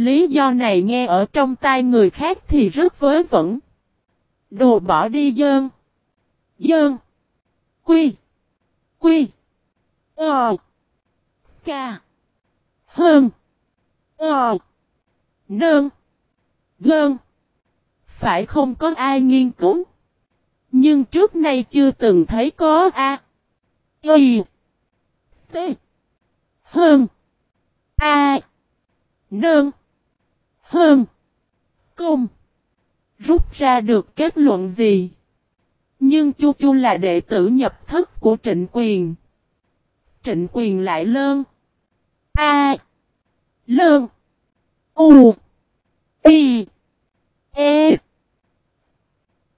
Lý do này nghe ở trong tai người khác thì rất vớ vẩn. Đồ bỏ đi dơn. Dơn. Quy. Quy. Ờ. Ca. Hơn. Ờ. Nơn. Gơn. Phải không có ai nghiên cứu. Nhưng trước nay chưa từng thấy có A. Y. T. Hơn. A. Nơn. Hơn. Công. Rút ra được kết luận gì? Nhưng Chu Chu là đệ tử nhập thất của trịnh quyền. Trịnh quyền lại lơn. A. Lơn. U. Y. E.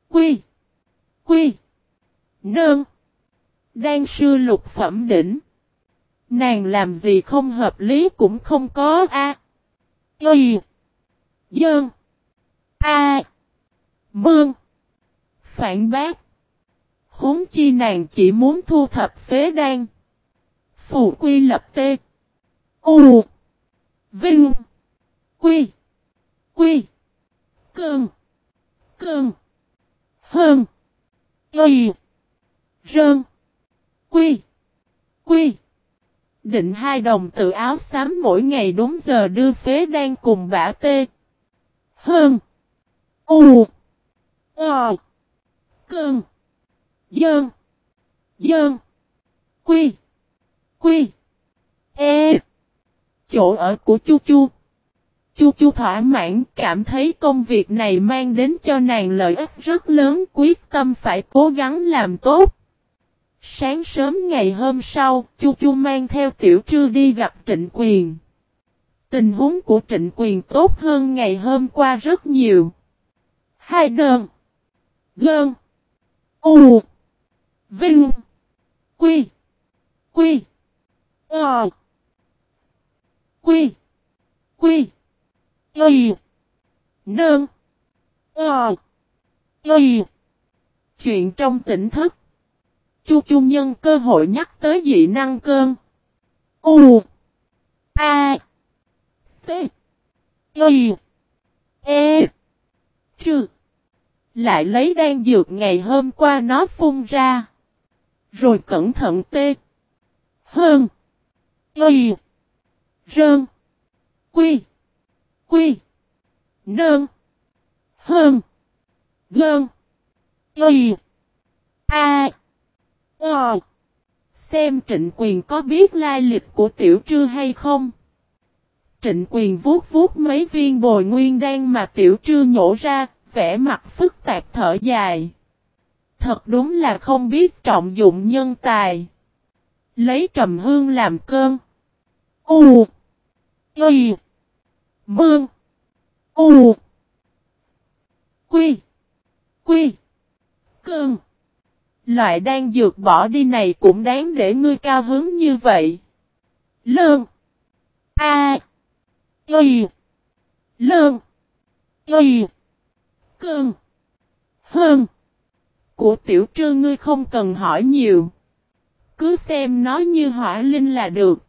Quy. Quy. Nơn. Đang sư lục phẩm đỉnh. Nàng làm gì không hợp lý cũng không có A. Y. Dơn. A. Mương. Phản bác. Huống chi nàng chỉ muốn thu thập phế đan. Phụ quy lập tê. U. Vinh. Quy. Quy. Cơn. Cơn. Hơn. Y. Rơn. Quy. Quy. Định hai đồng tự áo xám mỗi ngày đúng giờ đưa phế đan cùng bả tê. Hơn. U. Ờ. Cơn. Dơn. Dơn. Quy. Quy. E. Chỗ ở của Chu Chu. Chu Chu thỏa mãn cảm thấy công việc này mang đến cho nàng lợi ích rất lớn quyết tâm phải cố gắng làm tốt. Sáng sớm ngày hôm sau, Chu Chu mang theo Tiểu Trư đi gặp Trịnh Quyền. Tình huống của Trịnh Quyền tốt hơn ngày hôm qua rất nhiều. Hai đơn. Gơn. U. Vinh. Quy. Quy. Ờ. Quy. Quy. Quy. Nơn. Ờ. Quy. Chuyện trong tỉnh thức. Chu Chu nhân cơ hội nhắc tới dị năng cơn. U. A. T. Y. E. Trừ. Lại lấy đan dược ngày hôm qua nó phun ra. Rồi cẩn thận tê. Hơn. Y. Rơn. Quy. Quy. Nơn. Hơn. Gơn. Y. A. Ờ. Xem trịnh quyền có biết lai lịch của tiểu trư hay không? Trịnh quyền vuốt vuốt mấy viên bồi nguyên đan mà tiểu trư nhổ ra, vẻ mặt phức tạp thở dài. Thật đúng là không biết trọng dụng nhân tài. Lấy trầm hương làm cơn. U. Y. Mương. U. Quy. Quy. Cơn. Loại đang dược bỏ đi này cũng đáng để ngươi cao hứng như vậy. Lương. A. Y. Lơn. Y. Cơn. Hơn. Của tiểu trư ngươi không cần hỏi nhiều. Cứ xem nó như hỏa linh là được.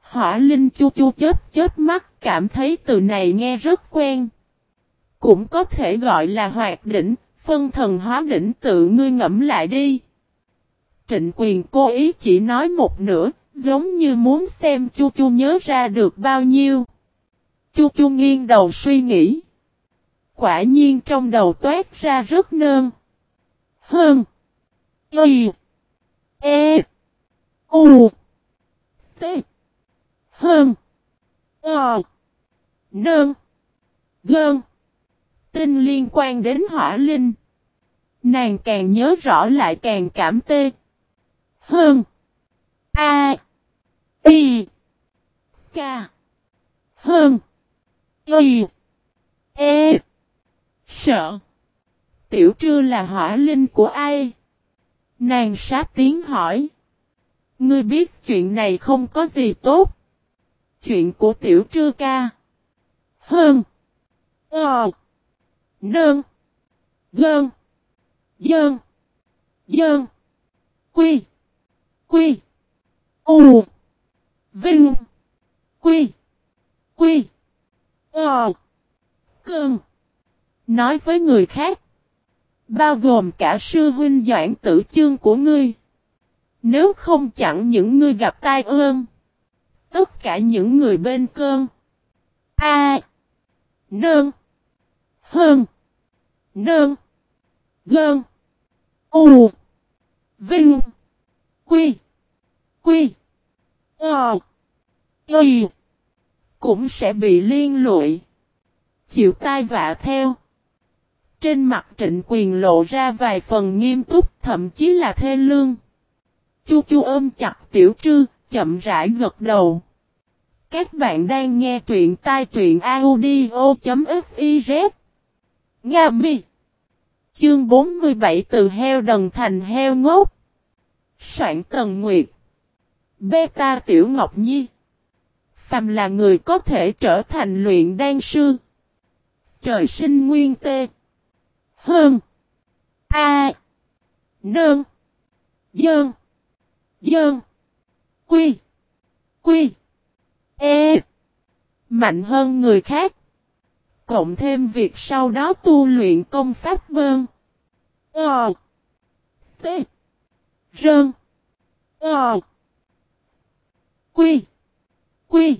Hỏa linh chu chu chết chết mắt cảm thấy từ này nghe rất quen. Cũng có thể gọi là hoạt đỉnh, phân thần hóa đỉnh tự ngươi ngẫm lại đi. Trịnh quyền cố ý chỉ nói một nửa, giống như muốn xem chu chu nhớ ra được bao nhiêu. Chu chu nghiêng đầu suy nghĩ. Quả nhiên trong đầu toát ra rất nơn. Hơn. Y. E. U. T. Hơn. O. Nơn. Gơn. tin liên quan đến hỏa linh. Nàng càng nhớ rõ lại càng cảm tê. Hơn. A. Y. K. Hơn. Y. E. Sợ. Tiểu trư là hỏa linh của ai? Nàng sát tiếng hỏi. Ngươi biết chuyện này không có gì tốt. Chuyện của tiểu trư ca. Hơn. Ờ. Nơn. Gơn. Dơn. Dơn. Quy. Quy. U. Vinh. Quy. Quy. Ờ. Cơn. Nói với người khác. Bao gồm cả sư huynh doãn tử chương của ngươi. Nếu không chẳng những ngươi gặp tai ương. Tất cả những người bên cơn. A. Nương. Hơn. Nương. Gơn. U. Vinh. Quy. Quy. Ờ. Y. Cũng sẽ bị liên lụy. Chịu tai vạ theo. Trên mặt trịnh quyền lộ ra vài phần nghiêm túc thậm chí là thê lương. Chu chu ôm chặt tiểu trư, chậm rãi gật đầu. Các bạn đang nghe truyện tai truyện audio.fiz. Nga mi. Chương 47 từ heo đần thành heo ngốc. Soạn Tần Nguyệt. Beta Tiểu Ngọc Nhi. Phàm là người có thể trở thành luyện đan sư. Trời sinh nguyên tê. Hơn. A. Nương. Dơn. Dơn. Quy. Quy. E. Mạnh hơn người khác. Cộng thêm việc sau đó tu luyện công pháp bơn. Ờ. T. Rơn. Ờ. Quy. Quy.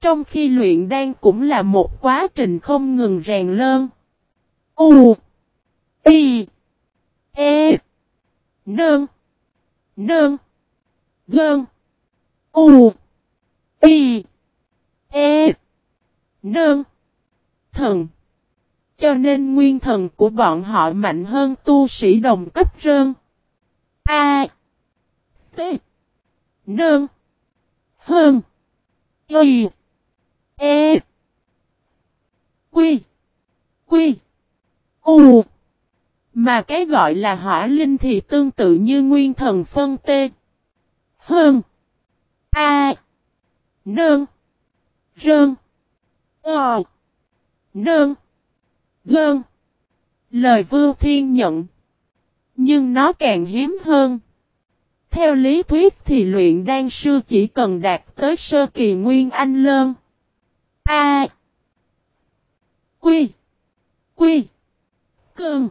Trong khi luyện đan cũng là một quá trình không ngừng rèn lơn. U. Y. E. Nơn. Nơn. Gơn. U. Y. E. Nơn. Thần. Cho nên nguyên thần của bọn họ mạnh hơn tu sĩ đồng cấp rơn. A. T. Nơn. Hơn. Y. E. Quy. Quy. U. Mà cái gọi là hỏa linh thì tương tự như nguyên thần phân tê. Hơn. A. Nơn. Rơn. Ờ. Nơn. Gơn. Lời vưu thiên nhận. Nhưng nó càng hiếm hơn. Theo lý thuyết thì luyện đan sư chỉ cần đạt tới sơ kỳ nguyên anh lơn. A. Quy. Quy. Cơn.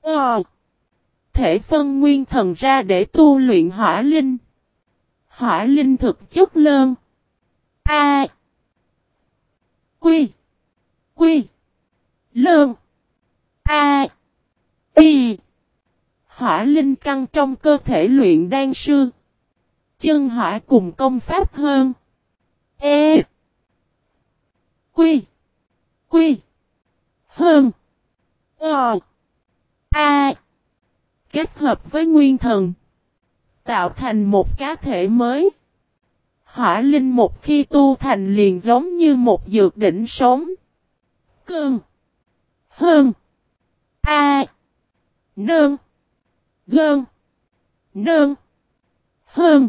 Ờ. Thể phân nguyên thần ra để tu luyện hỏa linh. Hỏa linh thực chất lơn. A. Quy. Quy. Lơn. A. Y. Hỏa linh căn trong cơ thể luyện đan sư. Chân hỏa cùng công pháp hơn. E. Quy. Quy. Hơn. Ờ. A. Kết hợp với nguyên thần. Tạo thành một cá thể mới. Hỏa linh một khi tu thành liền giống như một dược đỉnh sống. Cơn. Hơn. A. Nương. Gơn. nơn Hơn.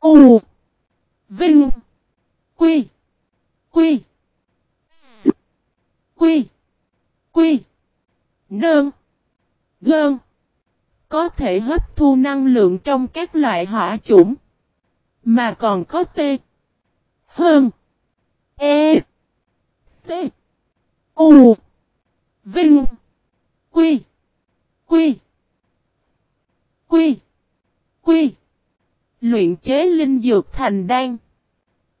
U. Vinh. Quy. Quy. S. Quy. Quy. nơn Gơn. Có thể hấp thu năng lượng trong các loại hỏa chủng. Mà còn có T. Hơn. E. T. U. Vinh. Quy. Quy. Quy. Quy. Luyện chế linh dược thành đan.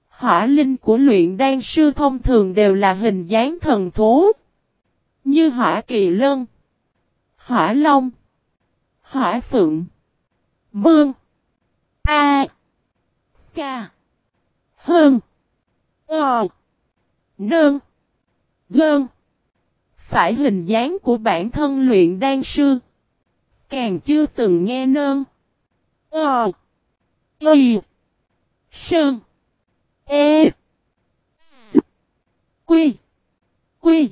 Hỏa linh của luyện đan sư thông thường đều là hình dáng thần thú. Như hỏa kỳ lân. Hỏa long. Hỏa phượng. Bương. A. Ca. Hơn. Ờ. Nơn. Gơn. Phải hình dáng của bản thân luyện đan sư. Càng chưa từng nghe nơn. Ờ. Y. Sơn. E. S. Quy. Quy.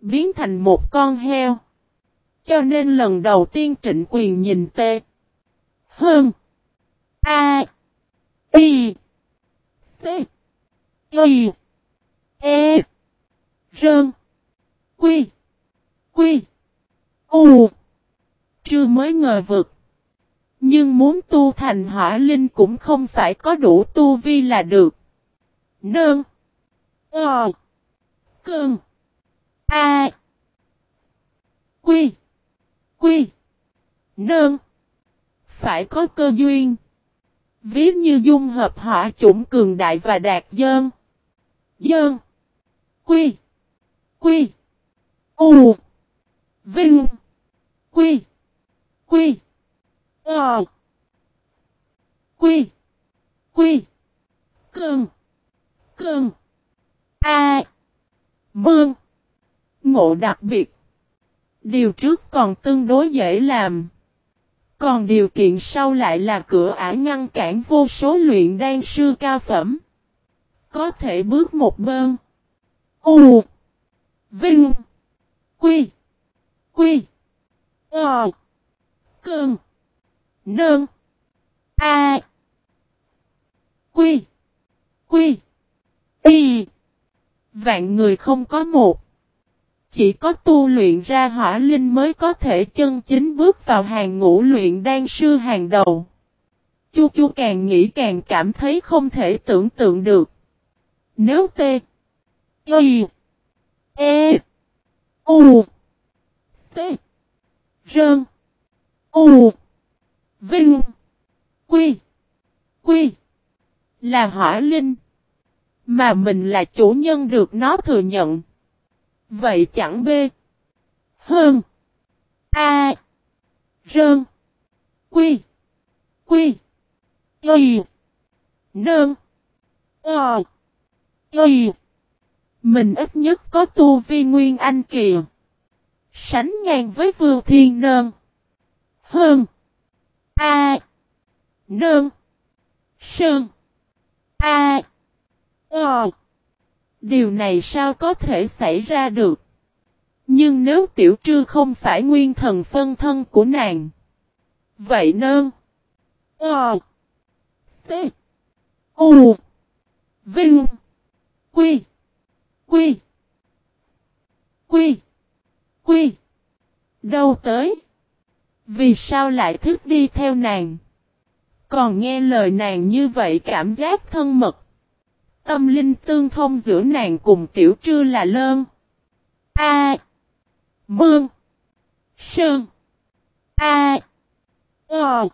Biến thành một con heo. Cho nên lần đầu tiên trịnh quyền nhìn tê. Hơn. A. Y. T. Y. E. Rơn. Quy. Quy. U. Chưa mới ngờ vực. Nhưng muốn tu thành hỏa linh cũng không phải có đủ tu vi là được. Nơn. Ờ. Cơn. A. Quy. Quy. Nơn. Phải có cơ duyên. Ví như dung hợp hỏa chủng cường đại và đạt dơn. Dơn. Quy. Quy. U. Vinh. Quy. Quy. Ờ. Quy. Quy. Cơn. Cơn. A. Mương. Ngộ đặc biệt. Điều trước còn tương đối dễ làm. Còn điều kiện sau lại là cửa ải ngăn cản vô số luyện đan sư cao phẩm. Có thể bước một bơn. U. Vinh. Quy. Quy. Ờ. Cơn. Nơn. A. Quy. Quy. Y. Vạn người không có một. Chỉ có tu luyện ra hỏa linh mới có thể chân chính bước vào hàng ngũ luyện đan sư hàng đầu. Chu chu càng nghĩ càng cảm thấy không thể tưởng tượng được. Nếu T. Y. E. U. T. Rơn. U. Vinh. Quy. Quy. Là hỏa linh. Mà mình là chủ nhân được nó thừa nhận. Vậy chẳng B. Hơn. A. Rơn. Quy. Quy. Y. Nơn. Ờ. Y. Mình ít nhất có tu vi nguyên anh kìa. Sánh ngang với vưu thiên nơn. Hơn. A. Nương. Sơn. A. Ờ. Điều này sao có thể xảy ra được? Nhưng nếu tiểu trư không phải nguyên thần phân thân của nàng. Vậy nơn. Ờ. T. U. Vinh. Quy. Quy. Quy. Quy. Đâu tới? Vì sao lại thích đi theo nàng? Còn nghe lời nàng như vậy cảm giác thân mật. Tâm linh tương thông giữa nàng cùng tiểu trư là lơn. A. Mương. Sơn. A. Ờ.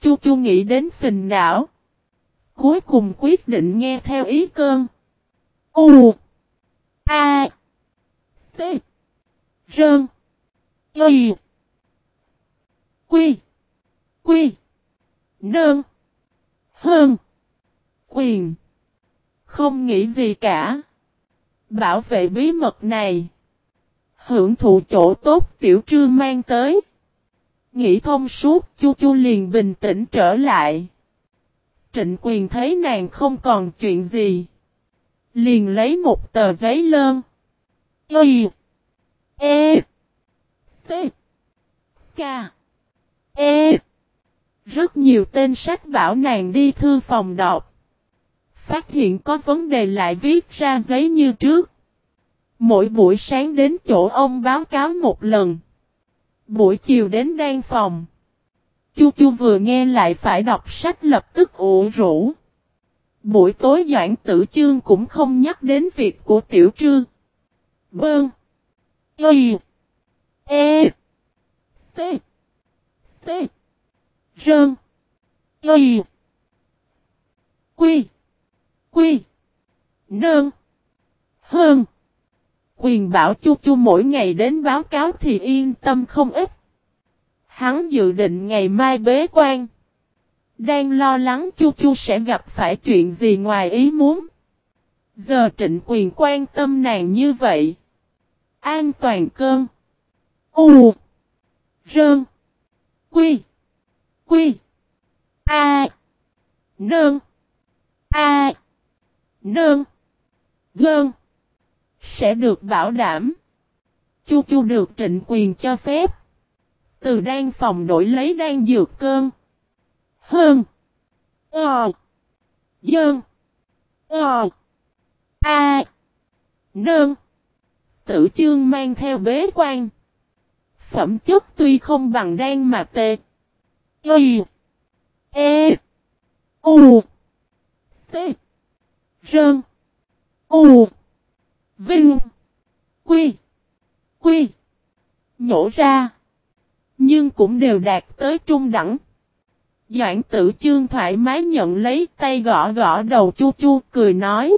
Chu chu nghĩ đến phình não. Cuối cùng quyết định nghe theo ý cơn. U. A. T. Rơn. Y. Quy. Quy. Nơn. Hơn. Quyền. Không nghĩ gì cả. Bảo vệ bí mật này. Hưởng thụ chỗ tốt tiểu trư mang tới. Nghĩ thông suốt, chu chu liền bình tĩnh trở lại. Trịnh quyền thấy nàng không còn chuyện gì. Liền lấy một tờ giấy lơn. Y. E. T. K. E. Rất nhiều tên sách bảo nàng đi thư phòng đọc. Phát hiện có vấn đề lại viết ra giấy như trước. Mỗi buổi sáng đến chỗ ông báo cáo một lần. Buổi chiều đến đan phòng. Chu Chu vừa nghe lại phải đọc sách lập tức ủ rũ. Buổi tối Doãn Tử Chương cũng không nhắc đến việc của Tiểu Trư. Bơn. Y. E. T. T. Rơn. Y. Quy. Quy. Nơn. Hơn. Quyền bảo chu chu mỗi ngày đến báo cáo thì yên tâm không ít. Hắn dự định ngày mai bế quan. Đang lo lắng chu chu sẽ gặp phải chuyện gì ngoài ý muốn. Giờ trịnh quyền quan tâm nàng như vậy. An toàn cơn. U. Rơn. Quy. Quy. A. nương A. nương Gơn. Sẽ được bảo đảm. Chu chu được trịnh quyền cho phép. Từ đan phòng đổi lấy đan dược cơn. Hơn. Ờ. Dơn. Ờ. A. Nương. Tử chương mang theo bế quan. Phẩm chất tuy không bằng đan mà tê. Y. E. U. T. Rơn. U. Vinh. Quy. Quy. Nhổ ra. Nhưng cũng đều đạt tới trung đẳng. Doãn tử chương thoải mái nhận lấy tay gõ gõ đầu chu chu, cười nói.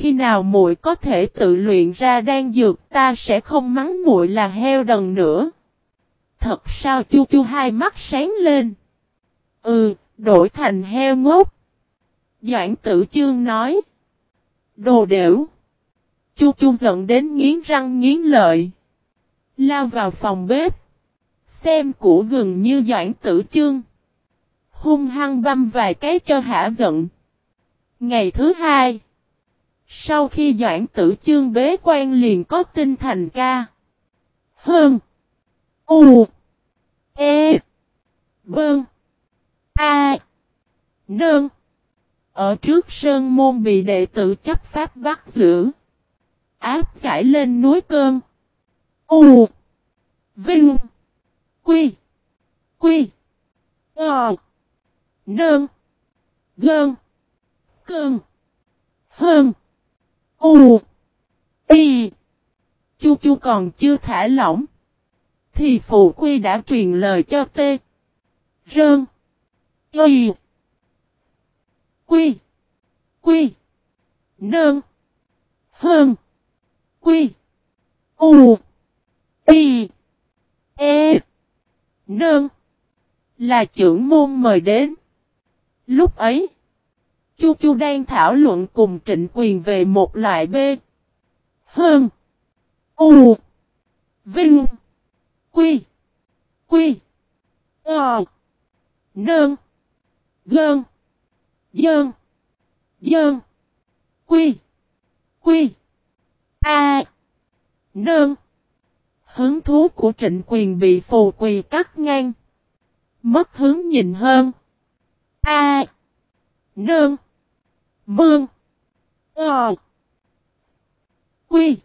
Khi nào muội có thể tự luyện ra đan dược ta sẽ không mắng muội là heo đần nữa. Thật sao chu chu hai mắt sáng lên. Ừ, đổi thành heo ngốc. Doãn tử chương nói. Đồ đểu. Chu chu giận đến nghiến răng nghiến lợi. Lao vào phòng bếp. Xem củ gừng như doãn tử chương. Hung hăng băm vài cái cho hả giận. Ngày thứ hai. Sau khi doãn tử chương bế quan liền có tinh thành ca. Hơn. U. E. Bơn. A. Nơn. Ở trước sơn môn bị đệ tử chấp pháp bắt giữ. Áp giải lên núi cơn. U. Vinh. Quy. Quy. Ờ. Nơn. Gơn. Cơn. Hơn. U. Y. Chu chu còn chưa thả lỏng. Thì phụ quy đã truyền lời cho T, Rơn. Y. Quy. Quy. Nơn. Hơn. Quy. U. Y. E. Nơn. Là trưởng môn mời đến. Lúc ấy. Chu Chu đang thảo luận cùng trịnh quyền về một loại B. Hơn. U. Vinh. Quy. Quy. Ờ. Nơn. Gơn. Dơn. Dơn. Quy. Quy. A. Nơn. Hứng thú của trịnh quyền bị phù quỳ cắt ngang. Mất hướng nhìn hơn. A. Nơn. Bương. Ờ. Quy.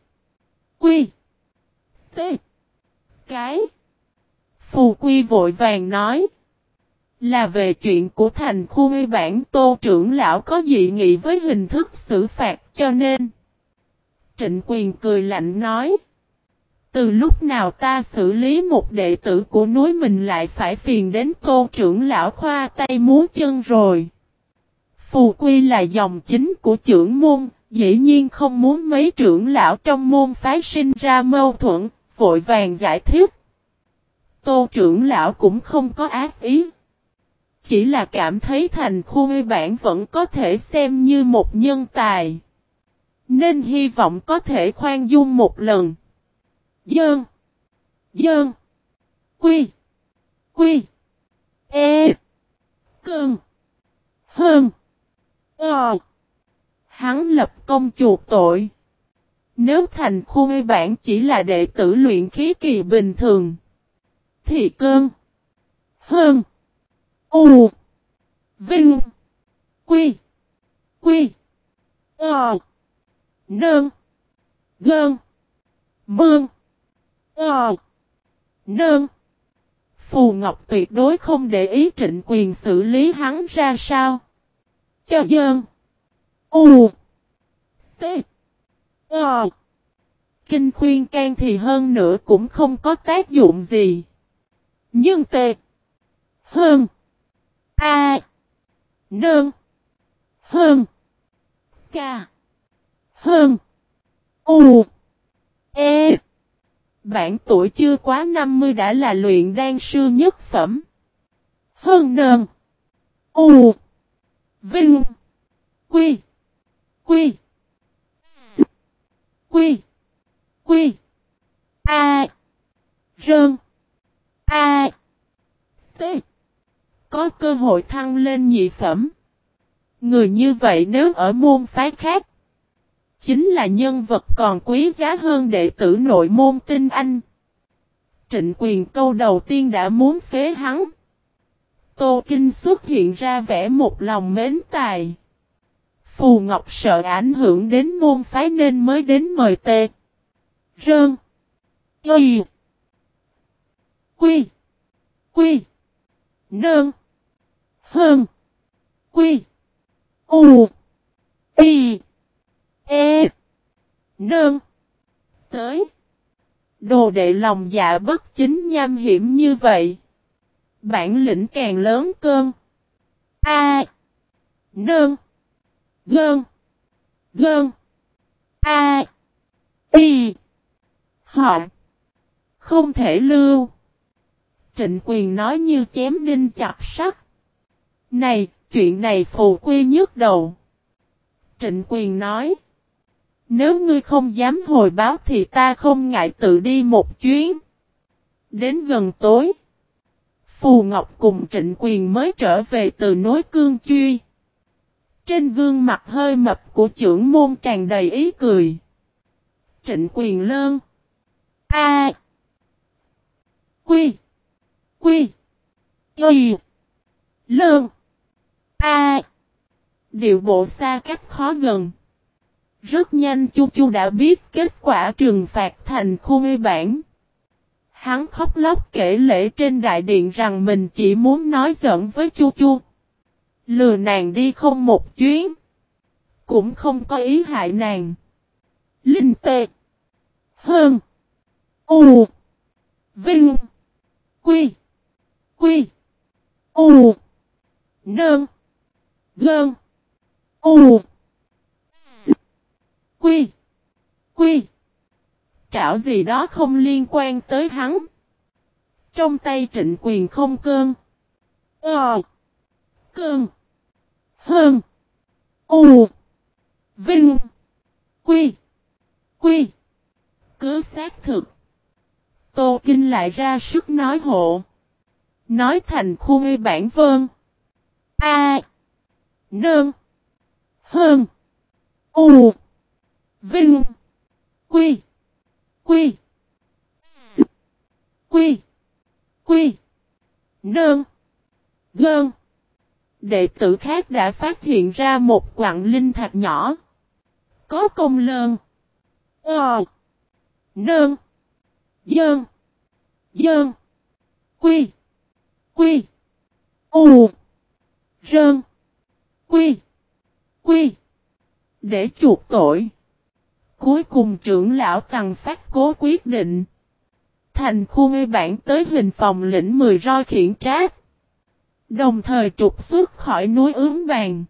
Quy. T. Cái. Phù Quy vội vàng nói. Là về chuyện của thành khu nghi bản, tô trưởng lão có dị nghị với hình thức xử phạt, cho nên. Trịnh quyền cười lạnh nói. Từ lúc nào ta xử lý một đệ tử của núi mình lại phải phiền đến tô trưởng lão khoa tay múa chân rồi. Phù Quy là dòng chính của trưởng môn, dĩ nhiên không muốn mấy trưởng lão trong môn phái sinh ra mâu thuẫn, vội vàng giải thích. Tô trưởng lão cũng không có ác ý. Chỉ là cảm thấy thành khu ngư bản vẫn có thể xem như một nhân tài. Nên hy vọng có thể khoan dung một lần. Dơn. Dơn. Quy. Quy. E. Cơn. Hơn. Ờ. Hắn lập công chuộc tội. Nếu thành khuê bản chỉ là đệ tử luyện khí kỳ bình thường. Thì cơn. Hơn. U. Vinh. Quy. Quy. Ờ. Nơn. Gơn. Mương. Ờ. Nơn. Phù Ngọc tuyệt đối không để ý trịnh quyền xử lý hắn ra sao. Cho dơn. U. T. Ờ. Kinh khuyên can thì hơn nữa cũng không có tác dụng gì. Nhưng T. Hơn. A. Nương. Hơn. Ca. Hơn. U. E. Bản tuổi chưa quá 50 đã là luyện đan sư nhất phẩm. Hơn nơn. U. Vinh. Quy. Quy. S. Quy. Quy. A. Rơn. A. T có cơ hội thăng lên nhị phẩm. Người như vậy nếu ở môn phái khác, chính là nhân vật còn quý giá hơn đệ tử nội môn tinh anh. Trịnh quyền câu đầu tiên đã muốn phế hắn. Tô Kinh xuất hiện ra vẻ một lòng mến tài. Phù Ngọc sợ ảnh hưởng đến môn phái nên mới đến mời tê. Rơn. Y. Quy. Quy. Nơn. Hơn. Quy. U. Y. E. nơn, Tới. Đồ đệ lòng dạ bất chính nham hiểm như vậy. Bản lĩnh càng lớn cơn. A. Nơn. Gơn. Gơn. A. Y. Họ. Không thể lưu. Trịnh quyền nói như chém đinh chặt sắt. Này, chuyện này phù quy nhức đầu. Trịnh quyền nói. Nếu ngươi không dám hồi báo thì ta không ngại tự đi một chuyến. Đến gần tối. Phù Ngọc cùng Trịnh Quyền mới trở về từ nối cương truy. Trên gương mặt hơi mập của trưởng môn tràn đầy ý cười. Trịnh Quyền lơn. A. Quy. Quy. Y. Lơn. A. Điệu bộ xa cách khó gần. Rất nhanh Chu Chu đã biết kết quả trừng phạt thành khu ngây bản. Hắn khóc lóc kể lễ trên đại điện rằng mình chỉ muốn nói giỡn với Chu Chu. Lừa nàng đi không một chuyến. Cũng không có ý hại nàng. Linh tê. Hơn. U. Vinh. Quy. Quy. U. Nơn. Gơn. U. S. Quy. Quy. Trảo gì đó không liên quan tới hắn. Trong tay trịnh quyền không cơn. Ờ. Cơn. Hơn. U. Vinh. Quy. Quy. Cứ xác thực. Tô Kinh lại ra sức nói hộ. Nói thành khu ngây bản vơn. A. Nương. Hơn. U. Vinh. Quy. Quy. S. Quy. Quy. Nơn. Gơn. Đệ tử khác đã phát hiện ra một quặng linh thạch nhỏ. Có công lơn. Ờ. Nơn. Dơn. Dơn. Quy. Quy. U. Rơn. Quy. Quy. Để chuộc tội. Cuối cùng trưởng lão Tằng Phát cố quyết định. Thành khu mê bản tới hình phòng lĩnh 10 roi khiển trát. Đồng thời trục xuất khỏi núi ướm vàng.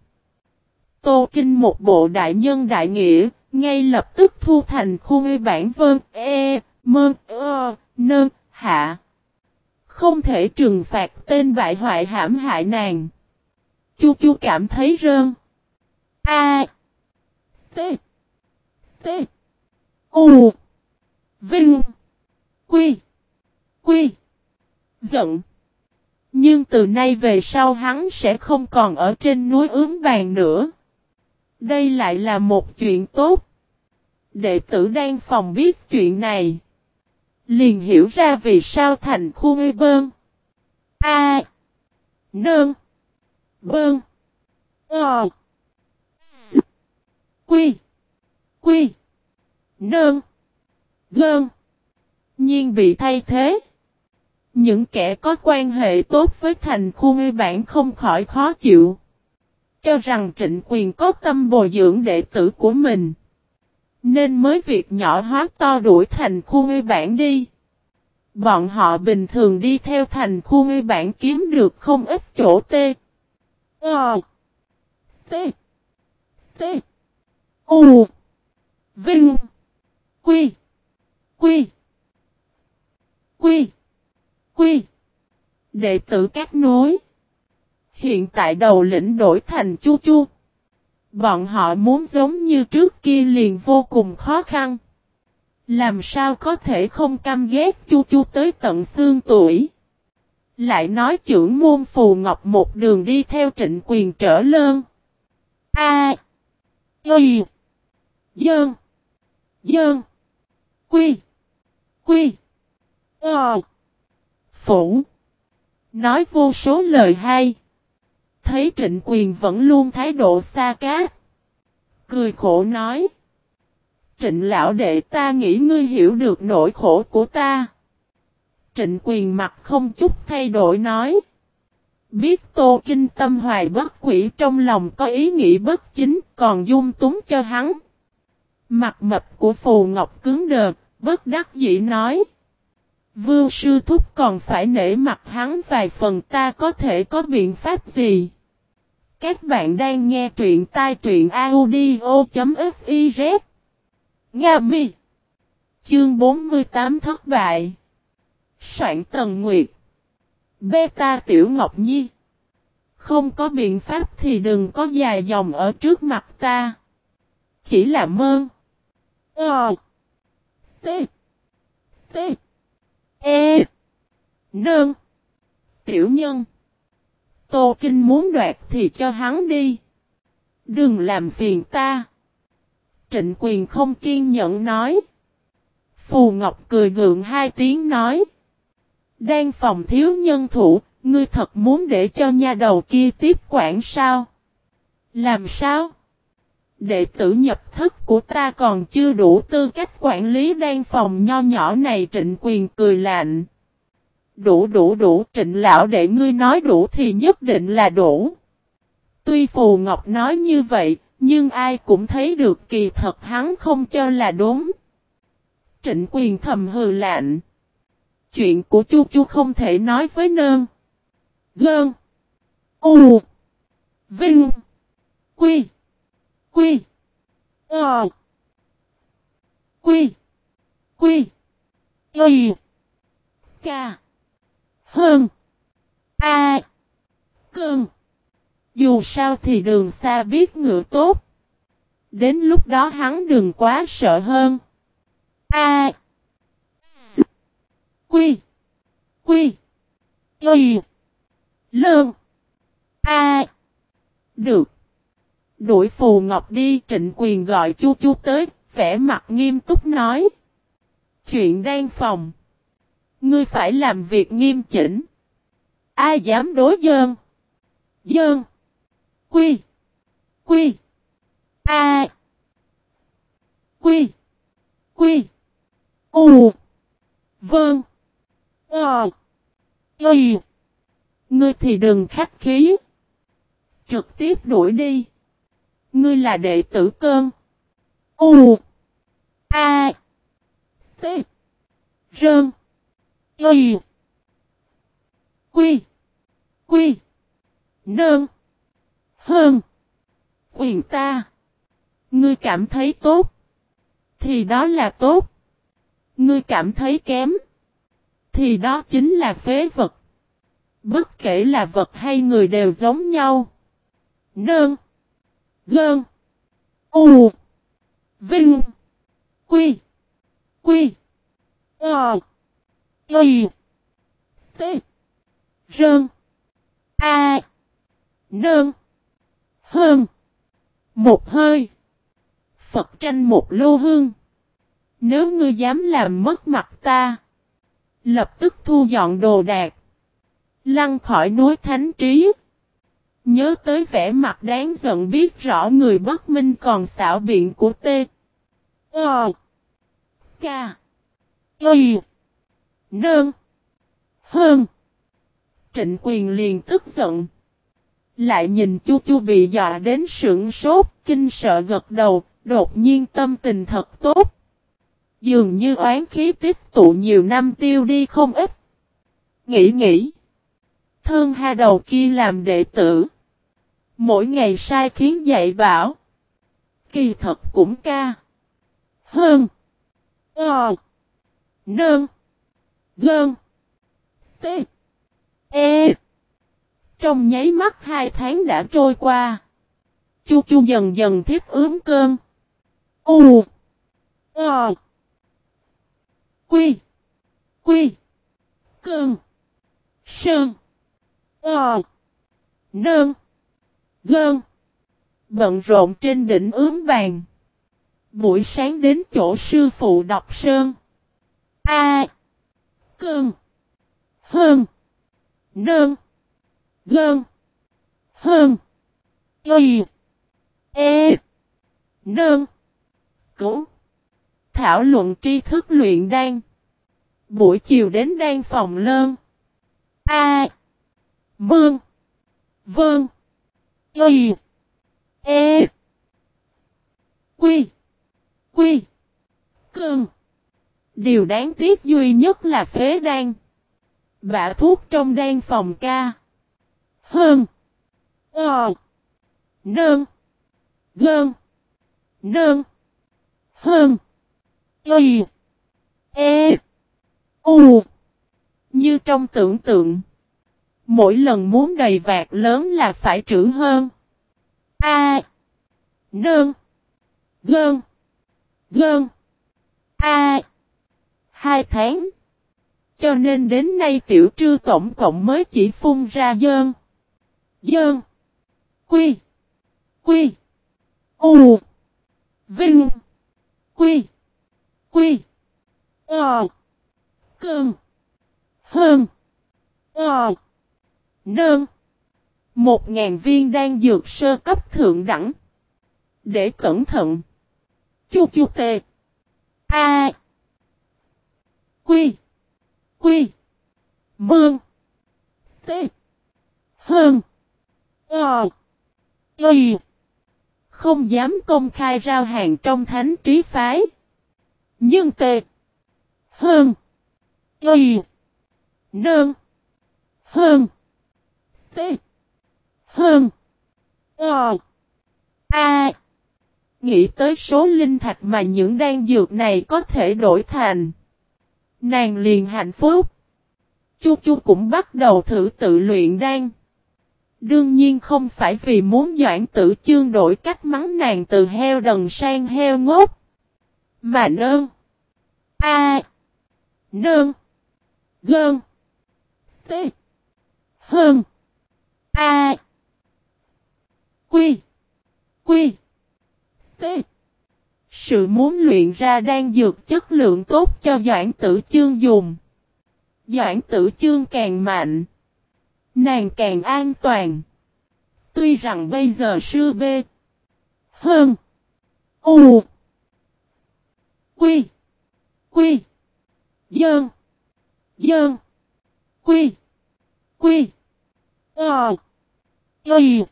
Tô Kinh một bộ đại nhân đại nghĩa, ngay lập tức thu thành khu mê bản vơn, e, mơn, ơ, nơn, hạ. Không thể trừng phạt tên bại hoại hãm hại nàng. Chu chu cảm thấy rơn. A. T. T. U. Vinh. Quy. Quy. Giận. Nhưng từ nay về sau hắn sẽ không còn ở trên núi ướm vàng nữa. Đây lại là một chuyện tốt. Đệ tử đang phòng biết chuyện này. Liền hiểu ra vì sao thành khu ngây bơn. A. Nương. Bơn. Ờ. S. Quy. Quy. nơn Gơn. Nhiên bị thay thế. Những kẻ có quan hệ tốt với thành khu ngư bản không khỏi khó chịu. Cho rằng trịnh quyền có tâm bồi dưỡng đệ tử của mình. Nên mới việc nhỏ hóa to đuổi thành khu ngư bản đi. Bọn họ bình thường đi theo thành khu ngư bản kiếm được không ít chỗ tê. Ờ. Tê. Tê. U. Vinh. Quy. Quy. Quy. Quy. Đệ tử các nối. Hiện tại đầu lĩnh đổi thành chu chu. Bọn họ muốn giống như trước kia liền vô cùng khó khăn. Làm sao có thể không căm ghét chu chu tới tận xương tuổi. Lại nói trưởng môn phù ngọc một đường đi theo trịnh quyền trở lơn. A. Y. Dơn. Dơn. Quy. Quy. Ờ. Phủ. Nói vô số lời hay. Thấy trịnh quyền vẫn luôn thái độ xa cát. Cười khổ nói. Trịnh lão đệ ta nghĩ ngươi hiểu được nỗi khổ của ta. Trịnh quyền mặt không chút thay đổi nói. Biết tô kinh tâm hoài bất quỷ trong lòng có ý nghĩ bất chính, còn dung túng cho hắn. Mặt mập của Phù Ngọc cứng đờ, bất đắc dĩ nói. Vương sư thúc còn phải nể mặt hắn vài phần ta có thể có biện pháp gì? Các bạn đang nghe truyện tai truyện audio.fiz Nga mi. Chương 48 thất bại. Soạn Tần Nguyệt. Beta Tiểu Ngọc Nhi. Không có biện pháp thì đừng có dài dòng ở trước mặt ta. Chỉ là mơn O. T. T. E. Nương. Tiểu nhân. Tô Kinh muốn đoạt thì cho hắn đi. Đừng làm phiền ta. Trịnh quyền không kiên nhẫn nói. Phù Ngọc cười ngượng hai tiếng nói. Đang phòng thiếu nhân thủ, Ngươi thật muốn để cho nha đầu kia tiếp quản sao? Làm sao? Đệ tử nhập thất của ta còn chưa đủ tư cách quản lý đan phòng nho nhỏ này trịnh quyền cười lạnh. Đủ đủ đủ trịnh lão để ngươi nói đủ thì nhất định là đủ. Tuy Phù Ngọc nói như vậy, nhưng ai cũng thấy được kỳ thật hắn không cho là đúng. Trịnh quyền thầm hừ lạnh. Chuyện của chu chu không thể nói với nơn. Gơn. U. Vinh. Quy. Quy. Ờ. Quy. Quy. Y. K. Hơn. A. Cơn. Dù sao thì đường xa biết ngựa tốt. Đến lúc đó hắn đừng quá sợ hơn. A. S. Quy. Quy. Y. Lương. A. Được. Đuổi Phù Ngọc đi trịnh quyền gọi chu chu tới, vẻ mặt nghiêm túc nói. Chuyện đang phòng. Ngươi phải làm việc nghiêm chỉnh. Ai dám đối dơn? Dơn. Quy. Quy. A. Quy. Quy. U. Vâng. Ờ. Y. Ngươi thì đừng khách khí. Trực tiếp đuổi đi. Ngươi là đệ tử cơn. U. A. T. Rơn. Y. Quy. Quy. Nơn. Hơn. Quyền ta. Ngươi cảm thấy tốt. Thì đó là tốt. Ngươi cảm thấy kém. Thì đó chính là phế vật. Bất kể là vật hay người đều giống nhau. Nơn. Gơn. U. Vinh. Quy. Quy. Ờ. Y. T. Rơn. A. Nơn. Hơn. Một hơi. Phật tranh một lô hương. Nếu ngươi dám làm mất mặt ta. Lập tức thu dọn đồ đạc. Lăn khỏi núi thánh trí. Nhớ tới vẻ mặt đáng giận biết rõ người bất minh còn xảo biện của T. Ờ. K. Y. Nơn. Hơn. Trịnh quyền liền tức giận. Lại nhìn chu chu bị dọa đến sững sốt, kinh sợ gật đầu, đột nhiên tâm tình thật tốt. Dường như oán khí tiếp tụ nhiều năm tiêu đi không ít. Nghĩ nghĩ. Thương ha đầu kia làm đệ tử. Mỗi ngày sai khiến dạy bảo. Kỳ thật cũng ca. Hơn. Ờ. Nơn. Gơn. T. E. Trong nháy mắt hai tháng đã trôi qua. Chu chu dần dần thiết ướm cơn. U. Ờ. Quy. Quy. Cơn. Sơn. Ờ. Nơn. Gơn. Bận rộn trên đỉnh ướm vàng. Buổi sáng đến chỗ sư phụ đọc sơn. A. Cơn. Hơn. Nơn. Gơn. Hơn. Y. E. Nơn. Cũ. Thảo luận tri thức luyện đan. Buổi chiều đến đan phòng lơn. A. Mương. vương Y. E. Quy. Quy. Cơn. Điều đáng tiếc duy nhất là phế đan. Bả thuốc trong đan phòng ca. Hơn. Ờ. Nơn. Gơn. Nơn. Hơn. Y. E. U. Như trong tưởng tượng. Mỗi lần muốn đầy vạt lớn là phải trữ hơn. A. Nương. Gơn. Gơn. A. Hai tháng. Cho nên đến nay tiểu trư tổng cộng mới chỉ phun ra dơn. Dơn. Quy. Quy. U. Vinh. Quy. Quy. Ờ. Cơn. Hơn. Ờ. Nơn. Một ngàn viên đang dược sơ cấp thượng đẳng. Để cẩn thận. Chu chu tê. A. Quy. Quy. Mương. T. Hơn. Ờ. Y. Không dám công khai rao hàng trong thánh trí phái. Nhưng T. Hơn. Y. Nương. Hơn. T. Hơn. Ờ. A. Nghĩ tới số linh thạch mà những đan dược này có thể đổi thành. Nàng liền hạnh phúc. Chu Chu cũng bắt đầu thử tự luyện đan. Đương nhiên không phải vì muốn doãn tử chương đổi cách mắng nàng từ heo đần sang heo ngốc. Mà nơn. A. Nơn. Gơn. T. Hơn. A. Quy. Quy. T. Sự muốn luyện ra đang dược chất lượng tốt cho Doãn Tử Chương dùng. Doãn Tử Chương càng mạnh. Nàng càng an toàn. Tuy rằng bây giờ sư B. Hơn. U. Quy. Quy. Dơn. Dơn. Quy. Quy. Ờ. Y.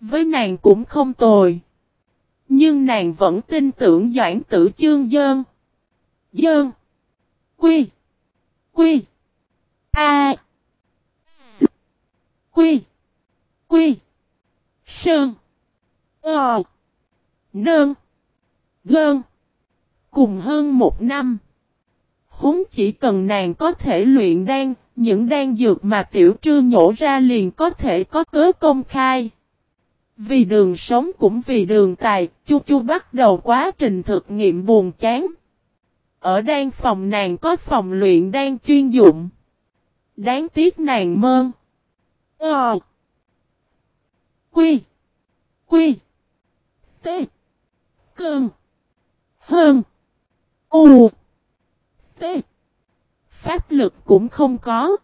Với nàng cũng không tồi. Nhưng nàng vẫn tin tưởng Doãn Tử Chương Dơn. Dơn. Quy. Quy. A. S. Quy. Quy. Sơn. Ờ. Nơn. Gơn. Cùng hơn một năm. Húng chỉ cần nàng có thể luyện đan, những đan dược mà tiểu trư nhổ ra liền có thể có cớ công khai. Vì đường sống cũng vì đường tài, Chu Chu bắt đầu quá trình thực nghiệm buồn chán. Ở đan phòng nàng có phòng luyện đan chuyên dụng. Đáng tiếc nàng mơn. Ờ. Quy. Quy. T. Cơn. Hơn. U. T. Pháp lực cũng không có.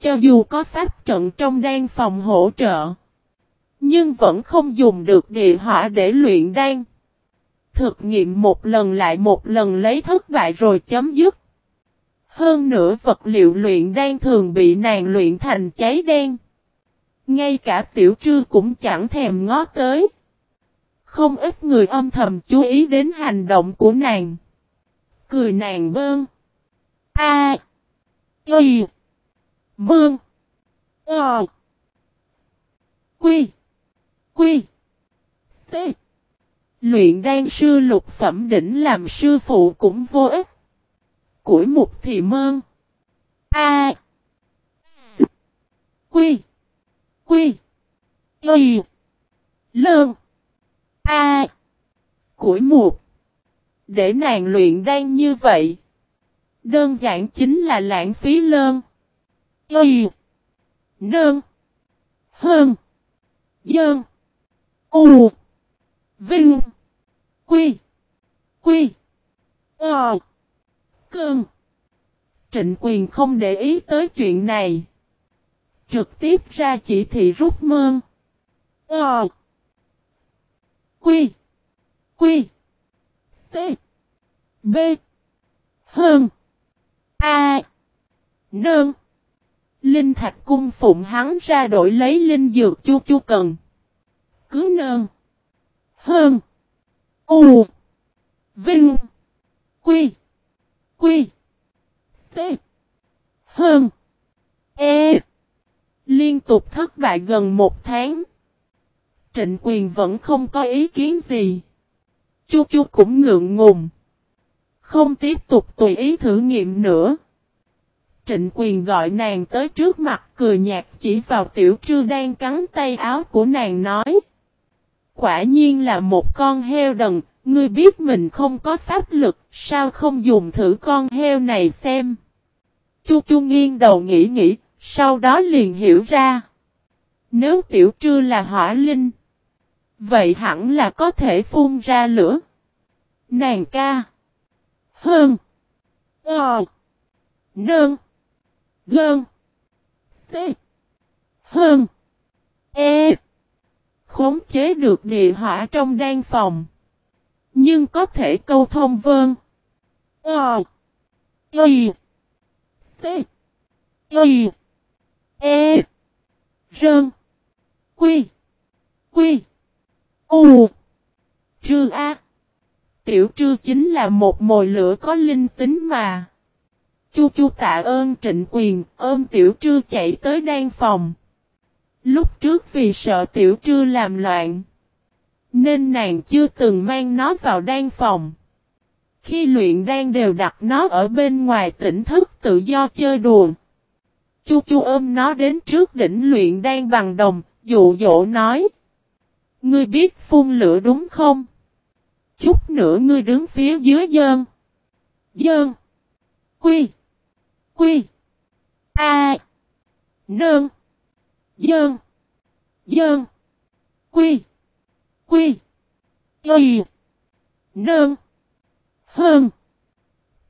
Cho dù có pháp trận trong đan phòng hỗ trợ. Nhưng vẫn không dùng được địa hỏa để luyện đan. Thực nghiệm một lần lại một lần lấy thất bại rồi chấm dứt. Hơn nữa vật liệu luyện đan thường bị nàng luyện thành cháy đen. Ngay cả tiểu trư cũng chẳng thèm ngó tới. Không ít người âm thầm chú ý đến hành động của nàng. Cười nàng bơn. A. Y. Mương. O. Quy. Quy. T. Luyện đan sư lục phẩm đỉnh làm sư phụ cũng vô ích. Củi mục thì mơn. A. S. Quy. Quy. Y. Lơn. A. Củi mục. Để nàng luyện đan như vậy. Đơn giản chính là lãng phí lơn. Y. Nơn. Hơn. Dơn. U. Vinh. Quy. Quy. Ờ. Cơn. Trịnh quyền không để ý tới chuyện này. Trực tiếp ra chỉ thị rút mơn. Ờ. Quy. Quy. T. B. Hơn. A. nương, Linh thạch cung phụng hắn ra đổi lấy linh dược chu chu cần. Cứ nương, Hơn. U. Vinh. Quy. Quy. T. Hơn. E. Liên tục thất bại gần một tháng. Trịnh quyền vẫn không có ý kiến gì. Chu chu cũng ngượng ngùng. Không tiếp tục tùy ý thử nghiệm nữa. Trịnh quyền gọi nàng tới trước mặt cười nhạt chỉ vào tiểu trư đang cắn tay áo của nàng nói. Quả nhiên là một con heo đần, ngươi biết mình không có pháp lực, sao không dùng thử con heo này xem. Chu chu nghiêng đầu nghĩ nghĩ, sau đó liền hiểu ra. Nếu tiểu trư là hỏa linh, vậy hẳn là có thể phun ra lửa. Nàng ca. Hơn. Ờ. Nơn. Gơn. T. Hơn. E. Khống chế được địa hỏa trong đan phòng. Nhưng có thể câu thông vơn. Ờ. Y. T. Y. E. Rơn. Quy. Quy. U. trừ A. Tiểu trư chính là một mồi lửa có linh tính mà. Chu chu tạ ơn trịnh quyền, ôm tiểu trư chạy tới đan phòng. Lúc trước vì sợ tiểu trư làm loạn. Nên nàng chưa từng mang nó vào đan phòng. Khi luyện đan đều đặt nó ở bên ngoài tỉnh thức tự do chơi đùa. Chu chu ôm nó đến trước đỉnh luyện đan bằng đồng, dụ dỗ nói. Ngươi biết phun lửa đúng không? Chút nữa ngươi đứng phía dưới dơn. Dơn. Quy. Quy. A. Nơn. Dơn. Dơn. Quy. Quy. Y. Nơn. Hơn.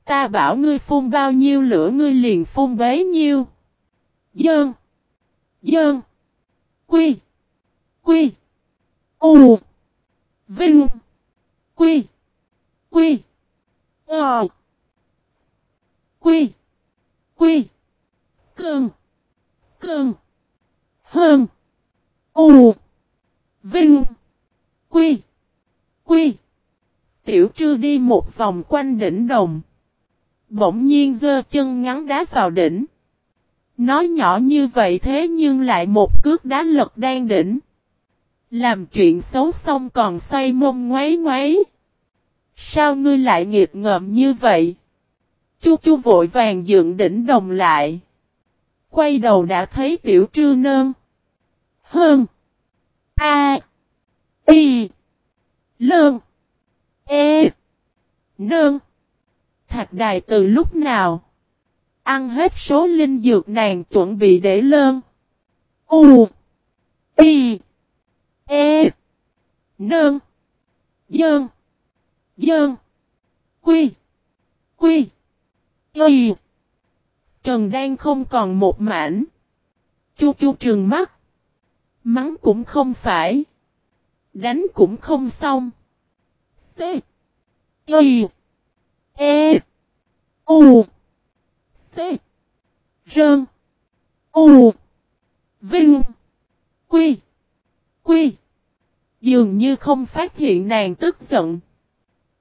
Ta bảo ngươi phun bao nhiêu lửa ngươi liền phun bấy nhiêu. Dơn. Dơn. Quy. Quy. U. Vinh. Quy. Quy. Ờ. Quy. Quy. cường cường, Hơn. U. Vinh. Quy. Quy. Tiểu trư đi một vòng quanh đỉnh đồng. Bỗng nhiên dơ chân ngắn đá vào đỉnh. Nói nhỏ như vậy thế nhưng lại một cước đá lật đang đỉnh. Làm chuyện xấu xong còn xoay mông ngoáy ngoáy. Sao ngươi lại nghiệt ngợm như vậy? Chu chu vội vàng dựng đỉnh đồng lại. Quay đầu đã thấy tiểu trư nơn. Hơn. A. Y. Lơn. E. Nơn. Thạch đài từ lúc nào? Ăn hết số linh dược nàng chuẩn bị để lơn. U. Y. E. Nương. Dơn. Dơn. Quy. Quy. Y. Trần đang không còn một mảnh. Chu chu trường mắt. Mắng cũng không phải. Đánh cũng không xong. T. Y. E. U. T. Rơn. U. Vinh. Quy. Quy. Dường như không phát hiện nàng tức giận.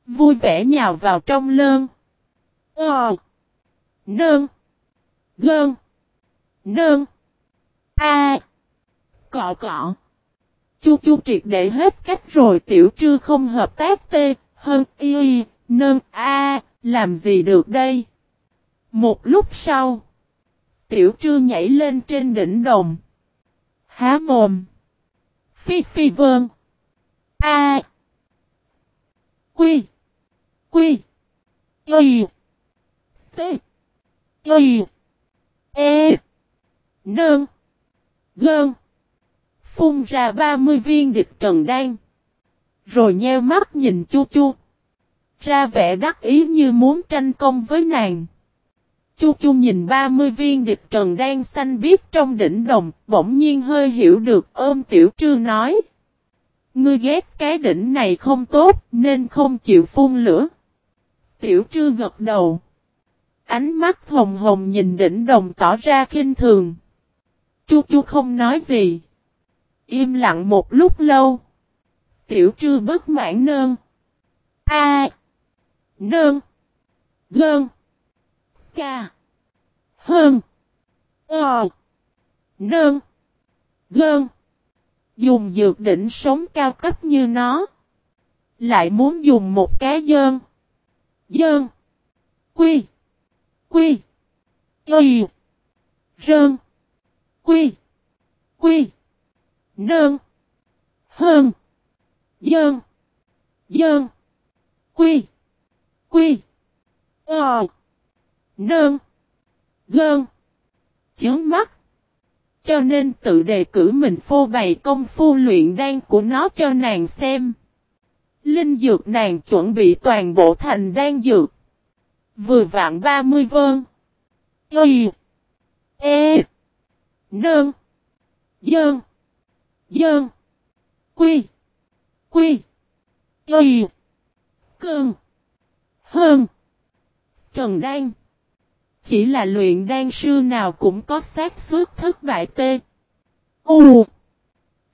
Vui vẻ nhào vào trong lơn. Ờ. Nơn. Gơn. Nơn. A. Cọ cọ. Chu chu triệt để hết cách rồi tiểu trư không hợp tác tê, hơn y y, nơn a, làm gì được đây? Một lúc sau, tiểu trư nhảy lên trên đỉnh đồng. Há mồm. Phi phi vơn. A. Quy. Quy. Y. T. Y. E. Nơn. Gơn. Phun ra 30 viên địch trần đan. Rồi nheo mắt nhìn chu chu. Ra vẻ đắc ý như muốn tranh công với nàng. Chu chu nhìn 30 viên địch trần đang xanh biết trong đỉnh đồng, bỗng nhiên hơi hiểu được ôm tiểu trư nói. Ngươi ghét cái đỉnh này không tốt, nên không chịu phun lửa. Tiểu trư gật đầu. Ánh mắt hồng hồng nhìn đỉnh đồng tỏ ra khinh thường. Chu chu không nói gì. Im lặng một lúc lâu. Tiểu trư bất mãn nơn. A. Nơn. Gơn. Ca. Hơn. Ờ. Nơn. Gơn. Dùng dược đỉnh sống cao cấp như nó. Lại muốn dùng một cái dơn. Dơn. Quy. Quy. Quy. Rơn. Quy. Quy. Nơn. Hơn. Dơn. Dơn. Quy. Quy. Ờ. Nơn. Gơn. Chướng mắt. Cho nên tự đề cử mình phô bày công phu luyện đan của nó cho nàng xem. Linh dược nàng chuẩn bị toàn bộ thành đan dược. Vừa vạn 30 vơn. Y. E. Nơn. Dơn. Dơn. Quy. Quy. Y. Cơn. Hơn. Trần Đan. Chỉ là luyện đan sư nào cũng có xác suất thất bại tê. U.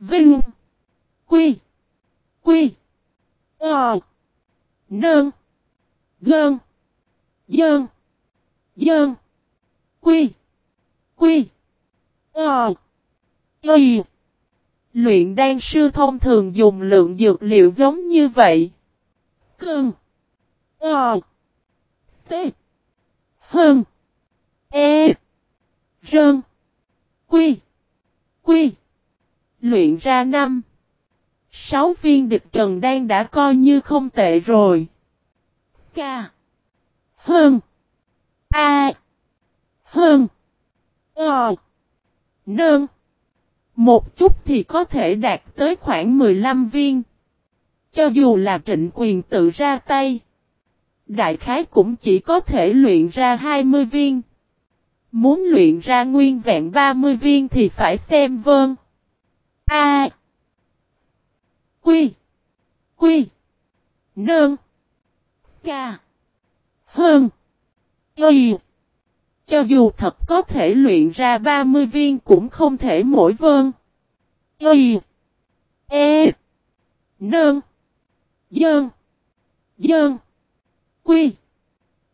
Vinh. Quy. Quy. Ờ. Nơn. Gơn. Dơn. Dơn. Quy. Quy. Ờ. quy Luyện đan sư thông thường dùng lượng dược liệu giống như vậy. Cơn. Ờ. T. Hơn. E. Rơn. Quy. Quy. Luyện ra năm. Sáu viên địch trần đang đã coi như không tệ rồi. K. Hơn. A. Hơn. Ờ. Nơn. Một chút thì có thể đạt tới khoảng 15 viên. Cho dù là trịnh quyền tự ra tay. Đại khái cũng chỉ có thể luyện ra 20 viên. Muốn luyện ra nguyên vẹn 30 viên thì phải xem vơn. A. Quy. Quy. nương Ca. Hơn. Y. Cho dù thật có thể luyện ra 30 viên cũng không thể mỗi vơn. Y. E. nương Dơn. Dơn. Quy.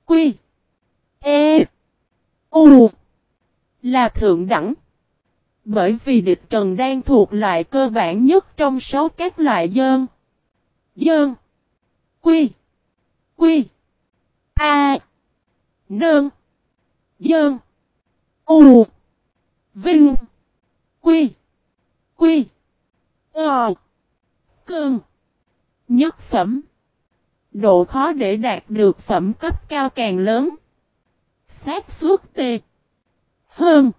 Quy. E. U. Là thượng đẳng. Bởi vì địch trần đang thuộc loại cơ bản nhất trong số các loại dơn. Dơn. Quy. Quy. A. Nơn. Dơn. U. Vinh. Quy. Quy. Ờ. Cơn. Nhất phẩm. Độ khó để đạt được phẩm cấp cao càng lớn. Xác suốt T. Hơn.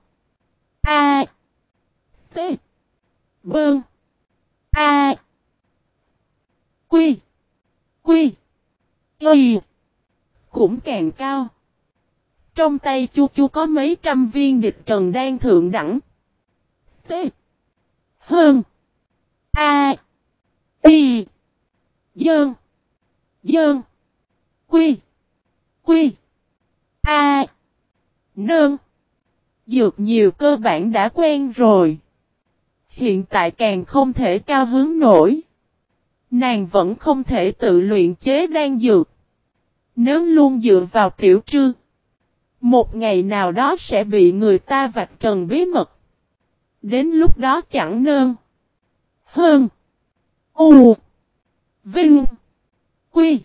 A. T. Bơn. A. Quy. Quy. Y. Cũng càng cao. Trong tay chu chu có mấy trăm viên địch trần đang thượng đẳng. T. Hơn. A. Y. Dơn. Dơn. Quy. Quy. A. nương, Dược nhiều cơ bản đã quen rồi. Hiện tại càng không thể cao hướng nổi. Nàng vẫn không thể tự luyện chế đan dược. Nếu luôn dựa vào tiểu trư. Một ngày nào đó sẽ bị người ta vạch trần bí mật. Đến lúc đó chẳng nương. Hơn. U. Vinh. Quy.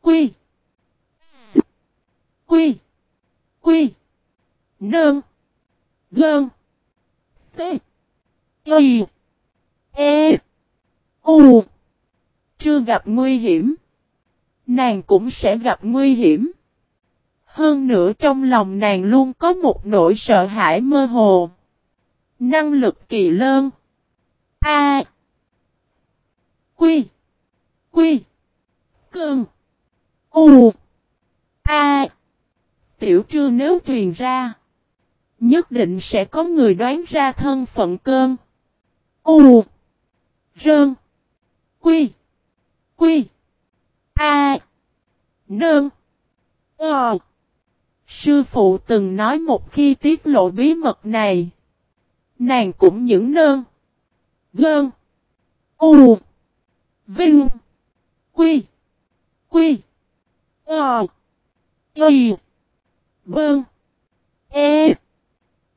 Quy. Quy. Quy. Nơn. Gơn. T. Y. E. U. Chưa gặp nguy hiểm. Nàng cũng sẽ gặp nguy hiểm. Hơn nữa trong lòng nàng luôn có một nỗi sợ hãi mơ hồ. Năng lực kỳ lơn. A. Quy. Quy. Cơn. U. A. Tiểu trư nếu truyền ra. Nhất định sẽ có người đoán ra thân phận cơn. U. Rơn. Quy. Quy. A. Nơn. Ờ. Sư phụ từng nói một khi tiết lộ bí mật này. Nàng cũng những nơn. Gơn. U. Vinh. Quy. Quy. Ờ. Ờ. Bơn. E.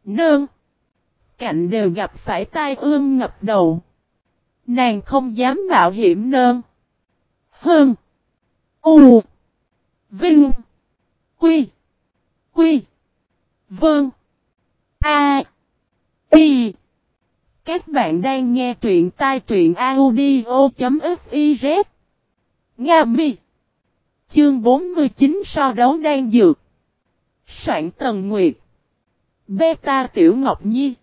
Nơn. Cạnh đều gặp phải tai ương ngập đầu. Nàng không dám mạo hiểm nơn. Hơn. U. Vinh. Quy. Quy. Vâng. A. Y. Các bạn đang nghe truyện tai truyện audio.fif Nga mi. Chương 49 so đấu đang dược. Soạn Tần Nguyệt. Beta Tiểu Ngọc Nhi.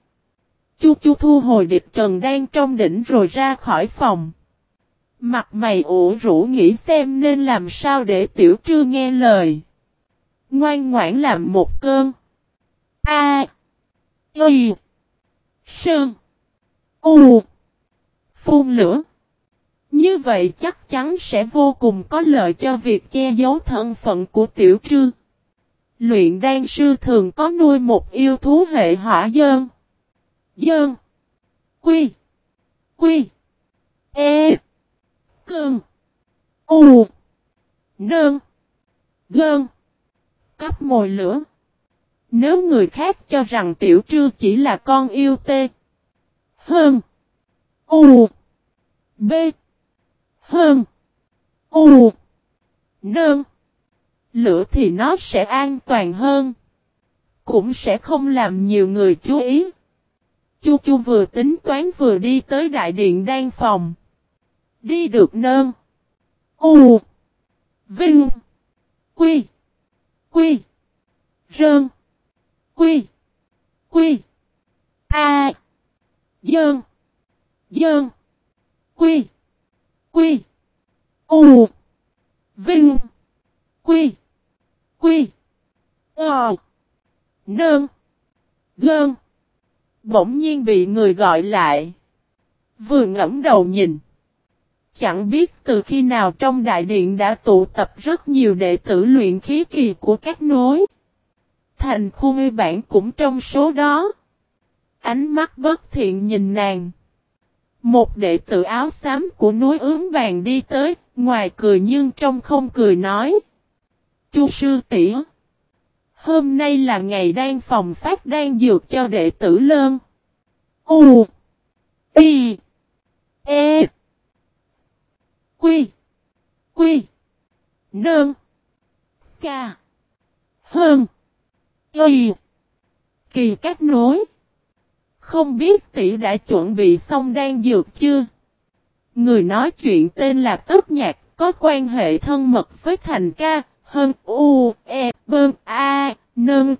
Chu Chu thu hồi địch trần đang trong đỉnh rồi ra khỏi phòng. Mặt mày ủ rũ nghĩ xem nên làm sao để Tiểu Trư nghe lời. Ngoan ngoãn làm một cơn. A. Y. Sơn. U. Phun lửa. Như vậy chắc chắn sẽ vô cùng có lợi cho việc che giấu thân phận của tiểu trư. Luyện đan sư thường có nuôi một yêu thú hệ hỏa dơn. Dơn. Quy. Quy. E. Cơn. U. Nơn. Gơn. Cấp mồi lửa. Nếu người khác cho rằng tiểu trư chỉ là con yêu tê. Hơn. U. B. Hơn. U. Nơn. Lửa thì nó sẽ an toàn hơn. Cũng sẽ không làm nhiều người chú ý. Chu chu vừa tính toán vừa đi tới đại điện đan phòng. Đi được nơn. U. Vinh. Quy. Quy. Rơn. Quy. Quy. A. Dơn. Dơn. Quy. Quy. U. Vinh. Quy. Quy. Ờ. Nơn. Gơn. Bỗng nhiên bị người gọi lại. Vừa ngẫm đầu nhìn. Chẳng biết từ khi nào trong đại điện đã tụ tập rất nhiều đệ tử luyện khí kỳ của các nối. Thành khu ngư bản cũng trong số đó. Ánh mắt bất thiện nhìn nàng. Một đệ tử áo xám của núi ướm vàng đi tới, ngoài cười nhưng trong không cười nói. Chu sư tỷ Hôm nay là ngày đang phòng phát đang dược cho đệ tử lơn. U. Y. E. Quy. Quy. Nơn. Ca. Hơn. Y. Kỳ các nối. Không biết tỷ đã chuẩn bị xong đang dược chưa? Người nói chuyện tên là Tất Nhạc, có quan hệ thân mật với Thành Ca, hơn U, E, Bơm, A, Nâng.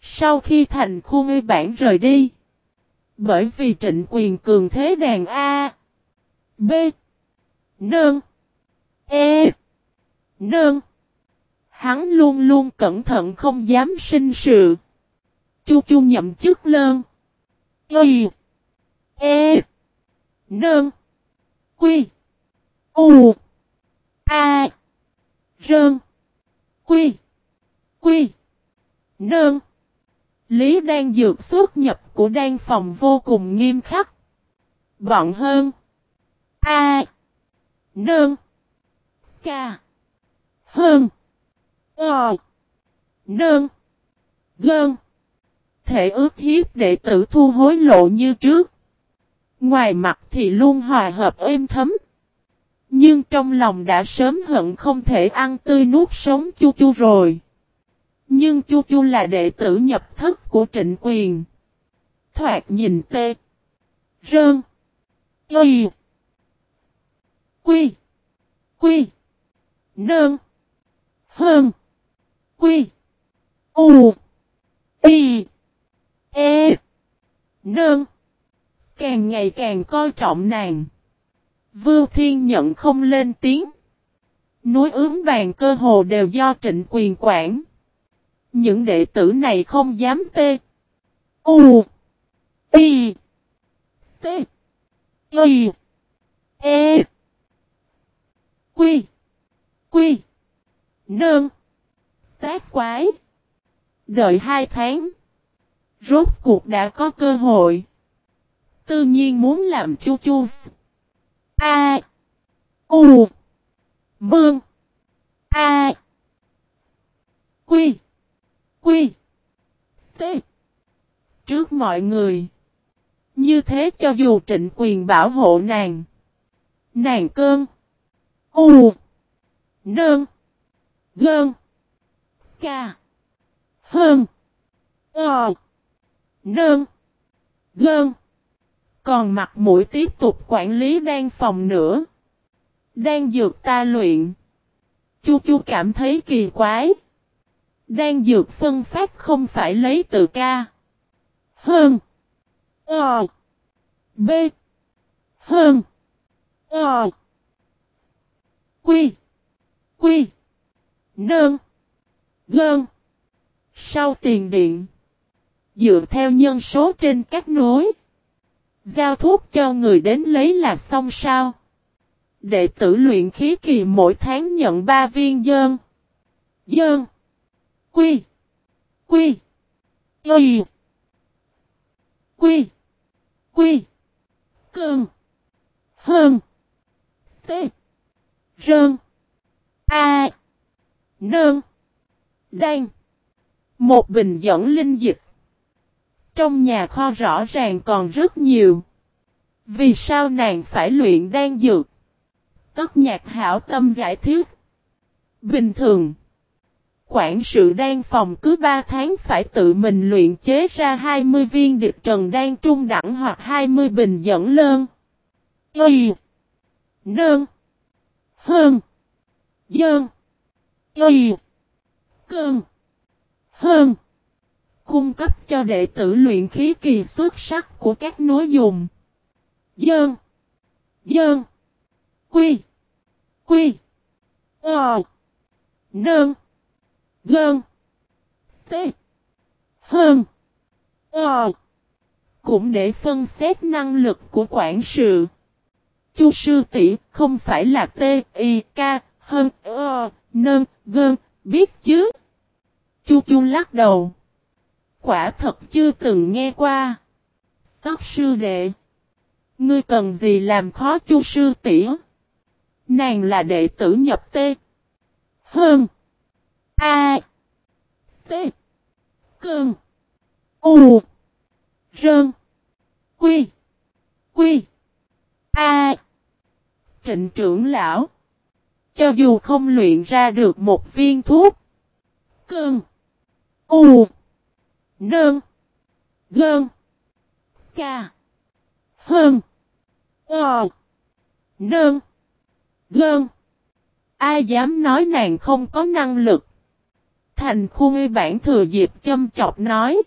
Sau khi Thành khu ngư bản rời đi, bởi vì trịnh quyền cường thế đàn A, B, Nâng, E, Nâng. Hắn luôn luôn cẩn thận không dám sinh sự. Chu chu nhậm chức lơn. Y. E. Nâng, Quy. U. A. Rơn. Quy. Quy. Nơn. Lý đang dược xuất nhập của đan phòng vô cùng nghiêm khắc. Bọn hơn. A. Nơn. Ca. Hơn. Ờ. Nơn. Gơn thể ước hiếp đệ tử thu hối lộ như trước. Ngoài mặt thì luôn hòa hợp êm thấm. Nhưng trong lòng đã sớm hận không thể ăn tươi nuốt sống chu chu rồi. Nhưng chu chu là đệ tử nhập thất của trịnh quyền. Thoạt nhìn tê. Rơn. Y. Quy. Quy. Nơn. Hơn. Quy. U. Y. E. Nơn. Càng ngày càng coi trọng nàng. Vưu Thiên nhận không lên tiếng. Núi ướm bàn cơ hồ đều do trịnh quyền quản. Những đệ tử này không dám tê. U. Y. T. Y. E. Quy. Quy. Nương. Tác quái. Đợi hai tháng. Rốt cuộc đã có cơ hội. Tự nhiên muốn làm chu chu. A. U. Bương. A. Quy. Quy. T. Trước mọi người. Như thế cho dù trịnh quyền bảo hộ nàng. Nàng cơn. U. Nơn. Gơn. Ca. Hơn. Ờ. Nơn. Gơn. Còn mặt mũi tiếp tục quản lý đan phòng nữa. Đan dược ta luyện. Chu chu cảm thấy kỳ quái. Đan dược phân phát không phải lấy từ ca. Hơn. Ờ. B. Hơn. Ờ. Quy. Quy. Nơn. Gơn. Sau tiền điện. Dựa theo nhân số trên các nối. Giao thuốc cho người đến lấy là xong sao. Đệ tử luyện khí kỳ mỗi tháng nhận 3 viên dơn. Dơn. Quy. Quy. Y. Quy. Quy. Cơn. Hơn. T. Rơn. A. Nơn. Đan. Một bình dẫn linh dịch. Trong nhà kho rõ ràng còn rất nhiều. Vì sao nàng phải luyện đan dược? Tất nhạc hảo tâm giải thích. Bình thường. Quản sự đan phòng cứ 3 tháng phải tự mình luyện chế ra 20 viên địch trần đan trung đẳng hoặc 20 bình dẫn lơn. Y. Nơn. Hơn. Dơn. Y. Cơn. Hơn. Cung cấp cho đệ tử luyện khí kỳ xuất sắc của các núi dùng. Dơn. Dơn. Quy. Quy. Ờ. Nơn. Gơn. T. Hơn. Ờ. Cũng để phân xét năng lực của quản sự. Chu sư tỷ không phải là T, I, K, hơn, ờ nơn, gơn, biết chứ. Chu chu lắc đầu. Quả thật chưa từng nghe qua. Tất sư đệ. Ngươi cần gì làm khó chu sư tỷ? Nàng là đệ tử nhập tê. Hơn. A. T. Cơn. U. Rơn. Quy. Quy. A. Trịnh trưởng lão. Cho dù không luyện ra được một viên thuốc. Cơn. U. Nơn. Gơn. Ca. Hơn. Ờ. Nơn. Gơn. Ai dám nói nàng không có năng lực. Thành khu ngư bản thừa dịp châm chọc nói.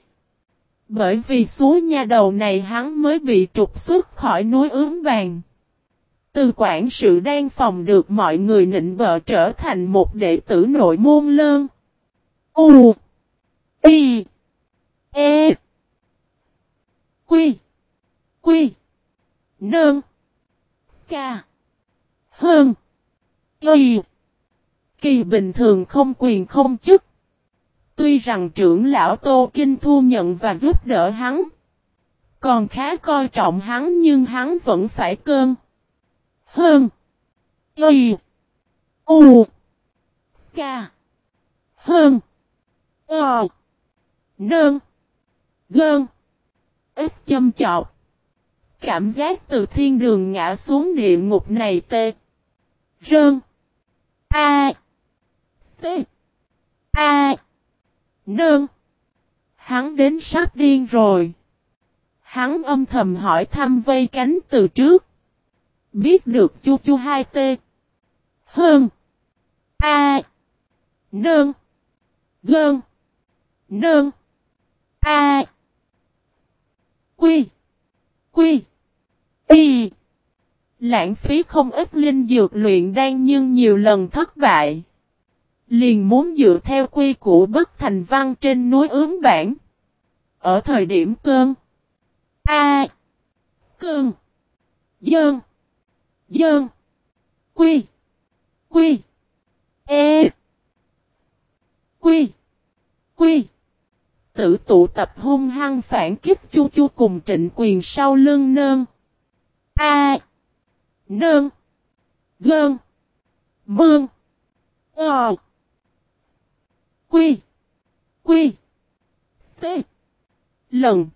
Bởi vì suối nha đầu này hắn mới bị trục xuất khỏi núi ướm vàng. Từ quản sự đang phòng được mọi người nịnh bợ trở thành một đệ tử nội môn lơn. U. Y. E. Quy. Quy. Nơn. Ca. Hơn. Y. Kỳ bình thường không quyền không chức. Tuy rằng trưởng lão Tô Kinh thu nhận và giúp đỡ hắn. Còn khá coi trọng hắn nhưng hắn vẫn phải cơn. Hơn. Y. U. ca, Hơn. Ờ. Nơn. Gơn. Ít châm chọc. Cảm giác từ thiên đường ngã xuống địa ngục này tê. Rơn. A. T. A. Nơn. Hắn đến sắp điên rồi. Hắn âm thầm hỏi thăm vây cánh từ trước. Biết được chu chu hai t Hơn. A. Nơn. Gơn. Nơn. A. Quy. Quy. Y. Lãng phí không ít linh dược luyện đan nhưng nhiều lần thất bại. Liền muốn dựa theo quy của bất thành văn trên núi ướm bản. Ở thời điểm cơn. A. Cơn. Dơn. Dơn. Quy. Quy. E. Quy. Quy. Tự tụ tập hung hăng phản kích chu chu cùng trịnh quyền sau lưng nơn. A. Nơn. Gơn. Mương. Ờ. Quy. Quy. T. Lần.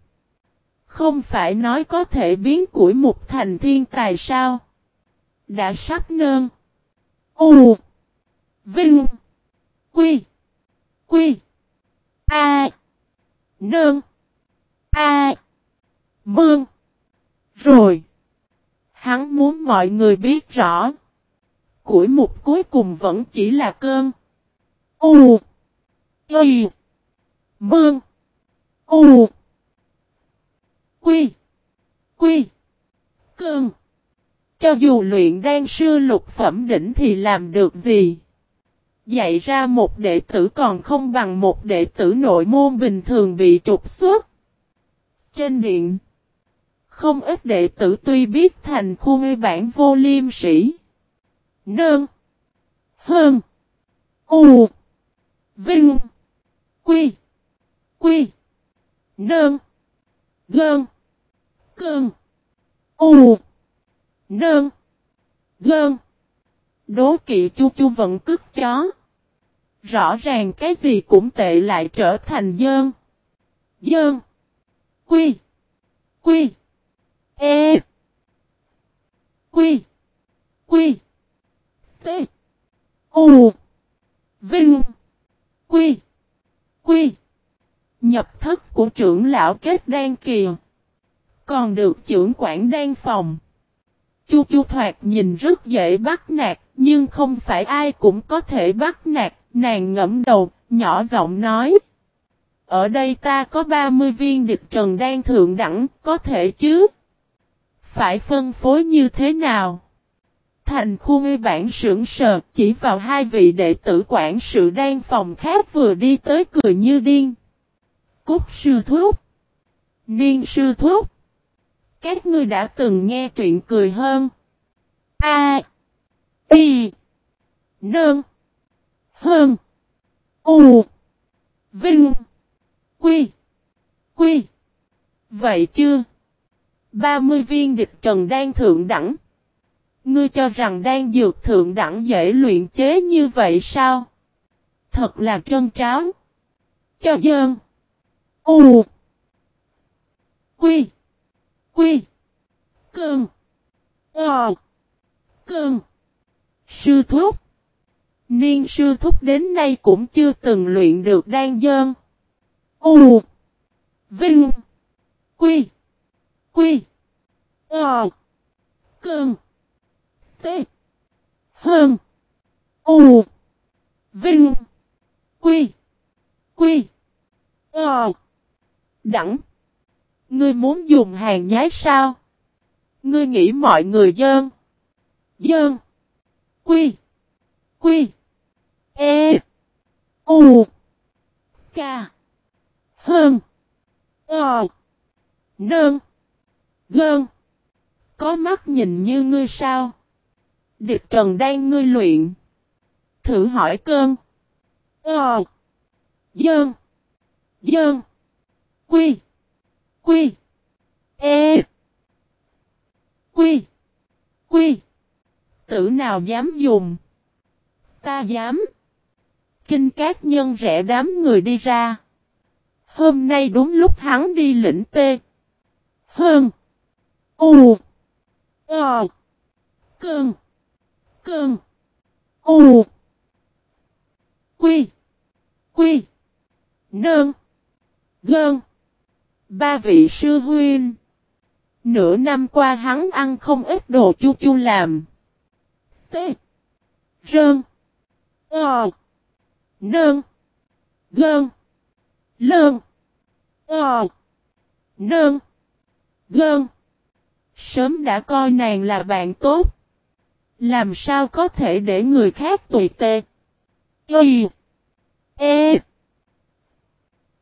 Không phải nói có thể biến củi mục thành thiên tài sao? Đã sắp nơn. U. Vinh. Quy. Quy. A. Nơn. A. Mương. Rồi. Hắn muốn mọi người biết rõ. Củi mục cuối cùng vẫn chỉ là cơn. U. Y. Mương. U. Quy. Quy. Cơn. Cho dù luyện đan sư lục phẩm đỉnh thì làm được gì? Dạy ra một đệ tử còn không bằng một đệ tử nội môn bình thường bị trục xuất. Trên điện. Không ít đệ tử tuy biết thành khu ngây bản vô liêm sĩ. Nơn. Hơn. U. Vinh. Quy. Quy. Nơn. Gơn. Cơn. U. Nơn. Gơn. Đố kỵ chu chu vẫn cứt chó. Rõ ràng cái gì cũng tệ lại trở thành dơn. Dơn. Quy. Quy. E. Quy. Quy. T. U. Vinh. Quy. Quy. Nhập thất của trưởng lão kết đan kìa. Còn được trưởng quản đan phòng. Chu chu thoạt nhìn rất dễ bắt nạt, nhưng không phải ai cũng có thể bắt nạt, nàng ngẫm đầu, nhỏ giọng nói. Ở đây ta có 30 viên địch trần đang thượng đẳng, có thể chứ? Phải phân phối như thế nào? Thành khu ngư bản sưởng sờ chỉ vào hai vị đệ tử quản sự đang phòng khác vừa đi tới cười như điên. Cúc sư thúc. Niên sư thúc. Các ngươi đã từng nghe chuyện cười hơn. A. Y. Nương. Hơn. U. Vinh. Quy. Quy. Vậy chưa? 30 viên địch trần đang thượng đẳng. Ngươi cho rằng đang dược thượng đẳng dễ luyện chế như vậy sao? Thật là trân tráo. Cho dơn. U. Quy. Quy. Cơn. Ờ. Cơn. Sư thúc. Niên sư thúc đến nay cũng chưa từng luyện được đan dơn. U. Vinh. Quy. Quy. Ờ. Cơn. T. Hơn. U. Vinh. Quy. Quy. Ờ. Đẳng. Ngươi muốn dùng hàng nhái sao? Ngươi nghĩ mọi người dơn. Dơn. Quy. Quy. E. U. K. Hơn. Ờ. Nơn. Gơn. Có mắt nhìn như ngươi sao? Địch trần đang ngươi luyện. Thử hỏi cơn. Ờ. Dơn. Dơn. Quy. Quy. E. Quy. Quy. Tử nào dám dùng? Ta dám. Kinh các nhân rẽ đám người đi ra. Hôm nay đúng lúc hắn đi lĩnh tê. Hơn. U. Ờ. Cơn. Cơn. U. Quy. Quy. Nơn. Gơn. Ba vị sư huynh. Nửa năm qua hắn ăn không ít đồ chu chu làm. T. Rơn. Ờ. Nơn. Gơn. Lơn. Ờ. Nơn. Gơn. Sớm đã coi nàng là bạn tốt. Làm sao có thể để người khác tùy tê. Y. E.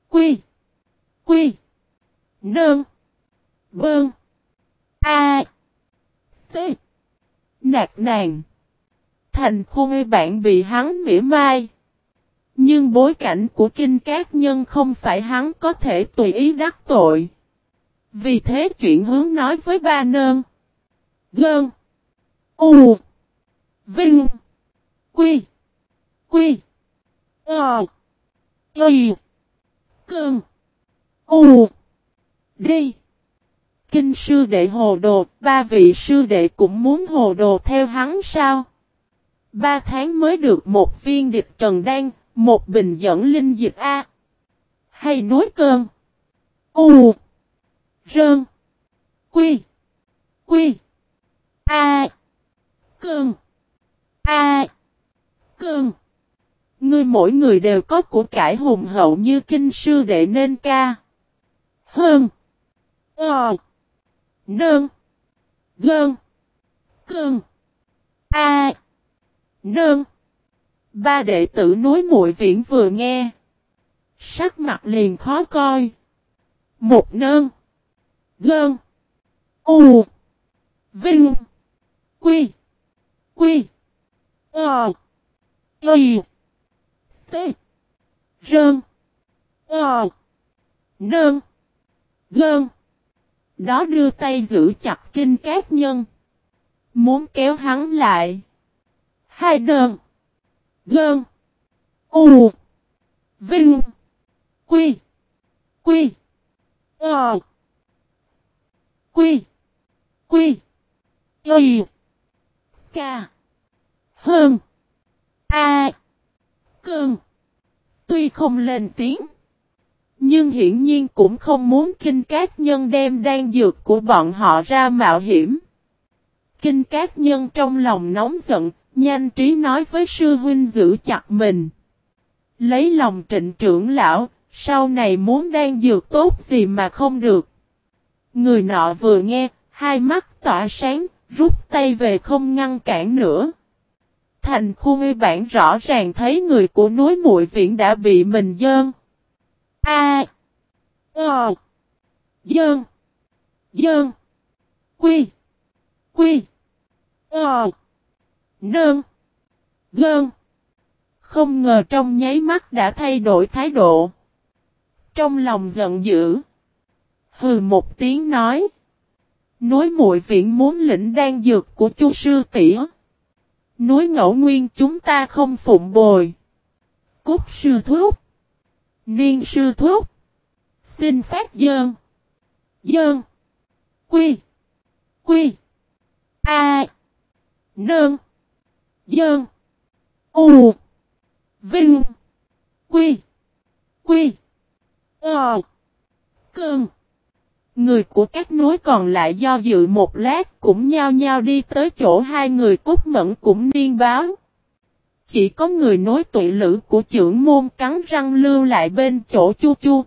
Quy. Quy. Nơn. Bơn. A. T. Nạt nàng. Thành khu ngây bạn bị hắn mỉa mai. Nhưng bối cảnh của kinh các nhân không phải hắn có thể tùy ý đắc tội. Vì thế chuyện hướng nói với ba nơn. Gơn. U. Vinh. Quy. Quy. Ờ. Y. Cơn. U. Đi. Kinh sư đệ hồ đồ, ba vị sư đệ cũng muốn hồ đồ theo hắn sao? Ba tháng mới được một viên địch trần đan, một bình dẫn linh dịch A. Hay nối cơn. U. Rơn. Quy. Quy. A. Cơn. A. Cơn. Ngươi mỗi người đều có của cải hùng hậu như kinh sư đệ nên ca. Hơn. Ờ. Nơn. Gơn. Cơn. A. Nơn. Ba đệ tử núi muội viễn vừa nghe. Sắc mặt liền khó coi. Một nơn. Gơn. U. Vinh. Quy. Quy. Ờ. Y. T. Rơn. Ờ. Nơn. Gơn. Đó đưa tay giữ chặt kinh cát nhân. Muốn kéo hắn lại. Hai nơn. Gơn. U. Vinh. Quy. Quy. Ờ. Quy. Quy. Y. K. Hơn. A. Cơn. Tuy không lên tiếng. Nhưng hiển nhiên cũng không muốn kinh cát nhân đem đan dược của bọn họ ra mạo hiểm. Kinh cát nhân trong lòng nóng giận, nhanh trí nói với sư huynh giữ chặt mình. Lấy lòng trịnh trưởng lão, sau này muốn đang dược tốt gì mà không được. Người nọ vừa nghe, hai mắt tỏa sáng, rút tay về không ngăn cản nữa. Thành khu ngư bản rõ ràng thấy người của núi muội viện đã bị mình dơn. A. Ờ. Dơn. Dơn. Quy. Quy. Ờ. Nơn. Gơn. Không ngờ trong nháy mắt đã thay đổi thái độ. Trong lòng giận dữ. Hừ một tiếng nói. Núi muội viện muốn lĩnh đan dược của chu sư tỷ. Núi ngẫu nguyên chúng ta không phụng bồi. Cúc sư thuốc, Niên sư thuốc, Xin phép dơn. Dơn. Quy. Quy. A. nương. Dơn. U. Vinh. Quy. Quy. Ờ. Cơn. Người của các núi còn lại do dự một lát cũng nhao nhao đi tới chỗ hai người cốt mẫn cũng niên báo. Chỉ có người nối tụy lữ của trưởng môn cắn răng lưu lại bên chỗ chu chu.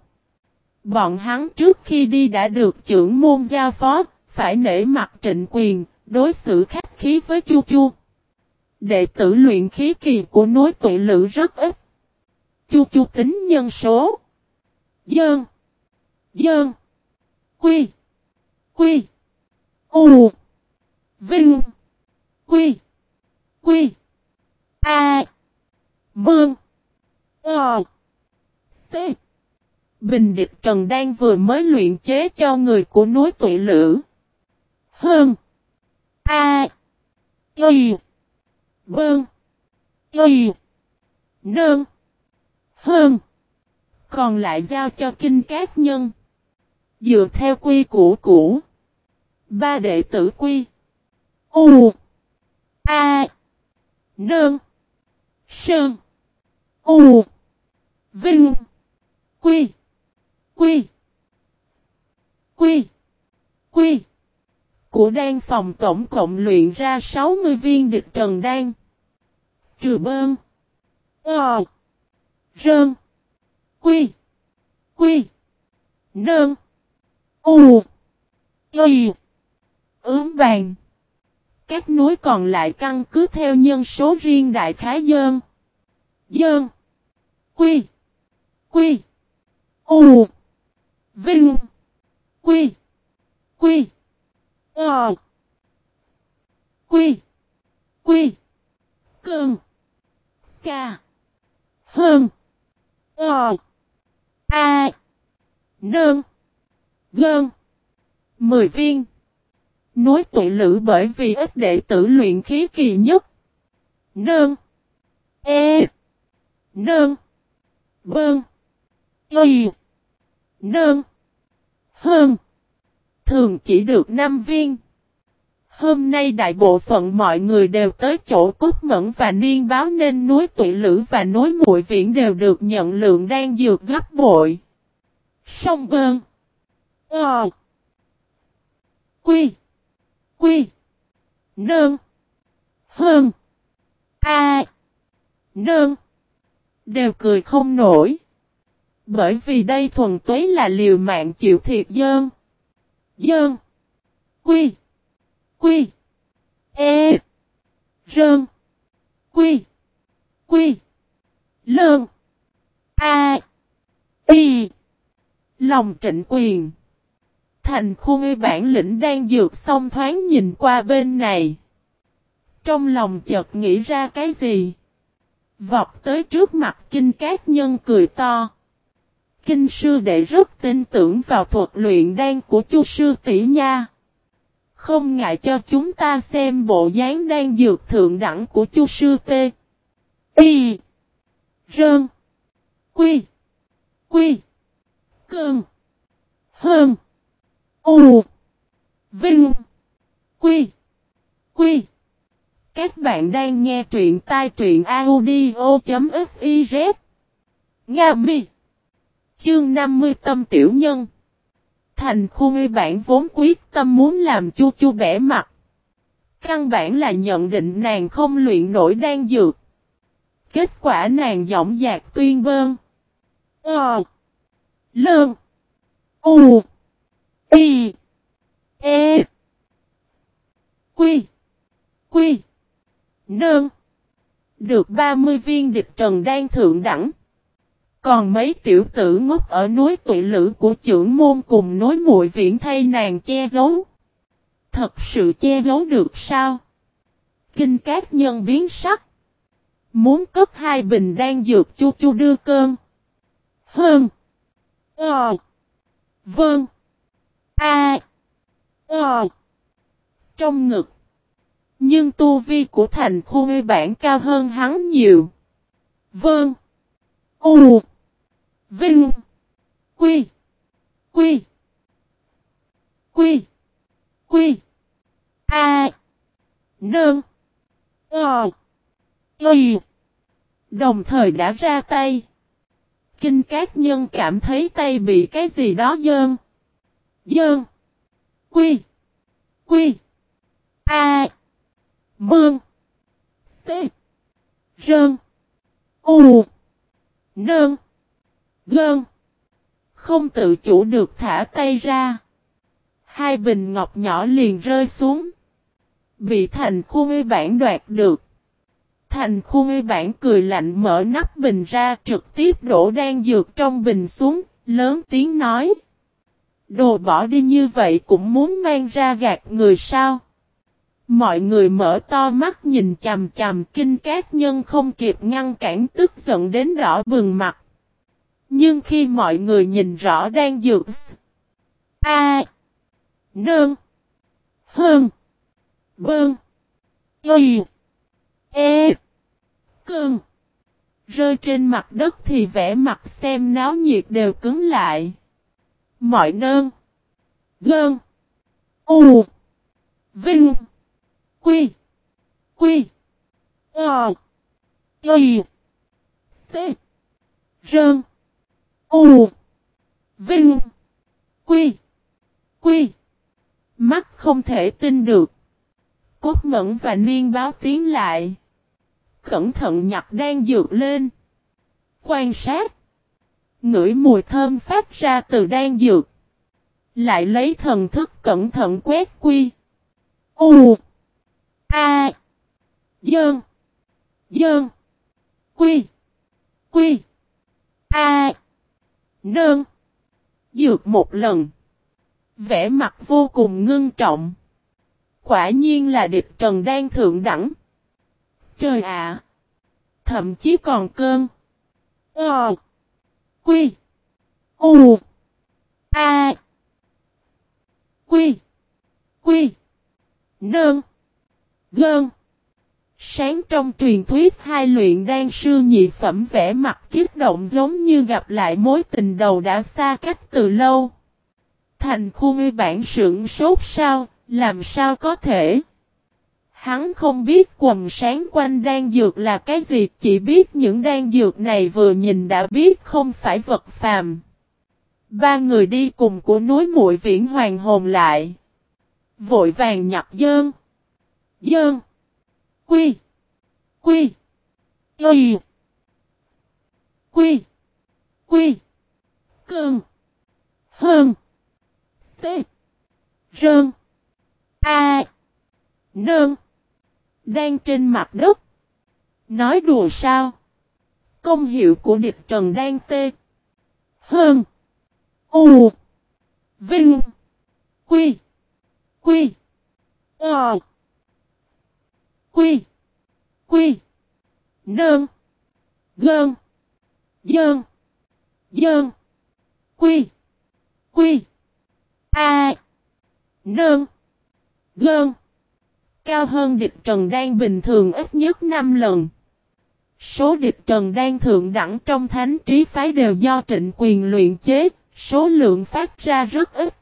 Bọn hắn trước khi đi đã được trưởng môn giao phó, phải nể mặt trịnh quyền, đối xử khách khí với chu chu. Đệ tử luyện khí kỳ của núi tụi lữ rất ít. Chu chu tính nhân số. Dơn. Dơn. Quy. Quy. U. Vinh. Quy. Quy. A. Mương. Ờ. T. Bình địch Trần Đan vừa mới luyện chế cho người của núi tụy lữ. Hơn. A. Y. Bơn. Y. Nơn. Hơn. Còn lại giao cho kinh cát nhân. Dựa theo quy củ cũ. Ba đệ tử quy. U. A. Nơn. Sơn. U. Vinh. Quy. Quy. Quy. Quy. Của đan phòng tổng cộng luyện ra 60 viên địch trần đan. Trừ bơn. Ờ. Rơn. Quy. Quy. Nơn. U. Y. Ướm vàng. Các núi còn lại căn cứ theo nhân số riêng đại khái dơn. Dơn. Quy. Quy. U. Vinh. Quy. Quy. Ờ. Quy. Quy. Cơn. Ca. Hơn. Ờ. A. Nơn. Gơn. Mười viên. Núi tụi lữ bởi vì ít đệ tử luyện khí kỳ nhất. Nơn. E. Nơn. Bơn. Vâng. Y. Nơn. Hơn. Thường chỉ được 5 viên. Hôm nay đại bộ phận mọi người đều tới chỗ cốt mẫn và niên báo nên núi tụy lữ và núi muội viễn đều được nhận lượng đang dược gấp bội. Sông bơn. Ờ. Quy. Quy. Nơn. Hơn. A. Nơn. Đều cười không nổi. Bởi vì đây thuần túy là liều mạng chịu thiệt dơn. Dơn. Quy. Quy. E. Rơn. Quy. Quy. Lơn. A. Y. Lòng trịnh quyền. Thành khu bản lĩnh đang dược xong thoáng nhìn qua bên này. Trong lòng chợt nghĩ ra cái gì? Vọt tới trước mặt kinh cát nhân cười to. Kinh sư đệ rất tin tưởng vào thuật luyện đan của chu sư tỷ nha. Không ngại cho chúng ta xem bộ dáng đang dược thượng đẳng của chu sư tê. Y. Rơn. Quy. Quy. Cơn. Hơn. U. Vinh. Quy. Quy. Các bạn đang nghe truyện tai truyện audio.fif Nga mi. Chương 50 tâm tiểu nhân. Thành khu ngây bản vốn quyết tâm muốn làm chu chu bẻ mặt. Căn bản là nhận định nàng không luyện nổi đang dược. Kết quả nàng giọng dạc tuyên bơn. Ờ. Lơn. U. Y. E. Quy. Quy. Nơn. Được 30 viên địch trần đang thượng đẳng. Còn mấy tiểu tử ngốc ở núi tụi lữ của trưởng môn cùng nối muội viễn thay nàng che giấu. Thật sự che giấu được sao? Kinh cát nhân biến sắc. Muốn cất hai bình đang dược chu chu đưa cơn. Hơn. Ờ. Vâng. A. Ờ. Trong ngực. Nhưng tu vi của thành khu ngây bản cao hơn hắn nhiều. Vâng. U. Vinh. Quy. Quy. Quy. Quy. A. Nương. Ờ. Y. Đồng thời đã ra tay. Kinh các nhân cảm thấy tay bị cái gì đó dơn. Dơn. Quy. Quy. A. Mương. T. Rơn. U. nương Gơn. Không tự chủ được thả tay ra. Hai bình ngọc nhỏ liền rơi xuống. Bị thành khu ngư bản đoạt được. Thành khu ngư bản cười lạnh mở nắp bình ra trực tiếp đổ đan dược trong bình xuống, lớn tiếng nói. Đồ bỏ đi như vậy cũng muốn mang ra gạt người sao? Mọi người mở to mắt nhìn chầm chầm kinh cát nhân không kịp ngăn cản tức giận đến đỏ bừng mặt. Nhưng khi mọi người nhìn rõ đang dược, A, Nương Hơn Bơn Y E Cương, Rơi trên mặt đất thì vẻ mặt xem náo nhiệt đều cứng lại. Mọi nơn Gơn U, Vinh, Quy. Quy. Ờ. Y. T. Rơn. U. Vinh. Quy. Quy. Mắt không thể tin được. Cốt mẫn và niên báo tiến lại. Cẩn thận nhặt đang dược lên. Quan sát. Ngửi mùi thơm phát ra từ đan dược. Lại lấy thần thức cẩn thận quét quy. U. A. Dơn. Dơn. Quy. Quy. A. Nơn. Dược một lần. Vẽ mặt vô cùng ngưng trọng. Quả nhiên là địch trần đang thượng đẳng. Trời ạ! Thậm chí còn cơn. Ờ. Quy. U. A. Quy. Quy. Nơn. Gơn. Sáng trong truyền thuyết hai luyện đan sư nhị phẩm vẽ mặt kích động giống như gặp lại mối tình đầu đã xa cách từ lâu. Thành khu ngư bản sưởng sốt sao, làm sao có thể? Hắn không biết quần sáng quanh đan dược là cái gì, chỉ biết những đan dược này vừa nhìn đã biết không phải vật phàm. Ba người đi cùng của núi muội viễn hoàng hồn lại. Vội vàng nhập dơn. Dơn. Quy. Quy. Quy. Quy. Quy. cường Hơn. T. Rơn. A. Nơn. Đang trên mặt đất. Nói đùa sao? Công hiệu của địch trần đang tê. Hơn. U. Vinh. Quy. Quy. Ờ. Quy. Quy. Nơn. Gơn. Dơn. Dơn. Quy. Quy. A. Nơn. Gơn. Cao hơn địch trần đang bình thường ít nhất 5 lần. Số địch trần đang thượng đẳng trong thánh trí phái đều do trịnh quyền luyện chế, số lượng phát ra rất ít.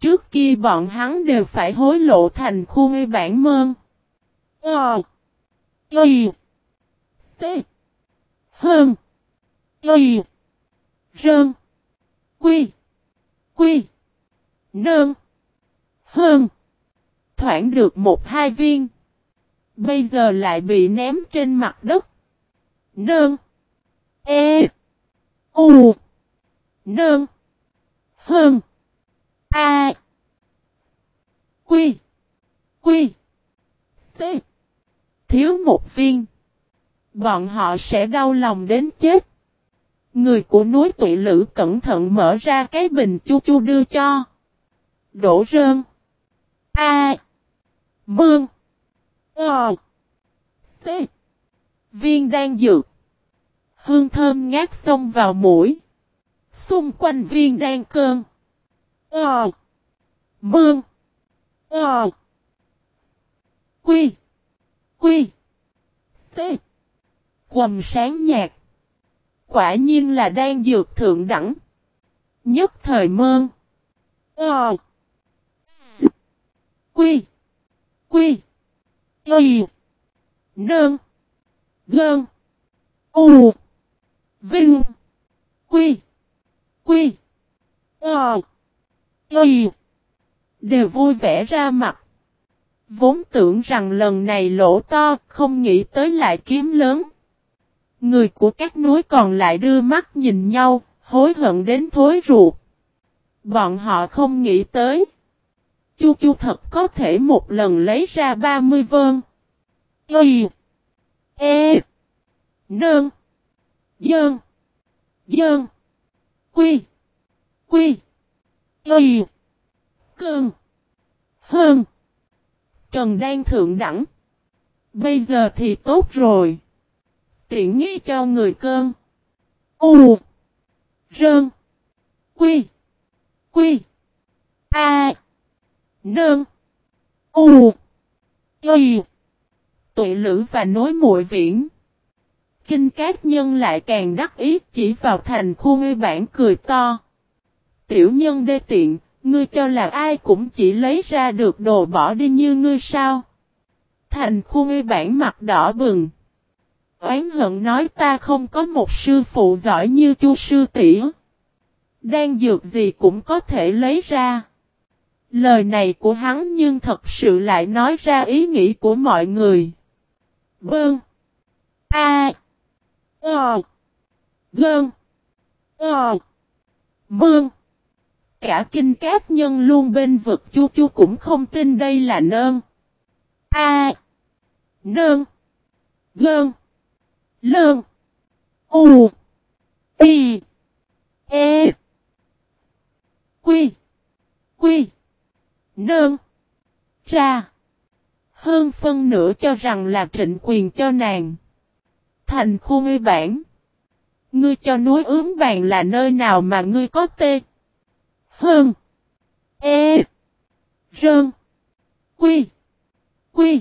Trước kia bọn hắn đều phải hối lộ thành khu ngây bản mơn. Ờ. Y. T. Hơn. Y. Rơn. Quy. Quy. Nơn. Hơn. Thoảng được một hai viên. Bây giờ lại bị ném trên mặt đất. Nơn. E. U. Nơn. Hơn. A. Quy. Quy. T. Thiếu một viên. Bọn họ sẽ đau lòng đến chết. Người của núi tụy lữ cẩn thận mở ra cái bình chu chu đưa cho. Đổ rơn. A. Mương. Ờ. T. Viên đang dược. Hương thơm ngát xông vào mũi. Xung quanh viên đang cơn. Ờ. Mương. Ờ. Quy. Quy. T. Quầm sáng nhạt. Quả nhiên là đang dược thượng đẳng. Nhất thời mơn. Ờ. Quy. Quy. Y. Nơn. Gơn. U. Vinh. Quy. Quy. Ờ. Y. Đều vui vẻ ra mặt. Vốn tưởng rằng lần này lỗ to, không nghĩ tới lại kiếm lớn. Người của các núi còn lại đưa mắt nhìn nhau, hối hận đến thối ruột. Bọn họ không nghĩ tới. Chu chu thật có thể một lần lấy ra 30 vơn. Y. E. nương Dơn. Dơn. Quy. Quy. Y. Cơn. Hơn. Trần đang thượng đẳng. Bây giờ thì tốt rồi. Tiện nghi cho người cơn. U. Rơn. Quy. Quy. A. Nơn. U. Y. Tụi lữ và nối muội viễn. Kinh cát nhân lại càng đắc ý chỉ vào thành khu ngư bản cười to. Tiểu nhân đê tiện, ngươi cho là ai cũng chỉ lấy ra được đồ bỏ đi như ngươi sao? Thành khu ngươi bản mặt đỏ bừng. Oán hận nói ta không có một sư phụ giỏi như chu sư tỷ Đang dược gì cũng có thể lấy ra. Lời này của hắn nhưng thật sự lại nói ra ý nghĩ của mọi người. Bơn. A. Ờ. Gơn. Ờ. Bơn. Cả kinh các nhân luôn bên vực chu chu cũng không tin đây là nơn. A. Nơn. Gơn. Lơn. U. Y. E. Quy. Quy. Nơn. Ra. Hơn phân nửa cho rằng là trịnh quyền cho nàng. Thành khu ngươi bản. Ngươi cho núi ướm bàn là nơi nào mà ngươi có tê. Hơn. E. Rơn. Quy. Quy.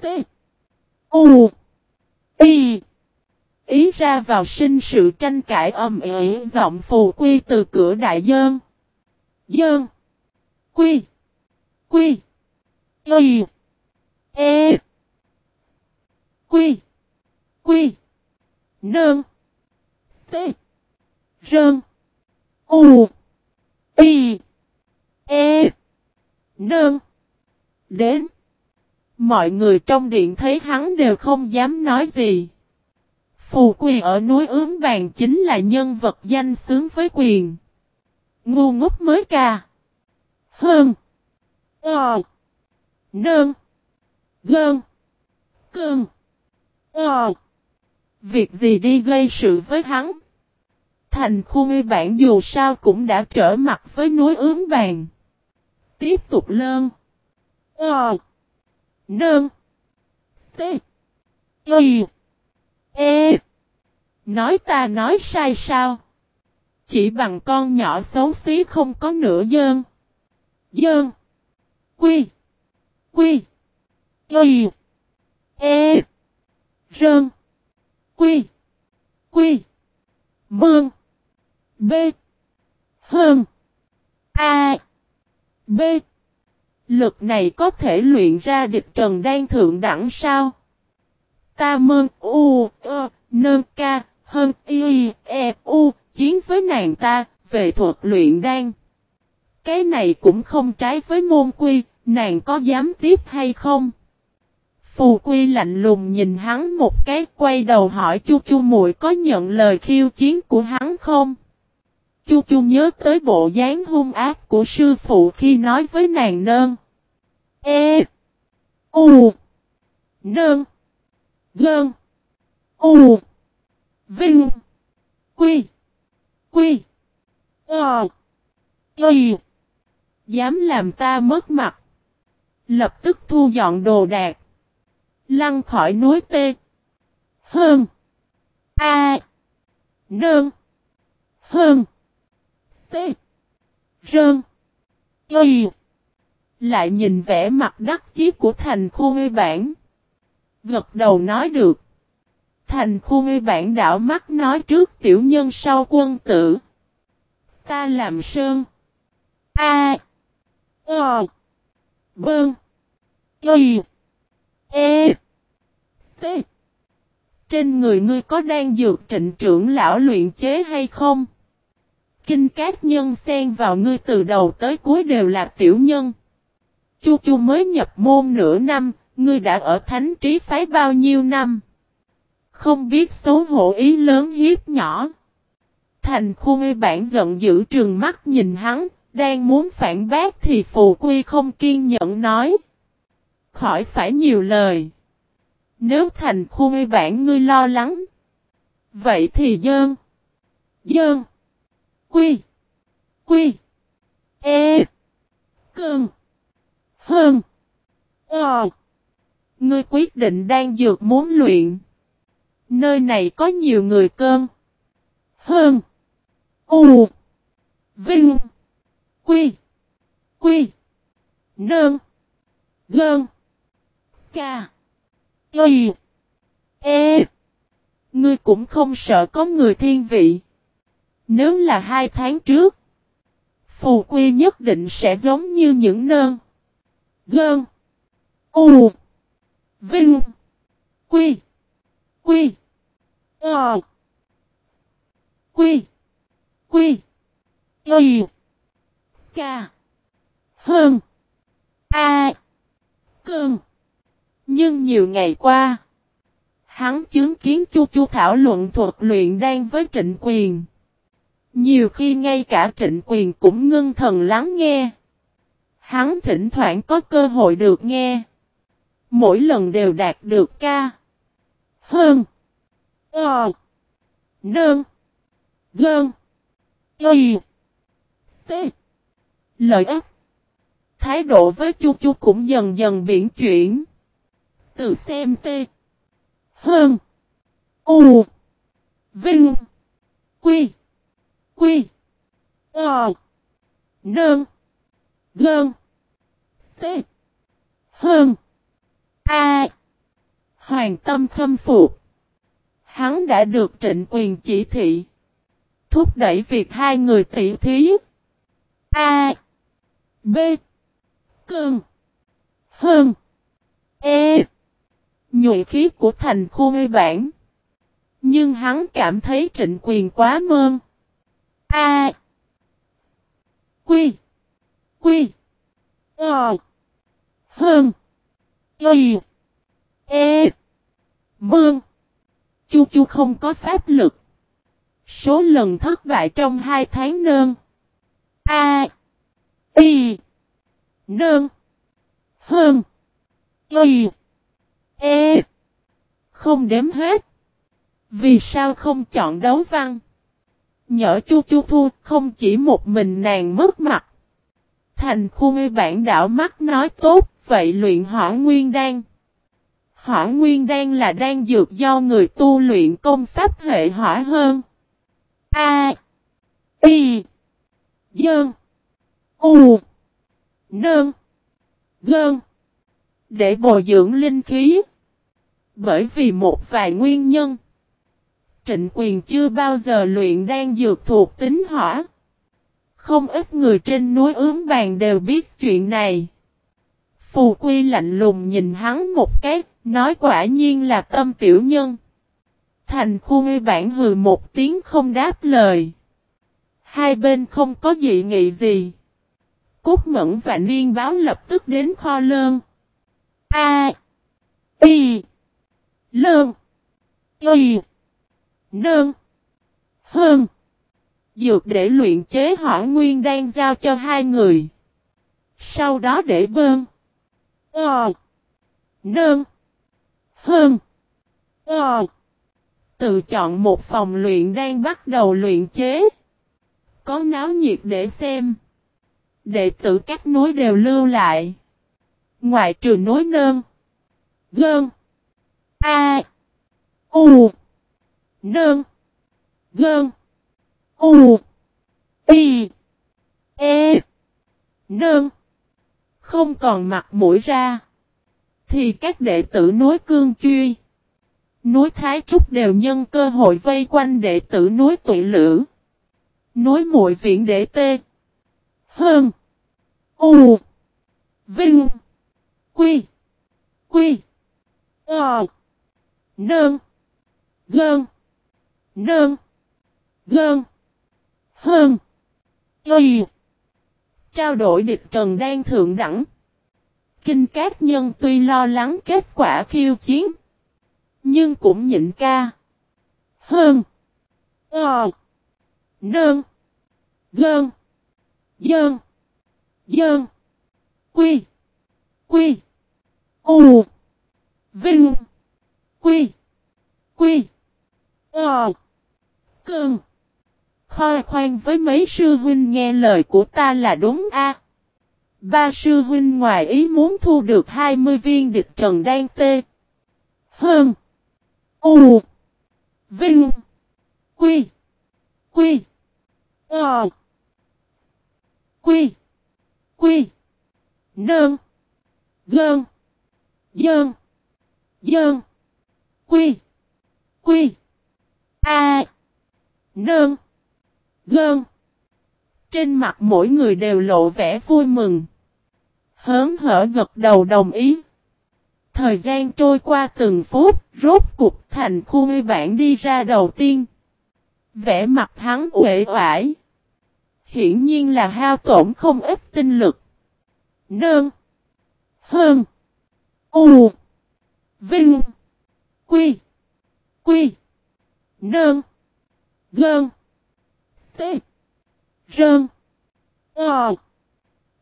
T. U. Y. Ý ra vào sinh sự tranh cãi ầm ĩ, giọng phù quy từ cửa đại dơn. Dơn. Quy. Quy. Y. E. Quy. Quy. Nơn. T. Rơn. U. Y. E. Nương. Đến. Mọi người trong điện thấy hắn đều không dám nói gì. Phù quỳ ở núi ướm bàn chính là nhân vật danh sướng với quyền. Ngu ngốc mới ca. Hơn. Ờ. Nơn. Gơn. Cơn. Ờ. Việc gì đi gây sự với hắn? Thành khu ngư bản dù sao cũng đã trở mặt với núi ướm vàng Tiếp tục lơn. Ờ. Nơn. T. Y. E. Nói ta nói sai sao? Chỉ bằng con nhỏ xấu xí không có nửa dơn. Dơn. Quy. Quy. Y. E. Rơn. Quy. Quy. Mương. B. Hơn. A. B. Lực này có thể luyện ra địch trần đang thượng đẳng sao? Ta mơn u, ơ, nơn ca, hơn y, e, u, chiến với nàng ta, về thuật luyện đan. Cái này cũng không trái với môn quy, nàng có dám tiếp hay không? Phù Quy lạnh lùng nhìn hắn một cái quay đầu hỏi Chu Chu muội có nhận lời khiêu chiến của hắn không? Chu Chu nhớ tới bộ dáng hung ác của sư phụ khi nói với nàng nơn. E. U. Nơn. Gơn. U. Vinh. Quy. Quy. Ờ. ờ y. Dám làm ta mất mặt. Lập tức thu dọn đồ đạc. Lăn khỏi núi tê. Hơn. A. Nơn. Hơn. Tê. Rơn. Y. Lại nhìn vẻ mặt đắc chí của thành khu ngư bản. Gật đầu nói được. Thành khu ngư bản đảo mắt nói trước tiểu nhân sau quân tử. Ta làm sơn. A. O. Bơn. Y. E. T. Trên người ngươi có đang dược trịnh trưởng lão luyện chế hay không? Kinh cát nhân xen vào ngươi từ đầu tới cuối đều là tiểu nhân. Chu chu mới nhập môn nửa năm, ngươi đã ở thánh trí phái bao nhiêu năm? Không biết xấu hổ ý lớn hiếp nhỏ. Thành khu ngây bản giận dữ trường mắt nhìn hắn, đang muốn phản bác thì phù quy không kiên nhẫn nói. Khỏi phải nhiều lời. Nếu thành khu ngây bản ngươi lo lắng. Vậy thì dơn. Dơn. Quy. Quy. E. Cơn. Hơn. Ờ. Ngươi quyết định đang dược muốn luyện. Nơi này có nhiều người cơn. Hơn. U. Vinh. Quy. Quy. Nơn. Gơn. Ca. Y. E. Ngươi cũng không sợ có người thiên vị. Nếu là hai tháng trước. Phù quy nhất định sẽ giống như những nơn. Gơn. U. Vinh. Quy. Quy. Ờ. Quy. Quy. Y. Ca. Hơn. A. Cơn. Nhưng nhiều ngày qua. Hắn chứng kiến Chu Chu thảo luận thuật luyện đan với trịnh quyền. Nhiều khi ngay cả trịnh quyền cũng ngưng thần lắng nghe. Hắn thỉnh thoảng có cơ hội được nghe. Mỗi lần đều đạt được ca. Hơn. Ờ. Nơn. Gơn. Y. T. Lợi ích. Thái độ với Chu Chu cũng dần dần biển chuyển. Từ xem T. Hơn. U. Vinh. Quy. Quy. Ờ. Nơn. Gơn. T. Hơn. A. Hoàng tâm khâm phục. Hắn đã được trịnh quyền chỉ thị. Thúc đẩy việc hai người tỷ thí. A. B. Cơn. Hơn. E. Nhụy khí của thành khu mê bản. Nhưng hắn cảm thấy trịnh quyền quá mơn. A. Quy. Quy. Ờ. Hơn. Y. E. Mương. Chu chu không có pháp lực. Số lần thất bại trong hai tháng nơn. A. Y. Nơn. Hơn. Y. E. Không đếm hết. Vì sao không chọn đấu văn? Nhỡ chu chu thu không chỉ một mình nàng mất mặt. Thành khu ngây bản đảo mắt nói tốt, vậy luyện hỏa nguyên đan. Hỏa nguyên đan là đan dược do người tu luyện công pháp hệ hỏa hơn. A. Y. Dơn. U. Nơn. Gơn. Để bồi dưỡng linh khí. Bởi vì một vài nguyên nhân. Trịnh quyền chưa bao giờ luyện đan dược thuộc tính hỏa. Không ít người trên núi ướm bàn đều biết chuyện này. Phù Quy lạnh lùng nhìn hắn một cái, nói quả nhiên là tâm tiểu nhân. Thành khu ngư bản hừ một tiếng không đáp lời. Hai bên không có dị nghị gì. Cúc Mẫn và Niên báo lập tức đến kho lơn. A. Y. Lơn. Y. Nơn. Hơn. Dược để luyện chế hỏa nguyên đang giao cho hai người. Sau đó để bơn. Ờ. Nơn. Hơn. Ờ. Tự chọn một phòng luyện đang bắt đầu luyện chế. Có náo nhiệt để xem. Đệ tử các núi đều lưu lại. Ngoại trừ núi nơn. Gơn. A. U nương Gơn. U. Y. E. nương Không còn mặt mũi ra. Thì các đệ tử núi Cương Truy. Núi Thái Trúc đều nhân cơ hội vây quanh đệ tử núi Tụy Lữ. Núi Muội Viện Đệ Tê. Hơn. U. Vinh. Quy. Quy. Ờ. Nơn. Gơn. Nơn. Gơn. Hơn. Y. Trao đổi địch trần đang thượng đẳng. Kinh các nhân tuy lo lắng kết quả khiêu chiến. Nhưng cũng nhịn ca. Hơn. Ờ. Nơn. Gơn. Dơn. Dơn. Quy. Quy. U. Vinh. Quy. Quy. Ờ. Cơn. Khoai khoan với mấy sư huynh nghe lời của ta là đúng a. Ba sư huynh ngoài ý muốn thu được 20 viên địch trần đan tê. Hơn. U. Vinh. Quy. Quy. Ờ. Quy. Quy. Nơn. Gơn. Dơn. Dơn. Quy. Quy. A. Nơn. Gơn. Trên mặt mỗi người đều lộ vẻ vui mừng. Hớn hở gật đầu đồng ý. Thời gian trôi qua từng phút, rốt cục thành khu ngây bản đi ra đầu tiên. Vẽ mặt hắn uể oải. Hiển nhiên là hao tổn không ít tinh lực. Nơn. Hơn. U. Vinh. Quy. Quy. Nơn. Gơn. T. Rơn. Ờ.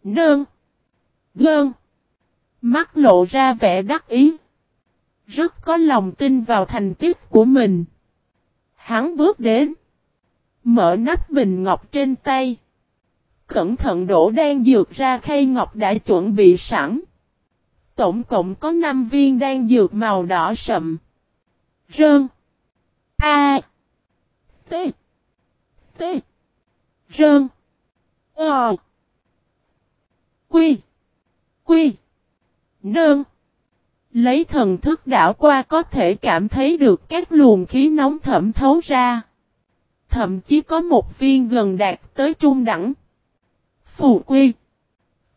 Nơn. Gơn. Mắt lộ ra vẻ đắc ý. Rất có lòng tin vào thành tích của mình. Hắn bước đến. Mở nắp bình ngọc trên tay. Cẩn thận đổ đan dược ra khay ngọc đã chuẩn bị sẵn. Tổng cộng có 5 viên đan dược màu đỏ sậm. Rơn. A. T. T. Rơn. Ờ. Quy. Quy. Nơn. Lấy thần thức đảo qua có thể cảm thấy được các luồng khí nóng thẩm thấu ra. Thậm chí có một viên gần đạt tới trung đẳng. Phù quy.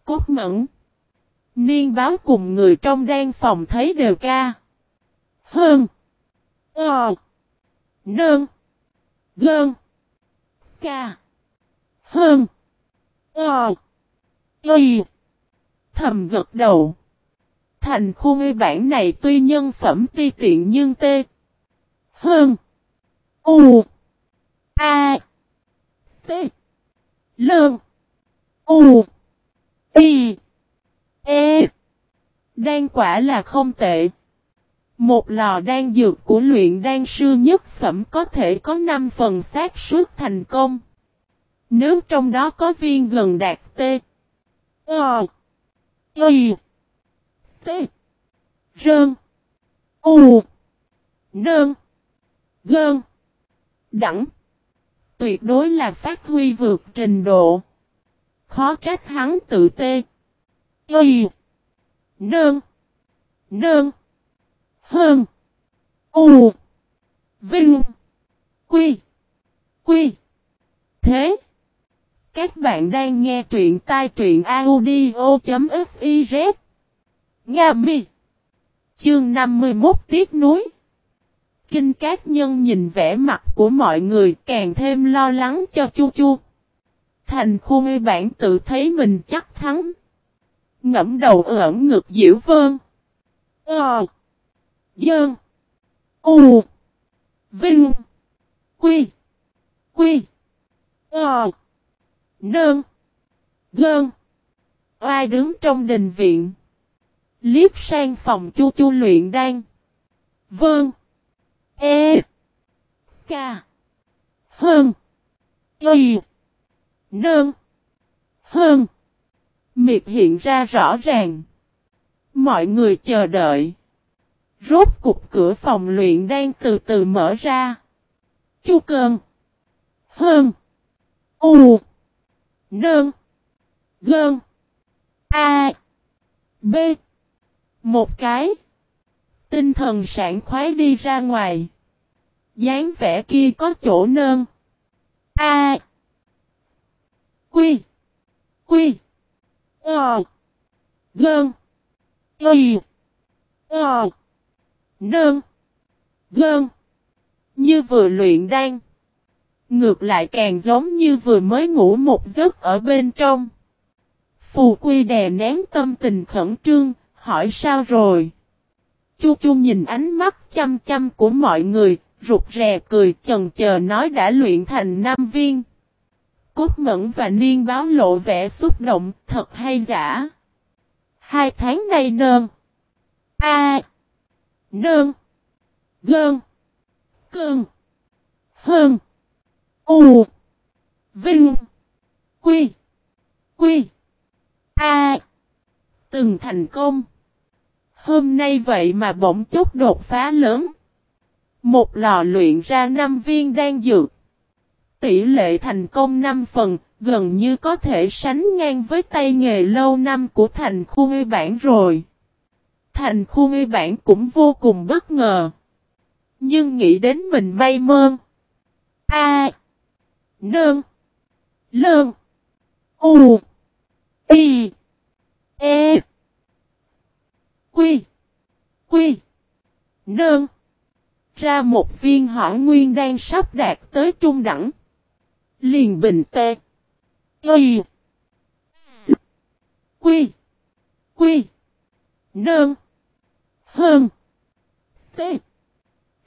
Cốt mẫn. Niên báo cùng người trong đan phòng thấy đều ca. Hơn. Ờ. Nơn. Gơn. Ca. Hơn. Ờ. Y. Thầm gật đầu. Thành khu ngây bản này tuy nhân phẩm ti tiện nhưng tê. Hơn. U. A. T. Lơn. U. Y. E. đang quả là không tệ. Một lò đan dược của luyện đan sư nhất phẩm có thể có 5 phần xác suất thành công. Nếu trong đó có viên gần đạt T. Ờ. Y. T. Rơn. U. Nơn. Gơn. Đẳng. Tuyệt đối là phát huy vượt trình độ. Khó trách hắn tự t Y. Nơn. Nơn. Hơn. U. Vinh. Quy. Quy. Thế. Các bạn đang nghe truyện tai truyện audio.fiz. Nga mi. Chương 51 tiết núi. Kinh các nhân nhìn vẻ mặt của mọi người càng thêm lo lắng cho chu chu. Thành khu mê bản tự thấy mình chắc thắng. Ngẫm đầu ẩn ngực diễu vơn. Ờ. Dơn. U. Vinh. Quy. Quy. Ờ. Nơn. Gơn. Oai đứng trong đình viện. Liếp sang phòng chu chu luyện đang Vâng. E. Ca. Hơn. Y. Nơn. Hơn. Miệt hiện ra rõ ràng. Mọi người chờ đợi. Rốt cục cửa phòng luyện đang từ từ mở ra. Chu cơn. Hơn. U. Nơn. Gơn. A. B. Một cái. Tinh thần sảng khoái đi ra ngoài. dáng vẻ kia có chỗ nơn. A. Quy. Quy. Ờ. Gơn. Y. Ờ. Nơn. Gơn. Như vừa luyện đan. Ngược lại càng giống như vừa mới ngủ một giấc ở bên trong. Phù quy đè nén tâm tình khẩn trương, hỏi sao rồi? Chu chu nhìn ánh mắt chăm chăm của mọi người, rụt rè cười chần chờ nói đã luyện thành năm viên. Cốt mẫn và niên báo lộ vẻ xúc động, thật hay giả. Hai tháng nay nơn. A. Nơn. Gơn. Cơn. Hơn. U. Vinh. Quy. Quy. A. Từng thành công. Hôm nay vậy mà bỗng chốc đột phá lớn. Một lò luyện ra 5 viên đan dược. Tỷ lệ thành công 5 phần, gần như có thể sánh ngang với tay nghề lâu năm của thành khu ngây bản rồi. Thành khu ngây bản cũng vô cùng bất ngờ. Nhưng nghĩ đến mình may mơn. A. Nương. Lương. U. Y. E. Quy. Quy. Nương. Ra một viên hỏa nguyên đang sắp đạt tới trung đẳng. Liền bình tê. Y. S. Quy. Quy. Nương. Hơn. T.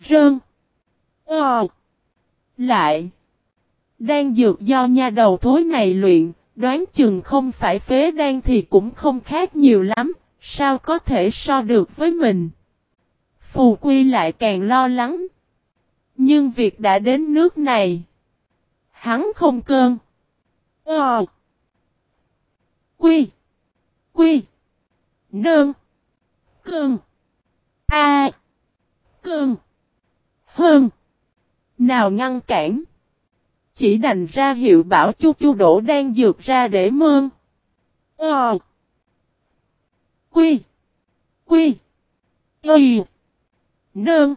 Rơn. Ờ. Lại. Đang dược do nha đầu thối này luyện, đoán chừng không phải phế đan thì cũng không khác nhiều lắm, sao có thể so được với mình. Phù Quy lại càng lo lắng. Nhưng việc đã đến nước này. Hắn không cơn. Ờ. Quy. Quy. Nơn. Cơn. A. À. Cơn. Hơn. Nào ngăn cản. Chỉ đành ra hiệu bảo chu chu đổ đang dược ra để mơn. Ờ. Quy. Quy. Ờ. Quy. Nương.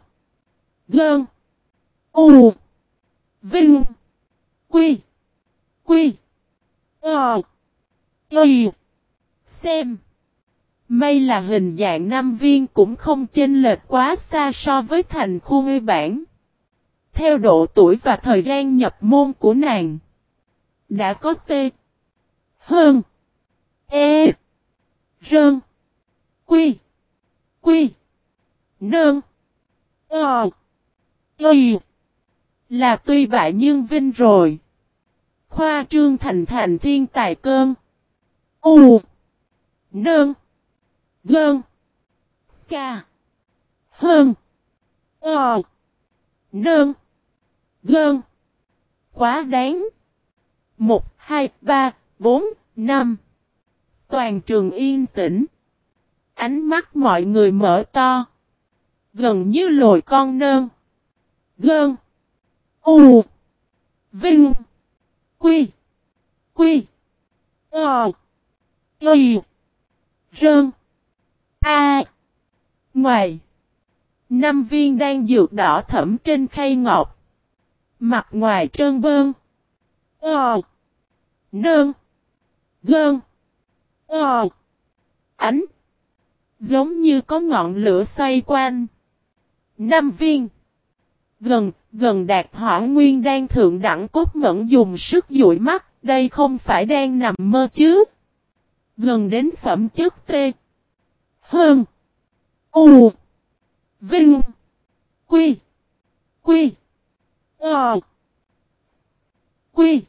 Gơn. U. Vinh. Quy. Quy. Ờ. Y. Xem. May là hình dạng năm viên cũng không chênh lệch quá xa so với thành khu ngây bản. Theo độ tuổi và thời gian nhập môn của nàng. Đã có T. Hơn. E. Rơn. Quy. Quy. Nơn. Ờ. Y. Là tuy bại nhưng vinh rồi. Khoa trương thành thành thiên tài cơn. U. Nơn. Gơn. Ca. Hơn. Ờ. Nơn. Gơn. Vâng. Quá đáng. Một, hai, ba, bốn, năm. Toàn trường yên tĩnh. Ánh mắt mọi người mở to. Gần như lồi con nơn. Gơn. U. Vinh. Quy. Quy. Ờ. Y. Rơn. A. Ngoài. Năm viên đang dược đỏ thẫm trên khay ngọc. Mặt ngoài trơn bơn. Ờ. Nơn. Gơn. Ờ. Ánh. Giống như có ngọn lửa xoay quanh. Năm viên. Gần, gần đạt hỏa nguyên đang thượng đẳng cốt mẫn dùng sức dụi mắt. Đây không phải đang nằm mơ chứ. Gần đến phẩm chất tê. Hơn. U. Vinh. Quy. Quy. Ờ. Quy.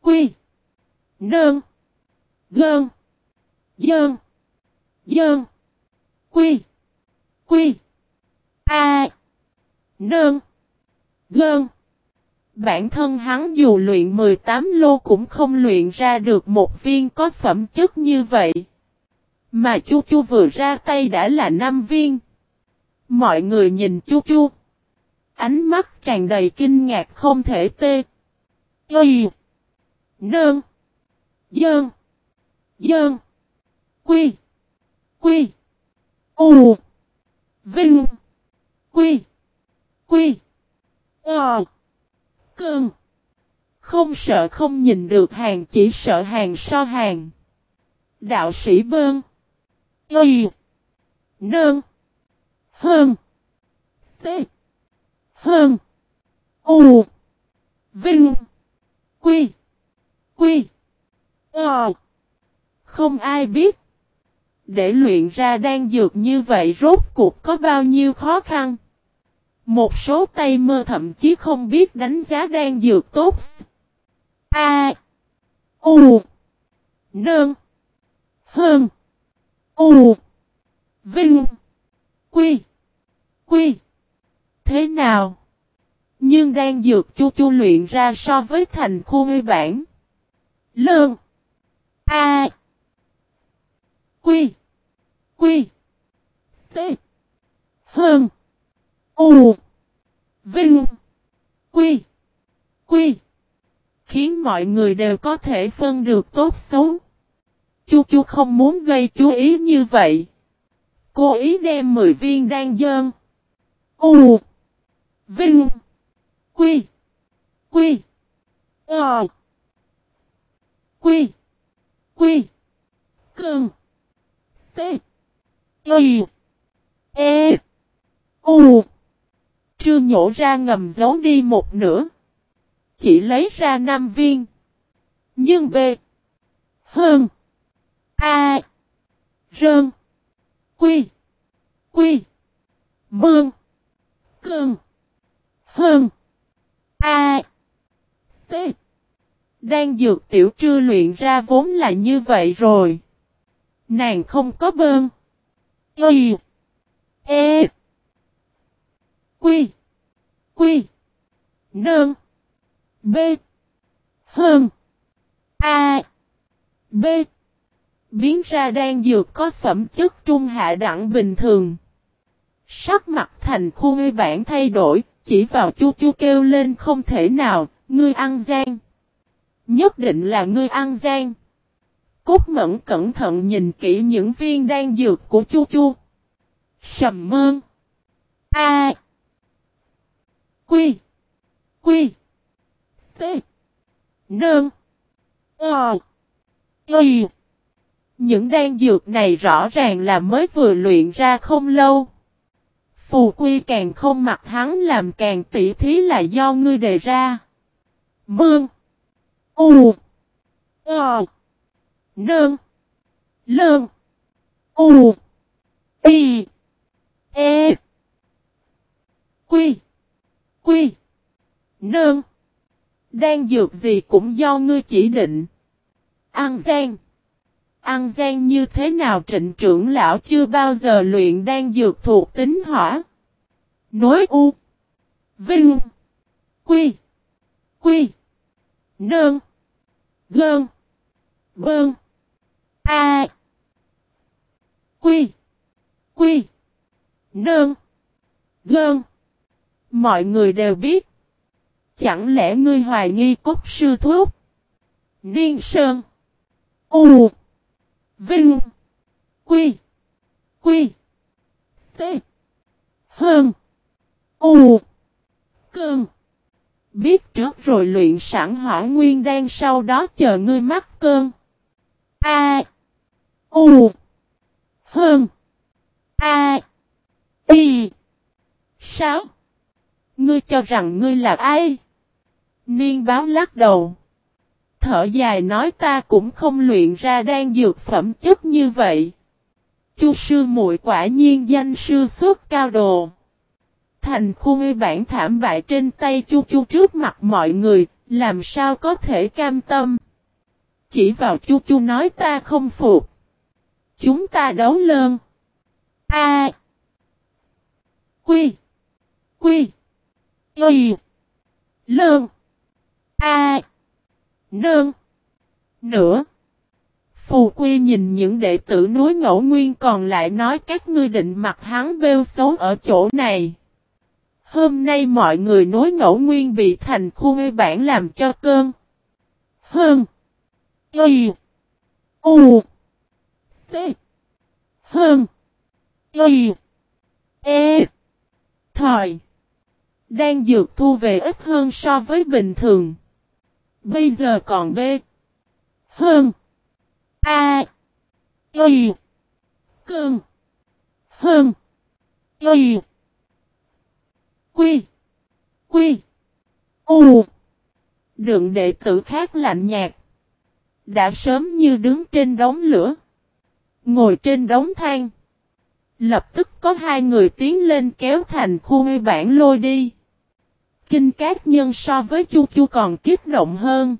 Quy. Nơn. Gơn. Dơn. Dơn. Quy. Quy. A. Nơn. Gơn. Bản thân hắn dù luyện 18 lô cũng không luyện ra được một viên có phẩm chất như vậy. Mà Chu Chu vừa ra tay đã là năm viên. Mọi người nhìn Chu Chu. Ánh mắt tràn đầy kinh ngạc không thể tê. Y. Nơn. Dơn. Dơn. Quy. Quy. U. Vinh. Quy. Quy. Ờ. Cơn. Không sợ không nhìn được hàng, chỉ sợ hàng so hàng. Đạo sĩ bơn. Y. nương Hơn. T. Hơn. U. Vinh. Quy. Quy. Ờ. Không ai biết. Để luyện ra đan dược như vậy rốt cuộc có bao nhiêu khó khăn. Một số tay mơ thậm chí không biết đánh giá đan dược tốt. A. U. nương Hơn. U. Vinh. Quy. Quy. Thế nào? Nhưng đang dược chu chu luyện ra so với thành khu ngây bản. Lương. A. Quy. Quy. T. Hơn. U. Vinh. Quy. Quy. Khiến mọi người đều có thể phân được tốt xấu. Chu chu không muốn gây chú ý như vậy. Cô ý đem 10 viên đan dơn. U. Vinh. Quy. Quy. Ờ. Quy. Quy. cường T. Y. E. U. Trưa nhổ ra ngầm giấu đi một nửa. Chỉ lấy ra 5 viên. Nhưng B. Hơn. A. Rơn. Quy. Quy. Mương. cường Hơn. A. T. Đang dược tiểu trư luyện ra vốn là như vậy rồi. Nàng không có bơn. Y. E. Quy. Quy. Nơn. B. Hơn. A. B. Biến ra đang dược có phẩm chất trung hạ đẳng bình thường. Sắc mặt thành khu ngươi bản thay đổi, chỉ vào chu chu kêu lên không thể nào, ngươi ăn gian. Nhất định là ngươi ăn gian. Cốt mẫn cẩn thận nhìn kỹ những viên đan dược của chu chu. Sầm mơn. A. Quy. Quy. T. Nương. Ờ. Y. Những đan dược này rõ ràng là mới vừa luyện ra không lâu. Phù quy càng không mặc hắn làm càng tỉ thí là do ngươi đề ra. Mương. U. Ờ. Nương. Lương. U. Y. E. Quy. Quy. Nương. Đang dược gì cũng do ngươi chỉ định. Ăn Giang. Ăn gian như thế nào trịnh trưởng lão chưa bao giờ luyện đang dược thuộc tính hỏa. Nối u. Vinh. Quy. Quy. Nương. Gơn. Bơn. A. Quy. Quy. Nương. Gơn. Mọi người đều biết. Chẳng lẽ ngươi hoài nghi cốt sư thuốc? Niên Sơn. U. Vinh. Quy. Quy. T. Hơn. U. Cơn. Biết trước rồi luyện sẵn hỏa nguyên đan sau đó chờ ngươi mắc cơn. A. U. Hơn. A. Y. Sáu. Ngươi cho rằng ngươi là ai? Niên báo lắc đầu. Thở dài nói ta cũng không luyện ra đan dược phẩm chất như vậy. Chu sư muội quả nhiên danh sư xuất cao đồ. Thành khu ngư bản thảm bại trên tay chu chu trước mặt mọi người, làm sao có thể cam tâm. Chỉ vào chu chu nói ta không phục. Chúng ta đấu lơn. A. Quy. Quy. Y. Lơn. A. Nương. Nữa. Phù Quy nhìn những đệ tử núi ngẫu nguyên còn lại nói các ngươi định mặt hắn bêu xấu ở chỗ này. Hôm nay mọi người núi ngẫu nguyên bị thành khu ngây bản làm cho cơn. Hơn. Y. U. T. Hơn. Y. E. Thời. Đang dược thu về ít hơn so với bình thường. Bây giờ còn B. Hơn. A. Y. Cơn. Hơn. Y. Quy. Quy. U. đường đệ tử khác lạnh nhạt. Đã sớm như đứng trên đống lửa. Ngồi trên đống than. Lập tức có hai người tiến lên kéo thành khu ngây bản lôi đi. Kinh cát nhân so với chu chu còn kích động hơn.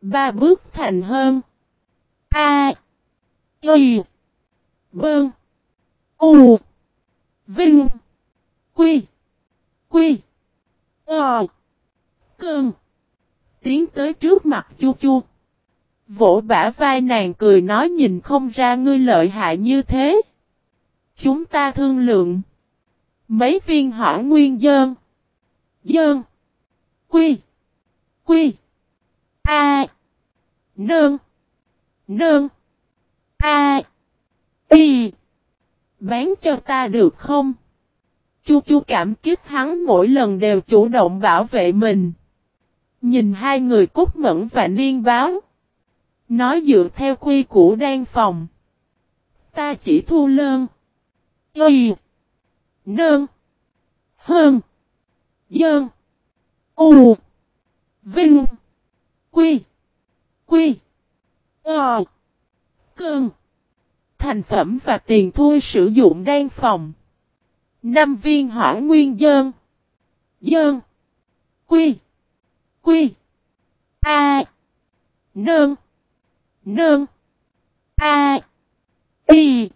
Ba bước thành hơn. A. Y. Bơn. U. Vinh. Quy. Quy. Ờ. Cơn. Tiến tới trước mặt chu chu. Vỗ bả vai nàng cười nói nhìn không ra ngươi lợi hại như thế. Chúng ta thương lượng. Mấy viên hỏa nguyên dơn. Dơn. Quy. Quy. A. Nương. Nương. A. Y. Bán cho ta được không? Chu chu cảm kích hắn mỗi lần đều chủ động bảo vệ mình. Nhìn hai người cúc mẫn và niên báo. Nói dựa theo quy củ đan phòng. Ta chỉ thu lơn. Y. Nương. Hơn. Dơn. U. Vinh. Quy. Quy. Ờ. Cơn. Thành phẩm và tiền thuê sử dụng đan phòng. năm viên hỏa nguyên dơn. Dơn. Quy. Quy. A. Nương. Nương. A. Y.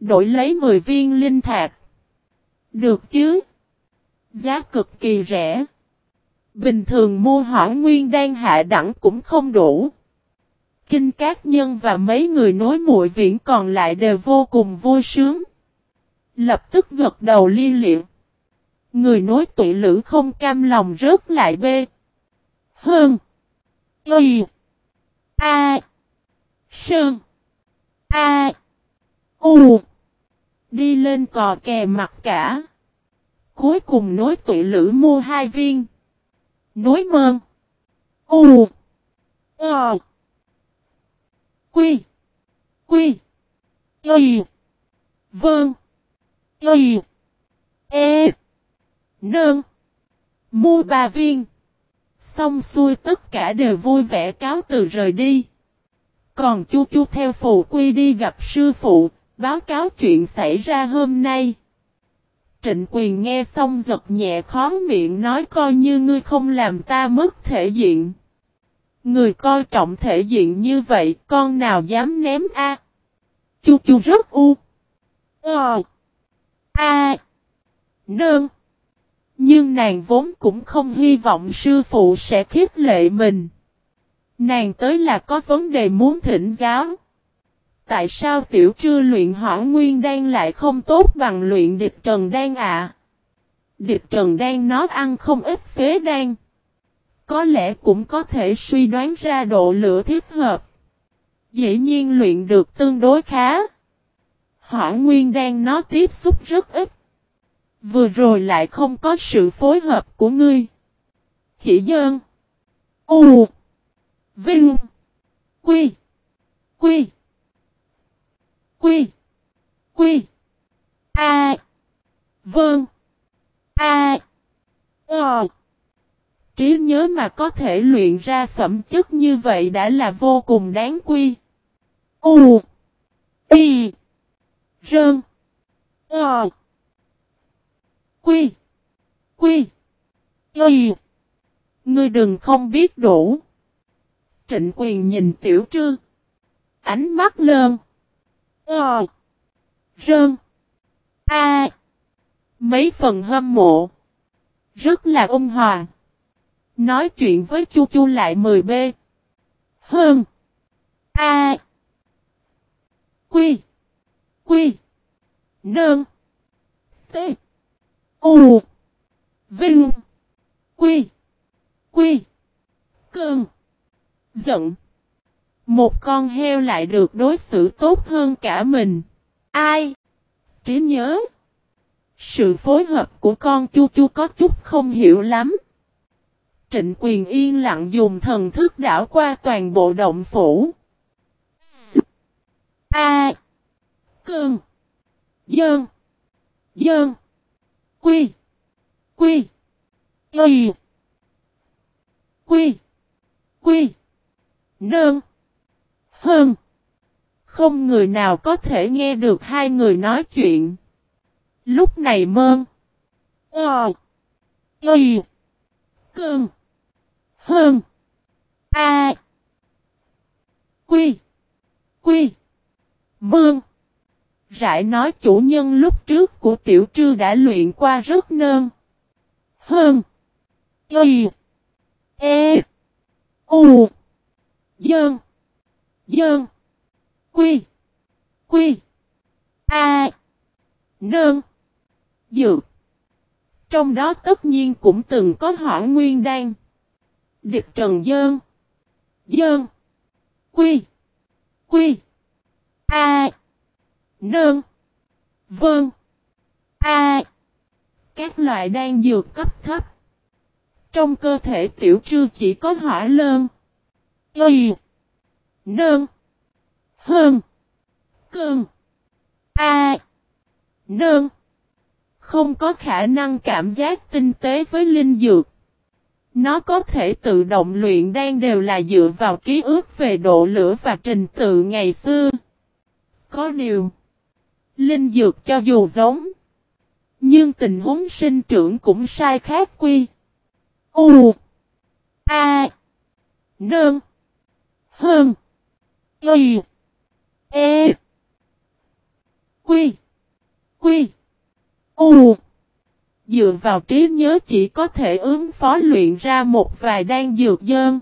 Đổi lấy 10 viên linh thạch. Được chứ? Giá cực kỳ rẻ. Bình thường mua hỏa nguyên đan hạ đẳng cũng không đủ. Kinh Cát Nhân và mấy người nối muội viễn còn lại đều vô cùng vui sướng. Lập tức gật đầu liên liệm Người nối tụy lữ không cam lòng rớt lại bê. Hơn. Y. A. Sơn. A. U. Đi lên cò kè mặt cả. Cuối cùng nối tụi lữ mua hai viên. Nối mơn. U. Ờ. Quy. Quy. Y. Vâng. Y. E. Nơn. Mua ba viên. Xong xuôi tất cả đều vui vẻ cáo từ rời đi. Còn chu chu theo phụ quy đi gặp sư phụ, báo cáo chuyện xảy ra hôm nay. Trịnh quyền nghe xong giật nhẹ khó miệng nói coi như ngươi không làm ta mất thể diện. Người coi trọng thể diện như vậy, con nào dám ném a? Chu chu rất u. Ờ. A. Nương. Nhưng nàng vốn cũng không hy vọng sư phụ sẽ khiết lệ mình. Nàng tới là có vấn đề muốn thỉnh giáo. Tại sao tiểu trư luyện hỏa nguyên đan lại không tốt bằng luyện địch trần đan ạ? Địch trần đan nó ăn không ít phế đan. Có lẽ cũng có thể suy đoán ra độ lửa thiết hợp. Dĩ nhiên luyện được tương đối khá. Hỏa nguyên đan nó tiếp xúc rất ít. Vừa rồi lại không có sự phối hợp của ngươi. Chỉ dơn. U. Vinh. Quy. Quy. Quy. Quy. A. Vâng. A. Ờ. Trí nhớ mà có thể luyện ra phẩm chất như vậy đã là vô cùng đáng quy. U. Y. Rơn. Ờ. Quy. Quy. Y. Ngươi đừng không biết đủ. Trịnh quyền nhìn tiểu trư. Ánh mắt lơn. Ờ. Rơn. A. Mấy phần hâm mộ. Rất là ôn hòa. Nói chuyện với chu chu lại 10B. Hơn. A. Quy. Quy. Nơn. T. U. Vinh. Quy. Quy. Cơn. Giận. Một con heo lại được đối xử tốt hơn cả mình. Ai? Trí nhớ. Sự phối hợp của con chu chu có chút không hiểu lắm. Trịnh quyền yên lặng dùng thần thức đảo qua toàn bộ động phủ. A. Cương. Dơn. Dơn. Quy. Quy. Quy. Quy. Quy. Nơn. Hơn. Không người nào có thể nghe được hai người nói chuyện. Lúc này mơn. Ờ. Y. Cơn. Hơn. A. Quy. Quy. Mương. Rải nói chủ nhân lúc trước của tiểu trư đã luyện qua rất nơn. Hơn. Y. E. U. Dơn. Dơn. Quy. Quy. A. Nơn. Dược. Trong đó tất nhiên cũng từng có hỏa nguyên đan. Địch trần dơn. Dơn. Quy. Quy. A. Nơn. Vâng. A. Các loại đan dược cấp thấp. Trong cơ thể tiểu trư chỉ có hỏa lơn. Y nương, Hơn. Cương. A. nương, Không có khả năng cảm giác tinh tế với linh dược. Nó có thể tự động luyện đan đều là dựa vào ký ức về độ lửa và trình tự ngày xưa. Có điều, linh dược cho dù giống, nhưng tình huống sinh trưởng cũng sai khác quy. U A Nương Hơn Y E Quy Quy U Dựa vào trí nhớ chỉ có thể ứng phó luyện ra một vài đan dược dơn.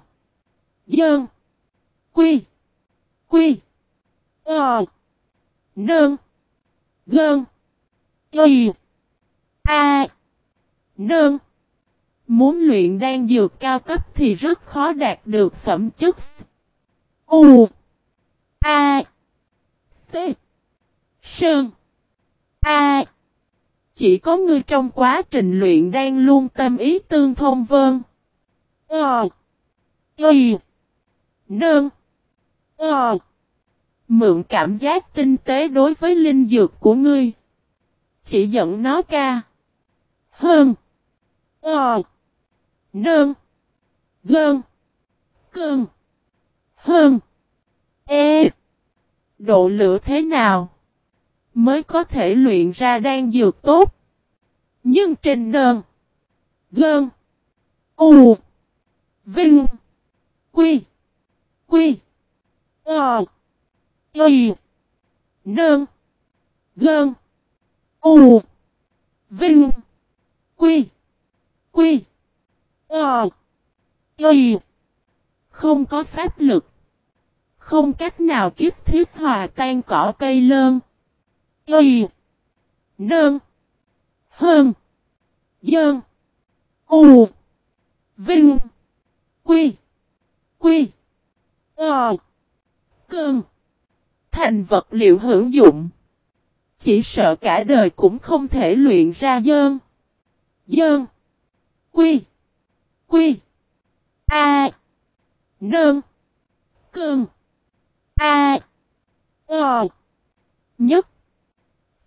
Dơn. Quy. Quy. Ờ. Nơn. Gơn. Y. A. Nơn. Muốn luyện đan dược cao cấp thì rất khó đạt được phẩm chất U. A. T. Sơn. A. Chỉ có ngươi trong quá trình luyện đang luôn tâm ý tương thông vơn. Ờ. Y. Nương. Ờ. Mượn cảm giác tinh tế đối với linh dược của ngươi. Chỉ dẫn nó ca. Hơn. Ờ. Nương. Gơn. Cơn. Hơn. E. Độ lửa thế nào? Mới có thể luyện ra đan dược tốt. Nhưng trên nơn. Gơn. U. Vinh. Quy. Quy. Ờ. Y. Nơn. Gơn. U. Vinh. Quy. Quy. Ờ. Y. Không có pháp lực. Không cách nào kiếp thiết hòa tan cỏ cây lơn. Y. Nơn. Hơn. Dơn. U. Vinh. Quy. Quy. Ờ. Cơn. Thành vật liệu hữu dụng. Chỉ sợ cả đời cũng không thể luyện ra dơn. Dơn. Quy. Quy. A. Nơn. Cơn. A. O. Nhất.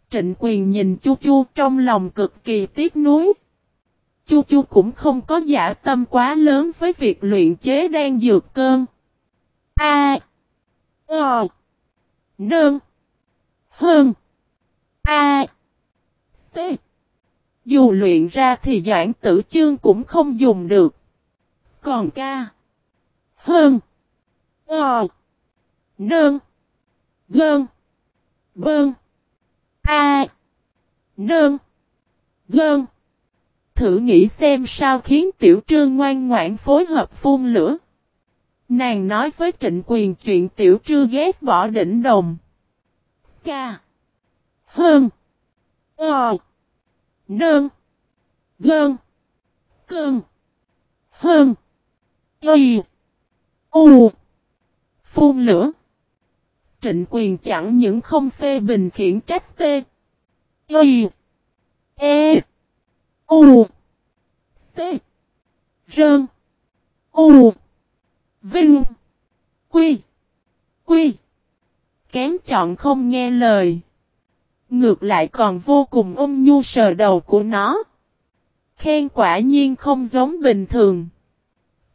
Trịnh quyền nhìn Chu Chu trong lòng cực kỳ tiếc nuối. Chu Chu cũng không có giả tâm quá lớn với việc luyện chế đang dược cơn. A. O. Nơn. Hơn. A. T. Dù luyện ra thì doãn tử chương cũng không dùng được. Còn ca. Hơn. Ờ nương Gơn. Bơn. A. nương Gơn. Thử nghĩ xem sao khiến tiểu trương ngoan ngoãn phối hợp phun lửa. Nàng nói với trịnh quyền chuyện tiểu trư ghét bỏ đỉnh đồng. Ca. Hơn. Ờ. Nơn. Gơn. Cơn. Hơn. Y. U. Phun lửa. Trịnh quyền chẳng những không phê bình khiển trách tê. Y. E. U. T. Rơn. U. Vinh. Quy. Quy. Kém chọn không nghe lời. Ngược lại còn vô cùng ôm nhu sờ đầu của nó. Khen quả nhiên không giống bình thường.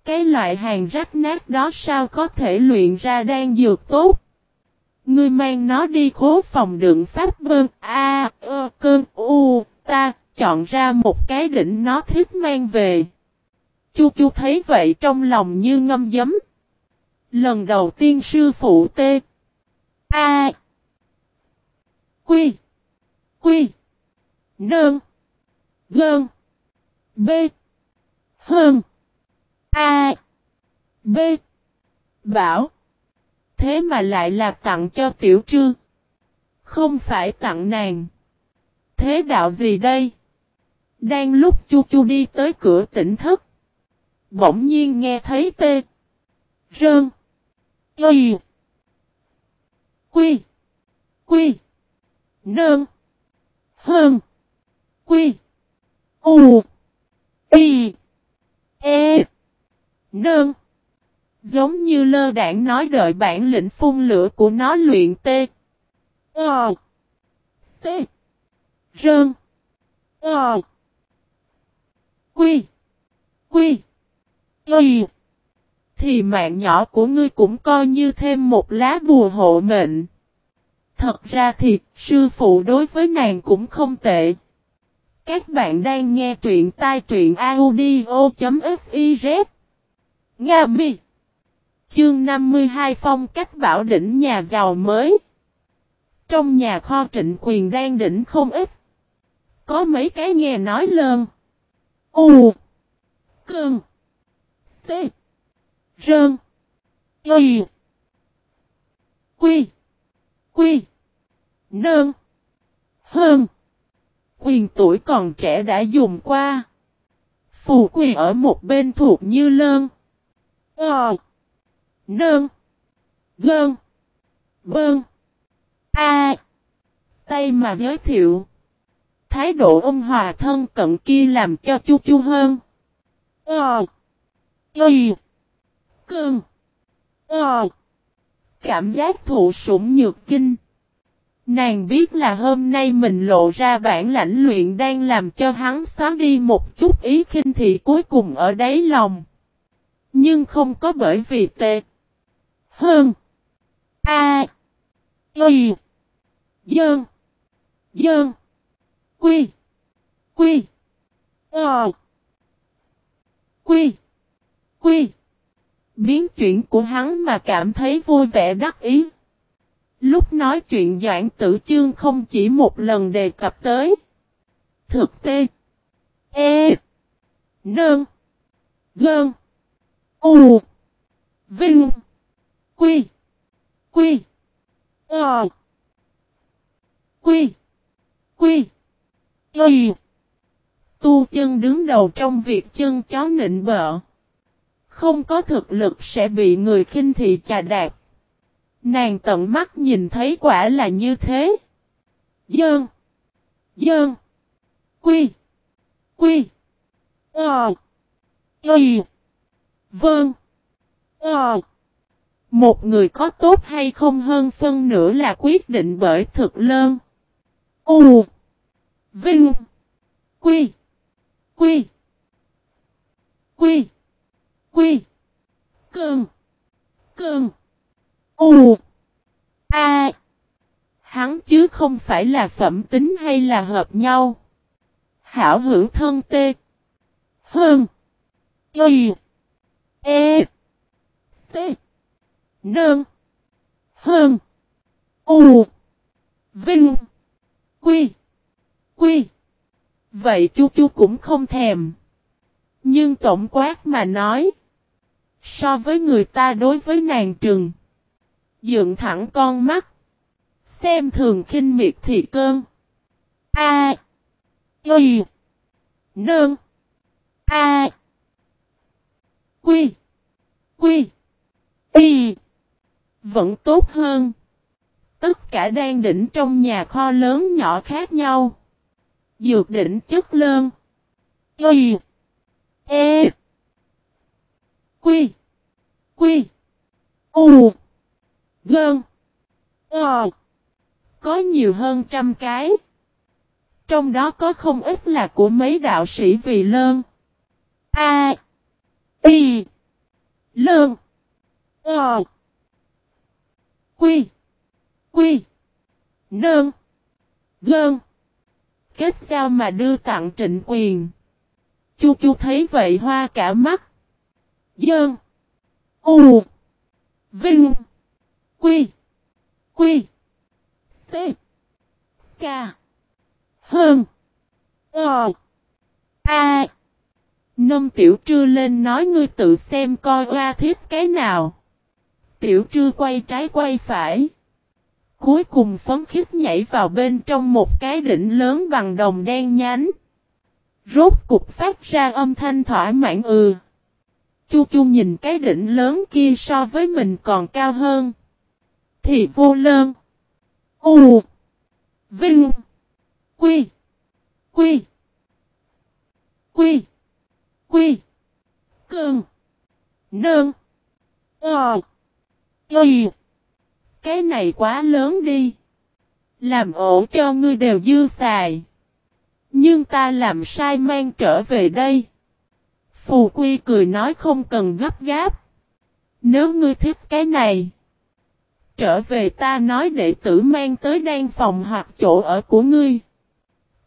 Cái loại hàng rách nát đó sao có thể luyện ra đan dược tốt. Ngươi mang nó đi khố phòng đựng pháp bơn A, ơ, cơn, u, ta, chọn ra một cái đỉnh nó thích mang về. Chu chu thấy vậy trong lòng như ngâm giấm. Lần đầu tiên sư phụ tê. A. Quy. Quy. Nơn. Gơn. B. Hơn. A. B. Bảo. Thế mà lại là tặng cho tiểu trư. Không phải tặng nàng. Thế đạo gì đây? Đang lúc chu chu đi tới cửa tỉnh thức, Bỗng nhiên nghe thấy tê. Rơn. Y. Quy. Quy. Nơn. Hơn. Quy. U. Y. E. Nơn. Giống như lơ đảng nói đợi bản lĩnh phun lửa của nó luyện tê. Ờ. Tê. Rơn. Ờ. Quy. Quy. Quy. Thì mạng nhỏ của ngươi cũng coi như thêm một lá bùa hộ mệnh. Thật ra thì, sư phụ đối với nàng cũng không tệ. Các bạn đang nghe truyện tai truyện audio.fiz Nga Mi Chương 52 Phong cách bảo đỉnh nhà giàu mới. Trong nhà kho trịnh quyền đang đỉnh không ít. Có mấy cái nghe nói lơn U. Cơn T. Rơn. Y. Quy. Quy. Nơn. Hơn. Quyền tuổi còn trẻ đã dùng qua. Phù quỳ ở một bên thuộc như lơn. Ờ nương Gơn Bơn A tay mà giới thiệu. Thái độ ôn hòa thân cận kia làm cho chu chu hơn. Ờ. Y. Cơn. Ờ. Cảm giác thụ sủng nhược kinh. Nàng biết là hôm nay mình lộ ra bản lãnh luyện đang làm cho hắn xóa đi một chút ý khinh thị cuối cùng ở đáy lòng. Nhưng không có bởi vì tệ. Hơn. A. Y. Dơn. Dơn. Quy. Quy. Ờ. Quy. Quy. Biến chuyển của hắn mà cảm thấy vui vẻ đắc ý. Lúc nói chuyện Doãn Tử Chương không chỉ một lần đề cập tới. Thực tê. E. Nơn. Gơn. U. Vinh. Quy. Quy. Ờ. Quy. Quy. Y. Tu chân đứng đầu trong việc chân chó nịnh bợ. Không có thực lực sẽ bị người khinh thị chà đạp. Nàng tận mắt nhìn thấy quả là như thế. Dơn. Dơn. Quy. Quy. Ờ. Y. Vâng. Ờ. Một người có tốt hay không hơn phân nửa là quyết định bởi thực lơn. U. Vinh. Quy. Quy. Quy. Quy. cường cường U. A. Hắn chứ không phải là phẩm tính hay là hợp nhau. Hảo hữu thân tê. Hơn. Y. E. T. Nơn. Hơn. U. Vinh. Quy. Quy. Vậy chú chú cũng không thèm. Nhưng tổng quát mà nói. So với người ta đối với nàng trừng. Dựng thẳng con mắt. Xem thường khinh miệt thị cơn. A. Y. Nương. A. Quy. Quy. Y. Vẫn tốt hơn. Tất cả đang đỉnh trong nhà kho lớn nhỏ khác nhau. Dược đỉnh chất lơn. Y. E. Quy. Quy. U. Gơn. Ờ. Có nhiều hơn trăm cái. Trong đó có không ít là của mấy đạo sĩ vì lơn. A. Y. Lơn. Ờ. Quy. Quy. Nơn. Gơn. Kết giao mà đưa tặng trịnh quyền. Chu chu thấy vậy hoa cả mắt. Dơn. U. Vinh. Quy. Quy. T. K. Hơn. Ờ. A. Nông tiểu trư lên nói ngươi tự xem coi oa thiết cái nào. Tiểu trư quay trái quay phải. Cuối cùng phấn khích nhảy vào bên trong một cái đỉnh lớn bằng đồng đen nhánh. Rốt cục phát ra âm thanh thỏa mãn ừ. Chu chu nhìn cái đỉnh lớn kia so với mình còn cao hơn. Thì vô lơn. U. Vinh. Quy. Quy. Quy. Quy. Cơn. Nơn. Ờ. Ây! Cái này quá lớn đi. Làm ổ cho ngươi đều dư xài. Nhưng ta làm sai mang trở về đây. Phù Quy cười nói không cần gấp gáp. Nếu ngươi thích cái này. Trở về ta nói đệ tử mang tới đan phòng hoặc chỗ ở của ngươi.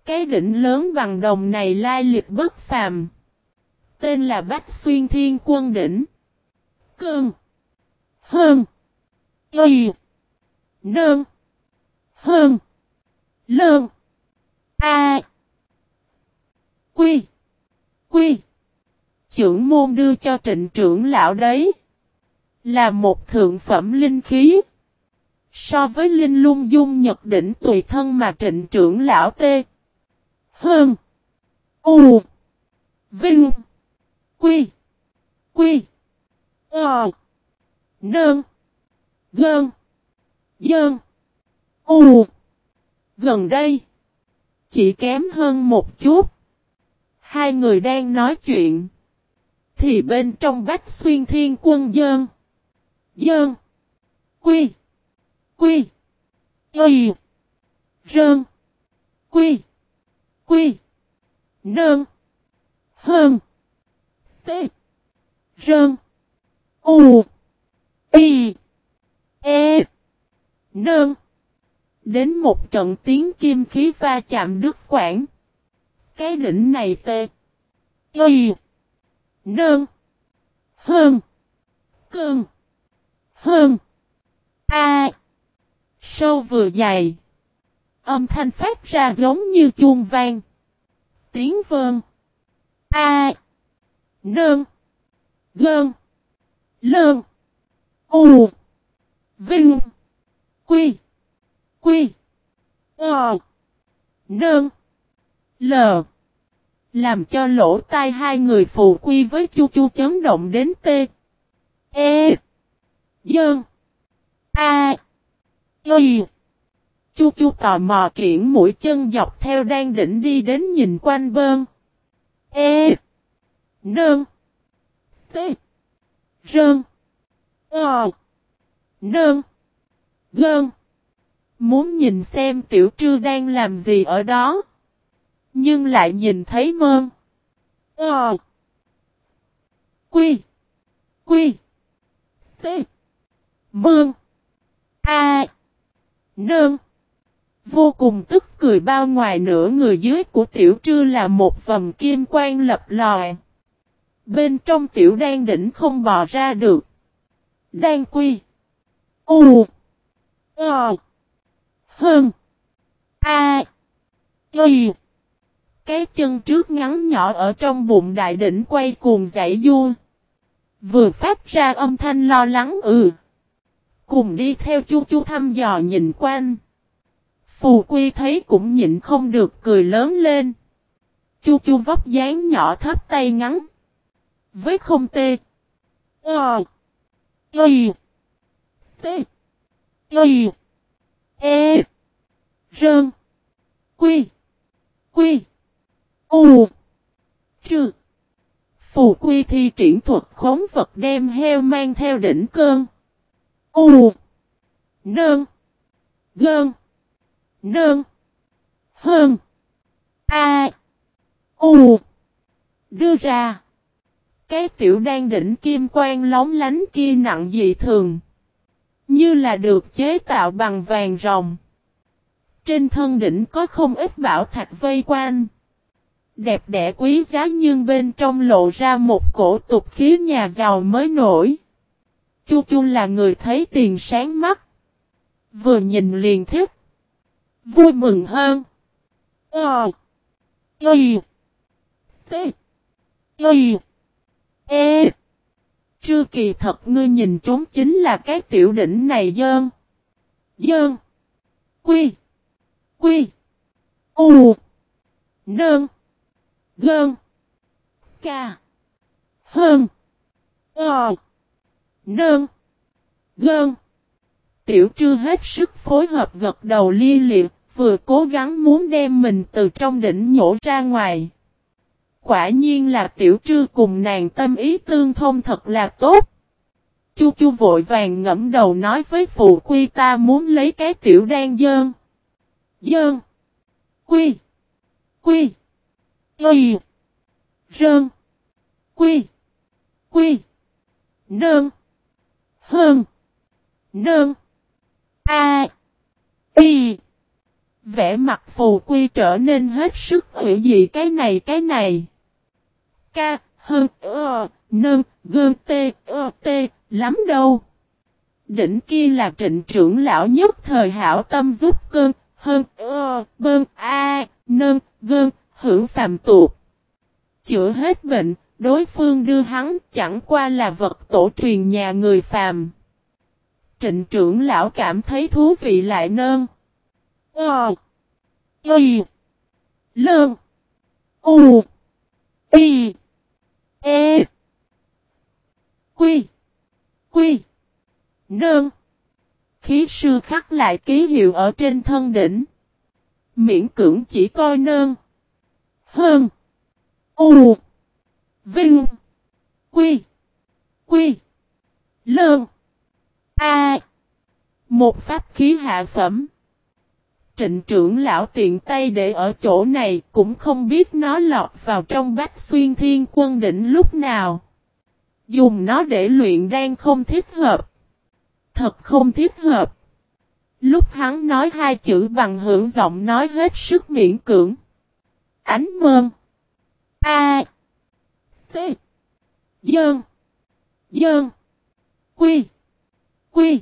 Cái đỉnh lớn bằng đồng này lai lịch bất phàm. Tên là Bách Xuyên Thiên Quân Đỉnh. cương hơn. Y. Nơn. Hơn. Lơn. A. Quy. Quy. Trưởng môn đưa cho trịnh trưởng lão đấy. Là một thượng phẩm linh khí. So với linh lung dung nhật đỉnh tùy thân mà trịnh trưởng lão tê. Hơn. U. Vinh. Quy. Quy. Ờ. Nơn. Gơn. Dơn. U. Gần đây. Chỉ kém hơn một chút. Hai người đang nói chuyện. Thì bên trong bách xuyên thiên quân dơn. Dơn. Quy. Quy. Y. Rơn. Quy. Quy. Nơn. Hơn. T. Rơn. U. Y. E. Nương. Đến một trận tiếng kim khí va chạm đứt quảng. Cái đỉnh này tê. Y. Nương. Hơn. Cương. Hơn. A. Sâu vừa dày. Âm thanh phát ra giống như chuông vang. Tiếng vơn. A. nương Gơn. Lương. U. Vinh. Quy. Quy. Ờ. Nơn. L Làm cho lỗ tai hai người phụ quy với chu chu chấn động đến t E. Dơn. A. Y. Chu chu tò mò kiển mũi chân dọc theo đang đỉnh đi đến nhìn quanh bơn. E. Nơn. T. Rơn. Ờ. Nơn. Gơn. Muốn nhìn xem tiểu trư đang làm gì ở đó. Nhưng lại nhìn thấy mơn. Ờ. Quy. Quy. T. Mơn. A. Nơn. Vô cùng tức cười bao ngoài nửa người dưới của tiểu trư là một vầm kim quang lập lòi. Bên trong tiểu đan đỉnh không bò ra được. Đan quy. U. Ờ. Hơn. A. Y. Cái chân trước ngắn nhỏ ở trong bụng đại đỉnh quay cuồng giải vua. Vừa phát ra âm thanh lo lắng ừ. Cùng đi theo chu chu thăm dò nhìn quanh. Phù Quy thấy cũng nhịn không được cười lớn lên. Chu chu vóc dáng nhỏ thấp tay ngắn. Với không tê. Ờ. Y. T. Y. E. Rơn. Quy. Quy. U. Trừ. Phù quy thi triển thuật khống vật đem heo mang theo đỉnh cơn. U. Nơn. Gơn. Nơn. Hơn. A. U. Đưa ra. Cái tiểu đan đỉnh kim quang lóng lánh kia nặng dị thường. Như là được chế tạo bằng vàng rồng. Trên thân đỉnh có không ít bảo thạch vây quanh. Đẹp đẽ quý giá nhưng bên trong lộ ra một cổ tục khí nhà giàu mới nổi. Chu Chu là người thấy tiền sáng mắt. Vừa nhìn liền thích. Vui mừng hơn. Ờ. Ờ. T. Ờ. E. Trư kỳ thật ngươi nhìn trốn chính là cái tiểu đỉnh này dơn. Dơn. Quy. Quy. U. Nơn. Gơn. Ca. Hơn. Ờ. Nơn. Gơn. Tiểu trư hết sức phối hợp gật đầu lia liệt, vừa cố gắng muốn đem mình từ trong đỉnh nhổ ra ngoài. Quả nhiên là tiểu trư cùng nàng tâm ý tương thông thật là tốt. Chu chu vội vàng ngẫm đầu nói với phụ quy ta muốn lấy cái tiểu đan dơn. Dơn. Quy. Quy. Y. Rơn. Quy. Quy. Nơn. Hơn. Nơn. A. Y. Vẽ mặt phù quy trở nên hết sức hữu dị cái này cái này. Ca, hơn, ơ, nơn, gơn tê, ơ, tê, lắm đâu. Đỉnh kia là trịnh trưởng lão nhất thời hảo tâm giúp cơn, hơn, ơ, bơn, a, nơn, gơn, hưởng phạm tuột. Chữa hết bệnh, đối phương đưa hắn chẳng qua là vật tổ truyền nhà người phàm. Trịnh trưởng lão cảm thấy thú vị lại nơn. Ờ. Y. Lơn. U. Y. E. Quy. Quy. nương, Khí sư khắc lại ký hiệu ở trên thân đỉnh. Miễn cưỡng chỉ coi nơn. Hơn. U. Vinh. Quy. Quy. Lơn. A. Một pháp khí hạ phẩm. Trịnh trưởng lão tiện tay để ở chỗ này, cũng không biết nó lọt vào trong bách xuyên thiên quân đỉnh lúc nào. Dùng nó để luyện đan không thích hợp. Thật không thích hợp. Lúc hắn nói hai chữ bằng hưởng giọng nói hết sức miễn cưỡng. Ánh mơn. A. T. Dơn. Dơn. Quy. Quy.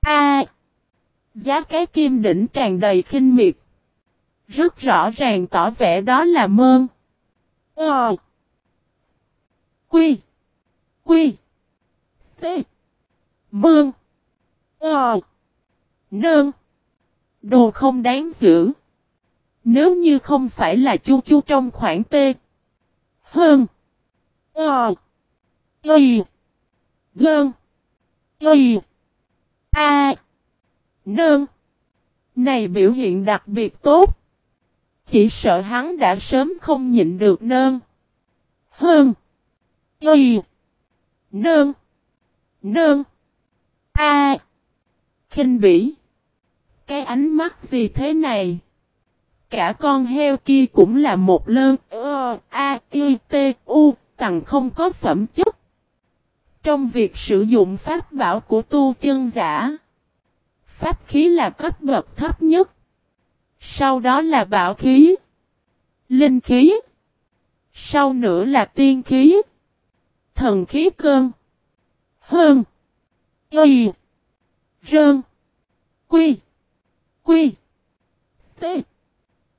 A. Giá cái kim đỉnh tràn đầy khinh miệt. Rất rõ ràng tỏ vẻ đó là mơn. Ờ. Quy. Quy. T. Mơn. Ờ. Nơn. Đồ không đáng giữ. Nếu như không phải là chu chu trong khoảng T. Hơn. Ờ. Y. Gơn. Y. A. Nơn. Này biểu hiện đặc biệt tốt. Chỉ sợ hắn đã sớm không nhịn được nơn. Hơn. Y. Nơn. Nơn. A. Kinh bỉ. Cái ánh mắt gì thế này? Cả con heo kia cũng là một lơn. Ờ, A. Y. T. U. Tặng không có phẩm chất. Trong việc sử dụng pháp bảo của tu chân giả. Pháp khí là cấp bậc thấp nhất. Sau đó là bảo khí. Linh khí. Sau nữa là tiên khí. Thần khí cơn. Hơn. Y. Rơn. Quy. Quy. T.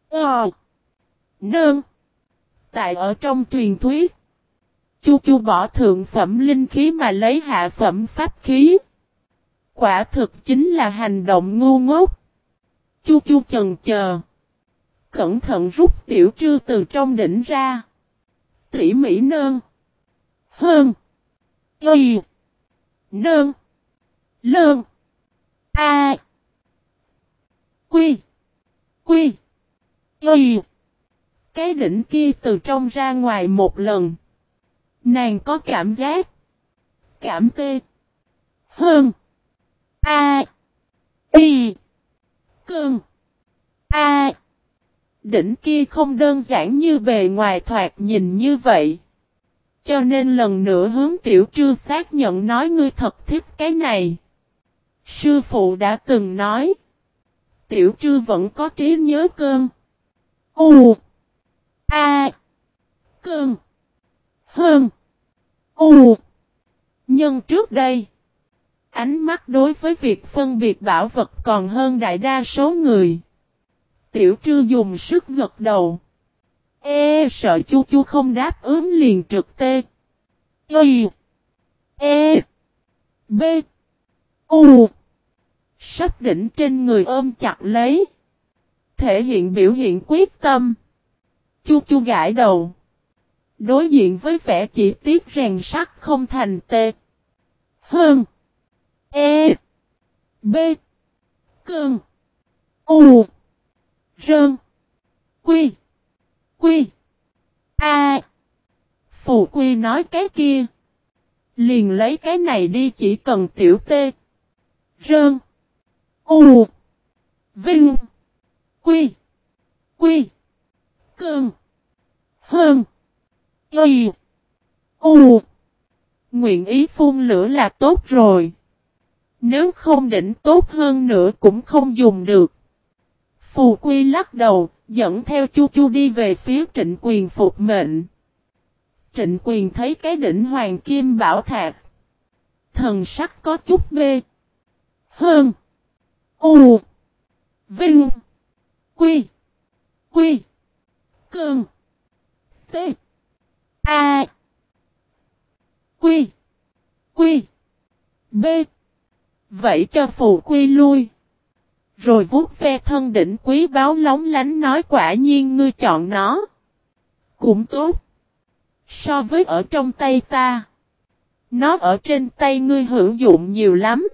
Ờ. Nơn. Tại ở trong truyền thuyết. Chu chu bỏ thượng phẩm linh khí mà lấy hạ phẩm pháp khí. Quả thực chính là hành động ngu ngốc. Chu chu chần chờ. Cẩn thận rút tiểu trư từ trong đỉnh ra. Tỉ mỉ nơn. Hơn. Y. Nơn. Lơn. A. Quy. Quy. Y. Cái đỉnh kia từ trong ra ngoài một lần. Nàng có cảm giác. Cảm tê. Hơn. A. Y. Cơn. A. Đỉnh kia không đơn giản như bề ngoài thoạt nhìn như vậy. Cho nên lần nữa hướng tiểu trư xác nhận nói ngươi thật thích cái này. Sư phụ đã từng nói. Tiểu trư vẫn có trí nhớ cơn. U. A. Cơn. Hơn. U. Nhưng trước đây. Ánh mắt đối với việc phân biệt bảo vật còn hơn đại đa số người. Tiểu trư dùng sức gật đầu. E sợ chu chu không đáp ứng liền trực tê. Y. E. B. U. Sắp đỉnh trên người ôm chặt lấy. Thể hiện biểu hiện quyết tâm. Chu chu gãi đầu. Đối diện với vẻ chỉ tiếc rèn sắt không thành tê. Hơn. E. B. Cơn. U. Rơn. Quy. Quy. A. Phụ quy nói cái kia. Liền lấy cái này đi chỉ cần tiểu tê. Rơn. U. Vinh. Quy. Quy. Cơn. Hơn. Y. U. Nguyện ý phun lửa là tốt rồi. Nếu không đỉnh tốt hơn nữa cũng không dùng được. Phù Quy lắc đầu, dẫn theo Chu Chu đi về phía trịnh quyền phục mệnh. Trịnh quyền thấy cái đỉnh hoàng kim bảo thạc. Thần sắc có chút bê. Hơn. U. Vinh. Quy. Quy. cường T. A. Quy. Quy. B. Vậy cho phù quy lui. Rồi vuốt ve thân đỉnh quý báo lóng lánh nói quả nhiên ngươi chọn nó. Cũng tốt. So với ở trong tay ta. Nó ở trên tay ngươi hữu dụng nhiều lắm.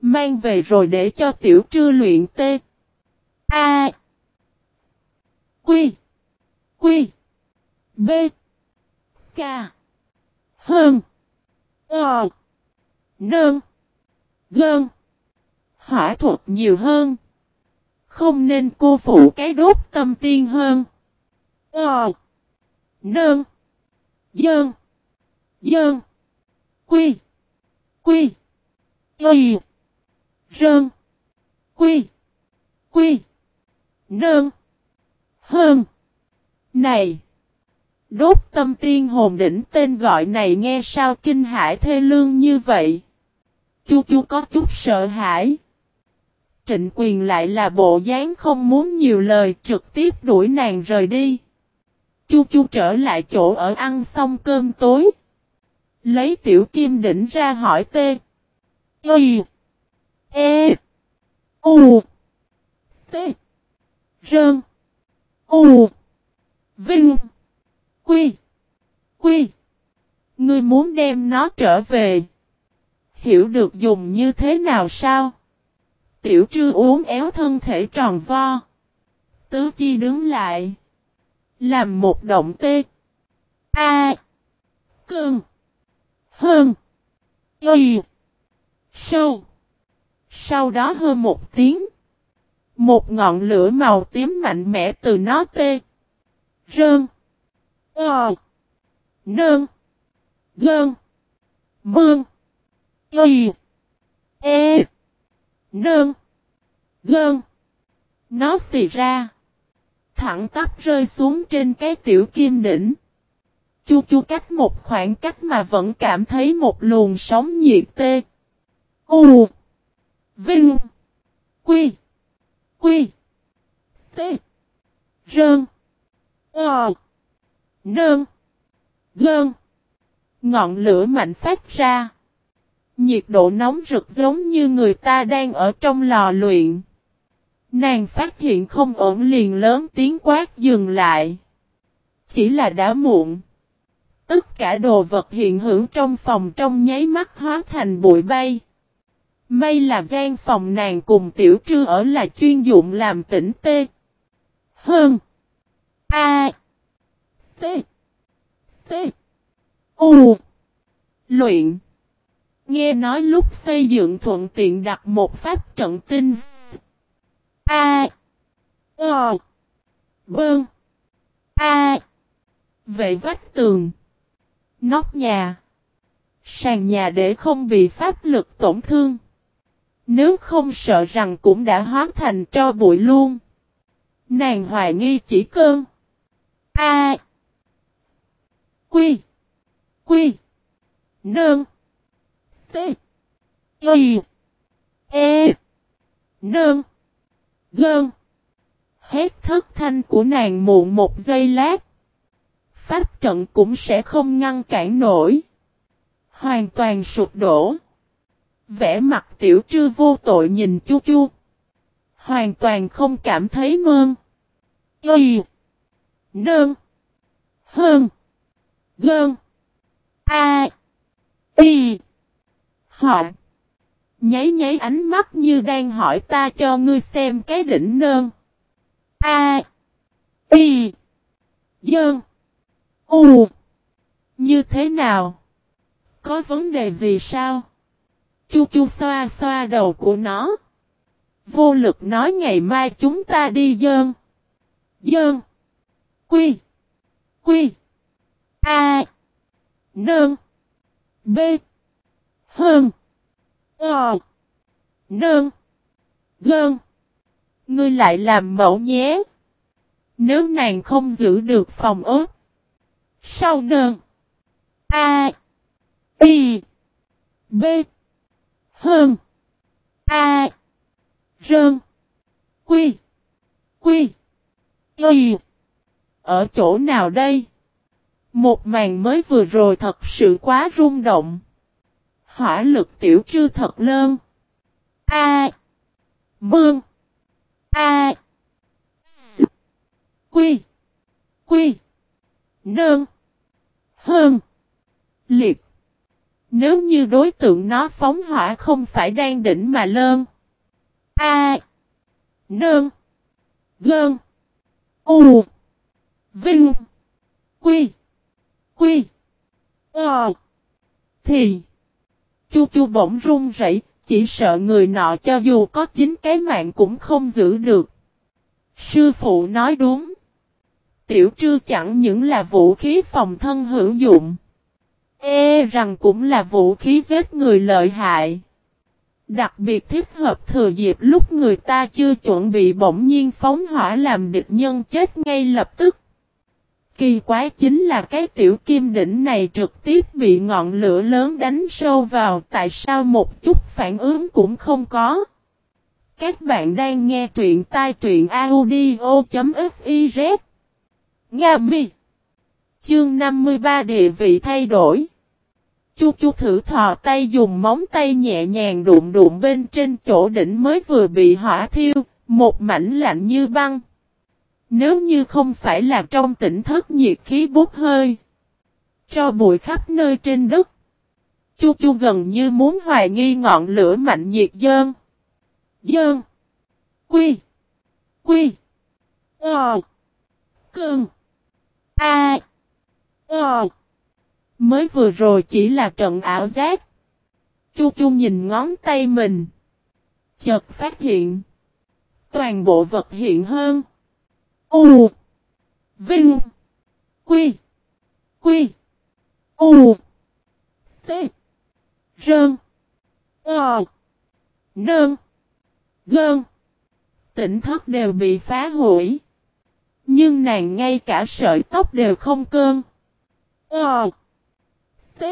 Mang về rồi để cho tiểu trư luyện tê. A. Quy. Quy. B. K. Hơn. Ờ. nương Gơn. Hỏa thuật nhiều hơn. Không nên cô phụ cái đốt tâm tiên hơn. Ờ. Nơn. Dơn. Dơn. Quy. Quy. Y. Rơn. Quy. Quy. Nơn. Hơn. Này. Đốt tâm tiên hồn đỉnh tên gọi này nghe sao kinh hải thê lương như vậy. Chu chu có chút sợ hãi. Trịnh quyền lại là bộ dáng không muốn nhiều lời, trực tiếp đuổi nàng rời đi. Chu chu trở lại chỗ ở ăn xong cơm tối. Lấy tiểu kim đỉnh ra hỏi tê. Y. E. U. T. Rơn. U. Vinh. Quy. Quy. Ngươi muốn đem nó trở về. Hiểu được dùng như thế nào sao? Tiểu trư uống éo thân thể tròn vo. Tứ chi đứng lại. Làm một động tê. A. Cương. Hơn. Y. Sâu. Sau đó hơn một tiếng. Một ngọn lửa màu tím mạnh mẽ từ nó tê. Rơn. Ờ. Nơn. Gơn. Mương. Y. E. Nơn. Gơn. Nó xì ra. Thẳng tắp rơi xuống trên cái tiểu kim đỉnh. Chu chu cách một khoảng cách mà vẫn cảm thấy một luồng sóng nhiệt tê. U. Vinh. Quy. Quy. T. Rơn. Ờ. Nơn. Gơn. Ngọn lửa mạnh phát ra. Nhiệt độ nóng rực giống như người ta đang ở trong lò luyện. Nàng phát hiện không ổn liền lớn tiếng quát dừng lại. Chỉ là đã muộn. Tất cả đồ vật hiện hữu trong phòng trong nháy mắt hóa thành bụi bay. May là gian phòng nàng cùng tiểu trư ở là chuyên dụng làm tỉnh tê. Hơn. A. T. T. U. Luyện. Nghe nói lúc xây dựng thuận tiện đặt một pháp trận tinh. A. O, Bơn. A. Vệ vách tường. Nóc nhà. Sàn nhà để không bị pháp lực tổn thương. Nếu không sợ rằng cũng đã hóa thành cho bụi luôn. Nàng hoài nghi chỉ cơn. A. Quy. Quy. Nương. T. Y. E. Nương. Gơn. hết thất thanh của nàng muộn một giây lát. Pháp trận cũng sẽ không ngăn cản nổi. Hoàn toàn sụp đổ. Vẽ mặt tiểu trư vô tội nhìn chu chu. Hoàn toàn không cảm thấy mơn. Y. Nơn. Hơn. Gơn. A. Y. Họ. Nháy nháy ánh mắt như đang hỏi ta cho ngươi xem cái đỉnh nơn. A. Y. Dơn. U. Như thế nào? Có vấn đề gì sao? Chu chu xoa xoa đầu của nó. Vô lực nói ngày mai chúng ta đi dơn. Dơn. Quy. Quy. A. Nơn. B. Hơn. Ờ. Nơn. Gơn. Ngươi lại làm mẫu nhé. Nếu nàng không giữ được phòng ớt. Sau nơn. A. Y. B. Hơn. A. Rơn. Quy. Quy. Y. Ở chỗ nào đây? Một màn mới vừa rồi thật sự quá rung động. Hỏa lực tiểu trư thật lơn. A. Bương. A. S. Quy. Quy. Nơn. Hơn. Liệt. Nếu như đối tượng nó phóng hỏa không phải đang đỉnh mà lơn. A. Nơn. Gơn. U. Vinh. Quy. Quy. Ờ. Thì. Chu chu bỗng run rẩy, chỉ sợ người nọ cho dù có chín cái mạng cũng không giữ được. Sư phụ nói đúng. Tiểu trư chẳng những là vũ khí phòng thân hữu dụng. E rằng cũng là vũ khí giết người lợi hại. Đặc biệt thích hợp thừa dịp lúc người ta chưa chuẩn bị bỗng nhiên phóng hỏa làm địch nhân chết ngay lập tức. Kỳ quái chính là cái tiểu kim đỉnh này trực tiếp bị ngọn lửa lớn đánh sâu vào tại sao một chút phản ứng cũng không có. Các bạn đang nghe truyện tai truyện audio.fiz Nga mi Chương 53 địa vị thay đổi Chu chu thử thò tay dùng móng tay nhẹ nhàng đụng đụng bên trên chỗ đỉnh mới vừa bị hỏa thiêu, một mảnh lạnh như băng. Nếu như không phải là trong tỉnh thất nhiệt khí bút hơi. Cho bụi khắp nơi trên đất. Chu chu gần như muốn hoài nghi ngọn lửa mạnh nhiệt dơn. Dơn. Quy. Quy. Ờ. Cơn. A. Ờ. Mới vừa rồi chỉ là trận ảo giác. Chu chu nhìn ngón tay mình. Chợt phát hiện. Toàn bộ vật hiện hơn. U. Vinh. Quy. Quy. U. T. Rơn. Ờ. Nơn. Gơn. Tỉnh thất đều bị phá hủy. Nhưng nàng ngay cả sợi tóc đều không cơn. Ờ. T.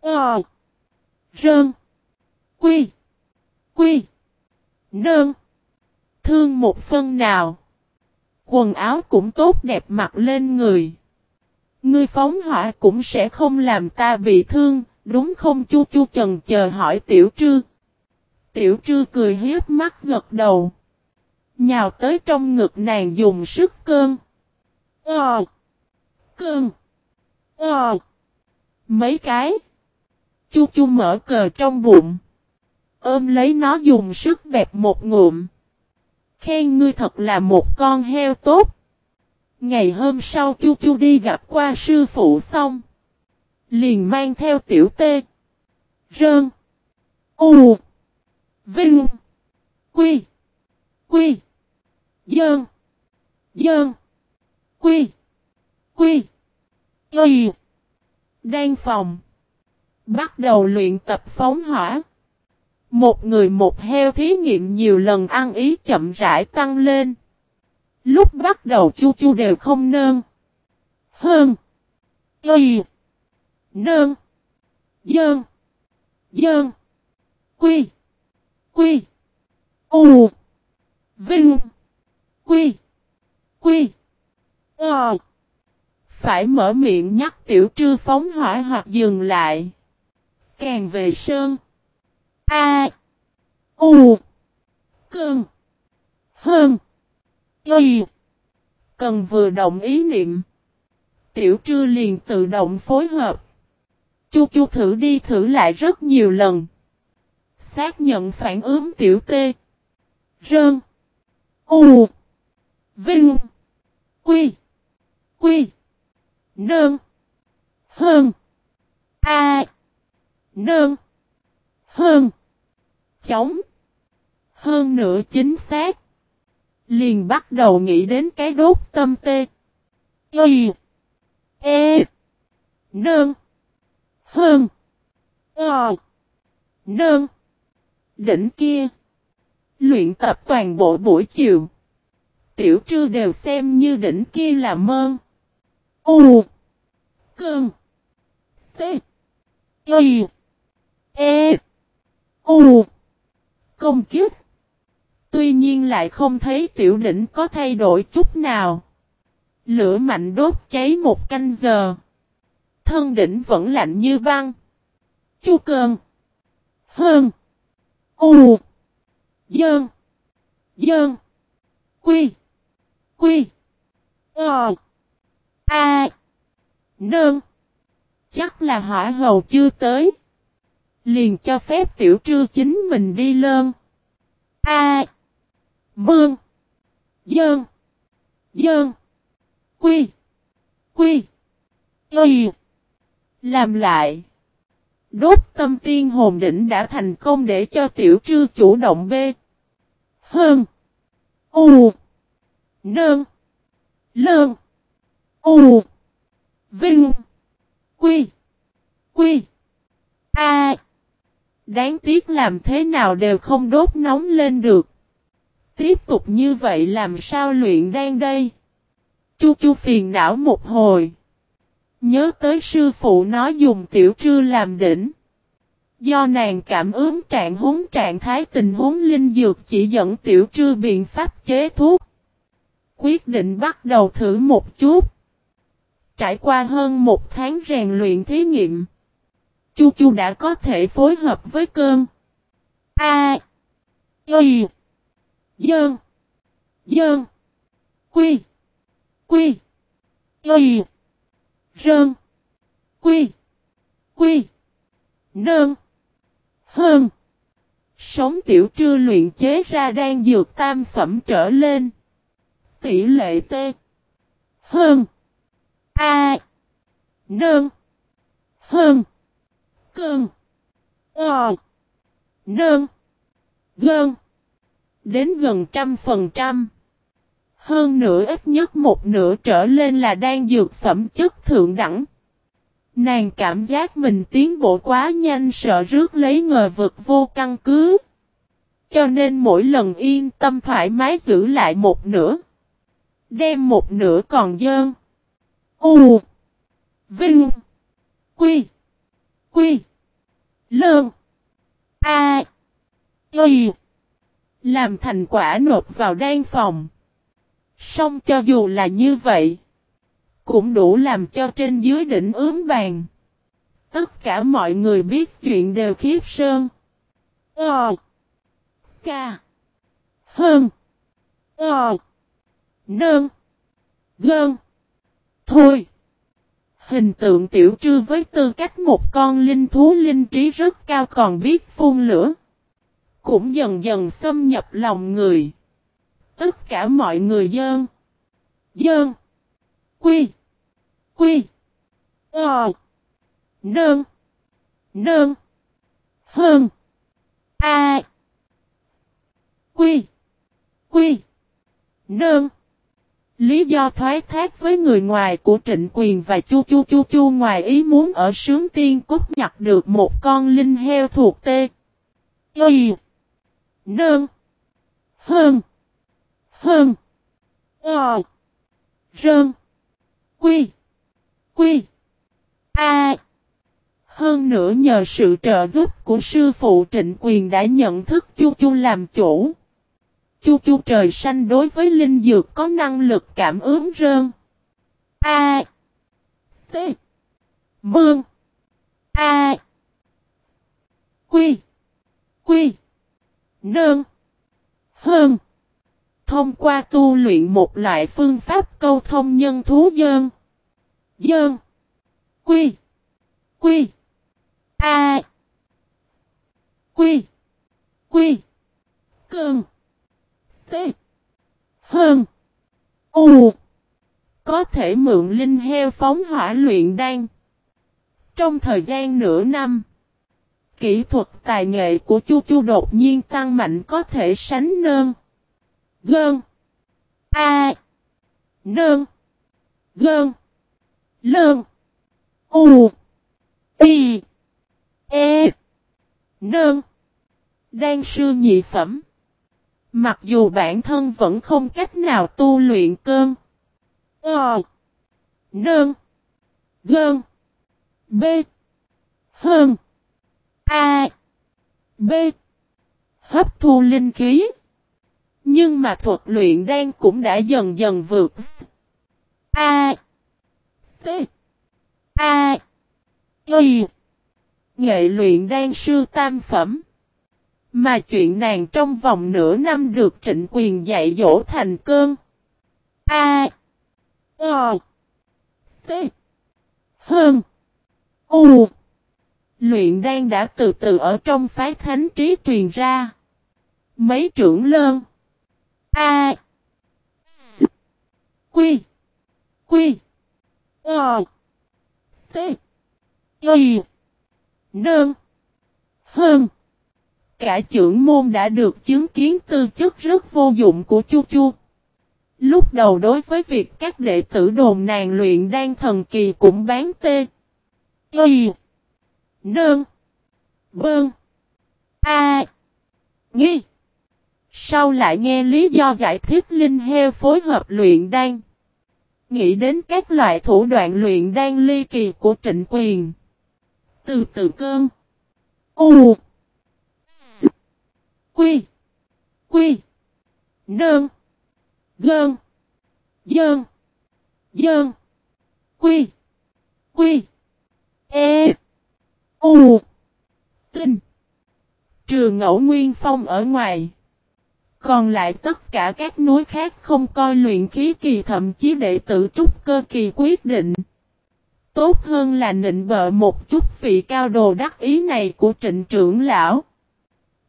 Ờ. Rơn. Quy. Quy. Nơn. Thương một phân nào. Quần áo cũng tốt đẹp mặc lên người. Ngươi phóng hỏa cũng sẽ không làm ta bị thương, đúng không chu chu Trần chờ hỏi tiểu trư. Tiểu trư cười hiếp mắt gật đầu. Nhào tới trong ngực nàng dùng sức cơn. Ờ. Cơn. Ờ. Mấy cái. Chu chu mở cờ trong bụng. Ôm lấy nó dùng sức bẹp một ngụm. Khen ngươi thật là một con heo tốt. Ngày hôm sau chu chu đi gặp qua sư phụ xong. Liền mang theo tiểu tê. Rơn. U. Vinh. Quy. Quy. Dơn. Dơn. Quy. Quy. Y. Đang phòng. Bắt đầu luyện tập phóng hỏa. Một người một heo thí nghiệm nhiều lần ăn ý chậm rãi tăng lên. Lúc bắt đầu chu chu đều không nơn. Hơn. Y. Nơn. Dơn. Dơn. Quy. Quy. U. Vinh. Quy. Quy. Ờ. Phải mở miệng nhắc tiểu trư phóng hỏa hoặc dừng lại. Càng về sơn. A. U. Cơn. Hơn. Y. Cần vừa động ý niệm. Tiểu trư liền tự động phối hợp. Chu chu thử đi thử lại rất nhiều lần. Xác nhận phản ứng tiểu tê. Rơn. U. Vinh. Quy. Quy. Nơn. Hơn. A. Nơn. Hơn chóng Hơn nữa chính xác. Liền bắt đầu nghĩ đến cái đốt tâm tê. Y. E. Nương. Hơn. O. Nương. Đỉnh kia. Luyện tập toàn bộ buổi chiều. Tiểu trư đều xem như đỉnh kia là mơn. U. Cơn. T. Y. E. U. Công kiếp. Tuy nhiên lại không thấy tiểu đỉnh có thay đổi chút nào. Lửa mạnh đốt cháy một canh giờ. Thân đỉnh vẫn lạnh như băng. Chu cơn. Hơn. U. Dơn. Dơn. Quy. Quy. Ờ. A. Nơn. Chắc là hỏa hầu chưa tới. Liền cho phép tiểu trư chính mình đi lơn. A. Mương. Dơn. Dơn. Quy. Quy. Y. Làm lại. Đốt tâm tiên hồn đỉnh đã thành công để cho tiểu trư chủ động B. Hơn. U. Nơn. Lơn. U. Vinh. Quy. Quy. A. Đáng tiếc làm thế nào đều không đốt nóng lên được. Tiếp tục như vậy làm sao luyện đan đây? Chu chu phiền não một hồi. Nhớ tới sư phụ nói dùng tiểu trư làm đỉnh. Do nàng cảm ứng trạng huống trạng thái tình huống linh dược chỉ dẫn tiểu trư biện pháp chế thuốc. Quyết định bắt đầu thử một chút. Trải qua hơn một tháng rèn luyện thí nghiệm. Chu Chu đã có thể phối hợp với cơn. A. Y. Dơn. Dơn. Quy. Quy. Y. Rơn. Quy. Quy. Nơn. Hơn. Sống tiểu trư luyện chế ra đang dược tam phẩm trở lên. Tỷ lệ T. Hơn. A. Nơn. Hơn. Cơn. Ờ. Nơn. Gơn. Đến gần trăm phần trăm. Hơn nửa ít nhất một nửa trở lên là đang dược phẩm chất thượng đẳng. Nàng cảm giác mình tiến bộ quá nhanh sợ rước lấy ngờ vực vô căn cứ. Cho nên mỗi lần yên tâm thoải mái giữ lại một nửa. Đem một nửa còn dơn. U. Vinh. Quy. Quy. Lơn. A. Y. Làm thành quả nộp vào đan phòng. Xong cho dù là như vậy. Cũng đủ làm cho trên dưới đỉnh ướm bàn. Tất cả mọi người biết chuyện đều khiếp sơn. Ờ. Ca. Hơn. Ờ. Nơn. Gơn. Thôi. Hình tượng tiểu trư với tư cách một con linh thú linh trí rất cao còn biết phun lửa. Cũng dần dần xâm nhập lòng người. Tất cả mọi người dơn. Dơn. Quy. Quy. Ờ. Nơn. Nơn. Hơn. A. Quy. Quy. Nơn. Lý do thoái thác với người ngoài của Trịnh Quyền và Chu Chu Chu Chu ngoài ý muốn ở sướng tiên cốt nhặt được một con linh heo thuộc tê. Y. Nơn. Hơn. Hơn. Ờ. Rơn. Quy. Quy. A. Hơn nữa nhờ sự trợ giúp của sư phụ Trịnh Quyền đã nhận thức Chu Chu làm chủ. Chu chu trời xanh đối với linh dược có năng lực cảm ứng rơn. A. T. Bương. A. Quy. Quy. Nơn. Hơn. Thông qua tu luyện một loại phương pháp câu thông nhân thú dơn. Dơn. Quy. Quy. A. Quy. Quy. cường T. Hơn. U. Có thể mượn linh heo phóng hỏa luyện đan. Trong thời gian nửa năm, kỹ thuật tài nghệ của Chu Chu đột nhiên tăng mạnh có thể sánh nơn. Gơn. A. Nơn. Gơn. Lơn. U. Y. E. Nơn. Đan sư nhị phẩm. Mặc dù bản thân vẫn không cách nào tu luyện cơn. Ờ. Nơn. Gơn. B. Hơn. A. B. Hấp thu linh khí. Nhưng mà thuật luyện đan cũng đã dần dần vượt. A. T. A. Y. Nghệ luyện đan sư tam phẩm. Mà chuyện nàng trong vòng nửa năm được trịnh quyền dạy dỗ thành cơn. A. O. T. Hơn. U. Luyện đan đã từ từ ở trong phái thánh trí truyền ra. Mấy trưởng lơn. A. S. Quy. Quy. O. T. Y. Nương. Hơn. Cả trưởng môn đã được chứng kiến tư chất rất vô dụng của Chu Chu. Lúc đầu đối với việc các đệ tử đồn nàng luyện đan thần kỳ cũng bán tê. Y. Nương. Bơn. A. Nghi. Sau lại nghe lý do giải thích Linh Heo phối hợp luyện đan. Nghĩ đến các loại thủ đoạn luyện đan ly kỳ của trịnh quyền. Từ từ cơn. U. Quy. Quy. Nơn. Gơn. Dơn. Dơn. Quy. Quy. E. U. Tinh. Trừ ngẫu nguyên phong ở ngoài. Còn lại tất cả các núi khác không coi luyện khí kỳ thậm chí đệ tử trúc cơ kỳ quyết định. Tốt hơn là nịnh bợ một chút vị cao đồ đắc ý này của trịnh trưởng lão.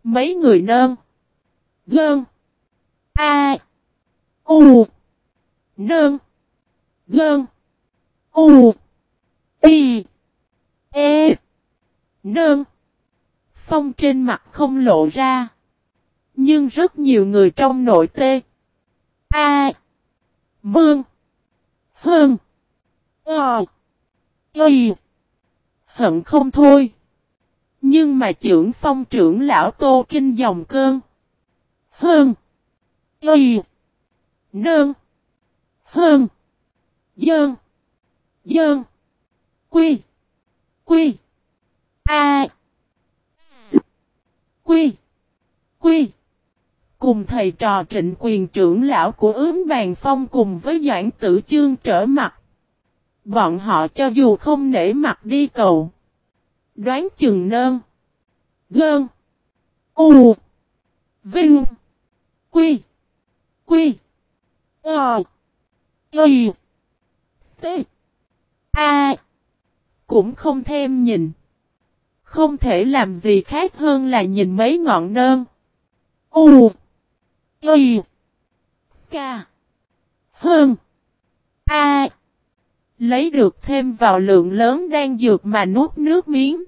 Mấy người nơn. Gơn. A. U. Nơn. Gơn. U. Y. E. Nơn. Phong trên mặt không lộ ra. Nhưng rất nhiều người trong nội tê. A. Mương. Hơn. Ờ. Y. Hận không thôi. Nhưng mà trưởng phong trưởng lão tô kinh dòng cơn. Hơn. Y. Nơn. Hơn. Dơn. Dơn. Quy. Quy. A. S. Quy. Quy. Cùng thầy trò trịnh quyền trưởng lão của ướm bàn phong cùng với doãn tử chương trở mặt. Bọn họ cho dù không nể mặt đi cầu. Đoán chừng nơn. Gơn. U. Vinh. Quy. Quy. Ờ. Y. T. A. Cũng không thêm nhìn. Không thể làm gì khác hơn là nhìn mấy ngọn nơn. U. Y. K. Hơn. A. Lấy được thêm vào lượng lớn đang dược mà nuốt nước miếng.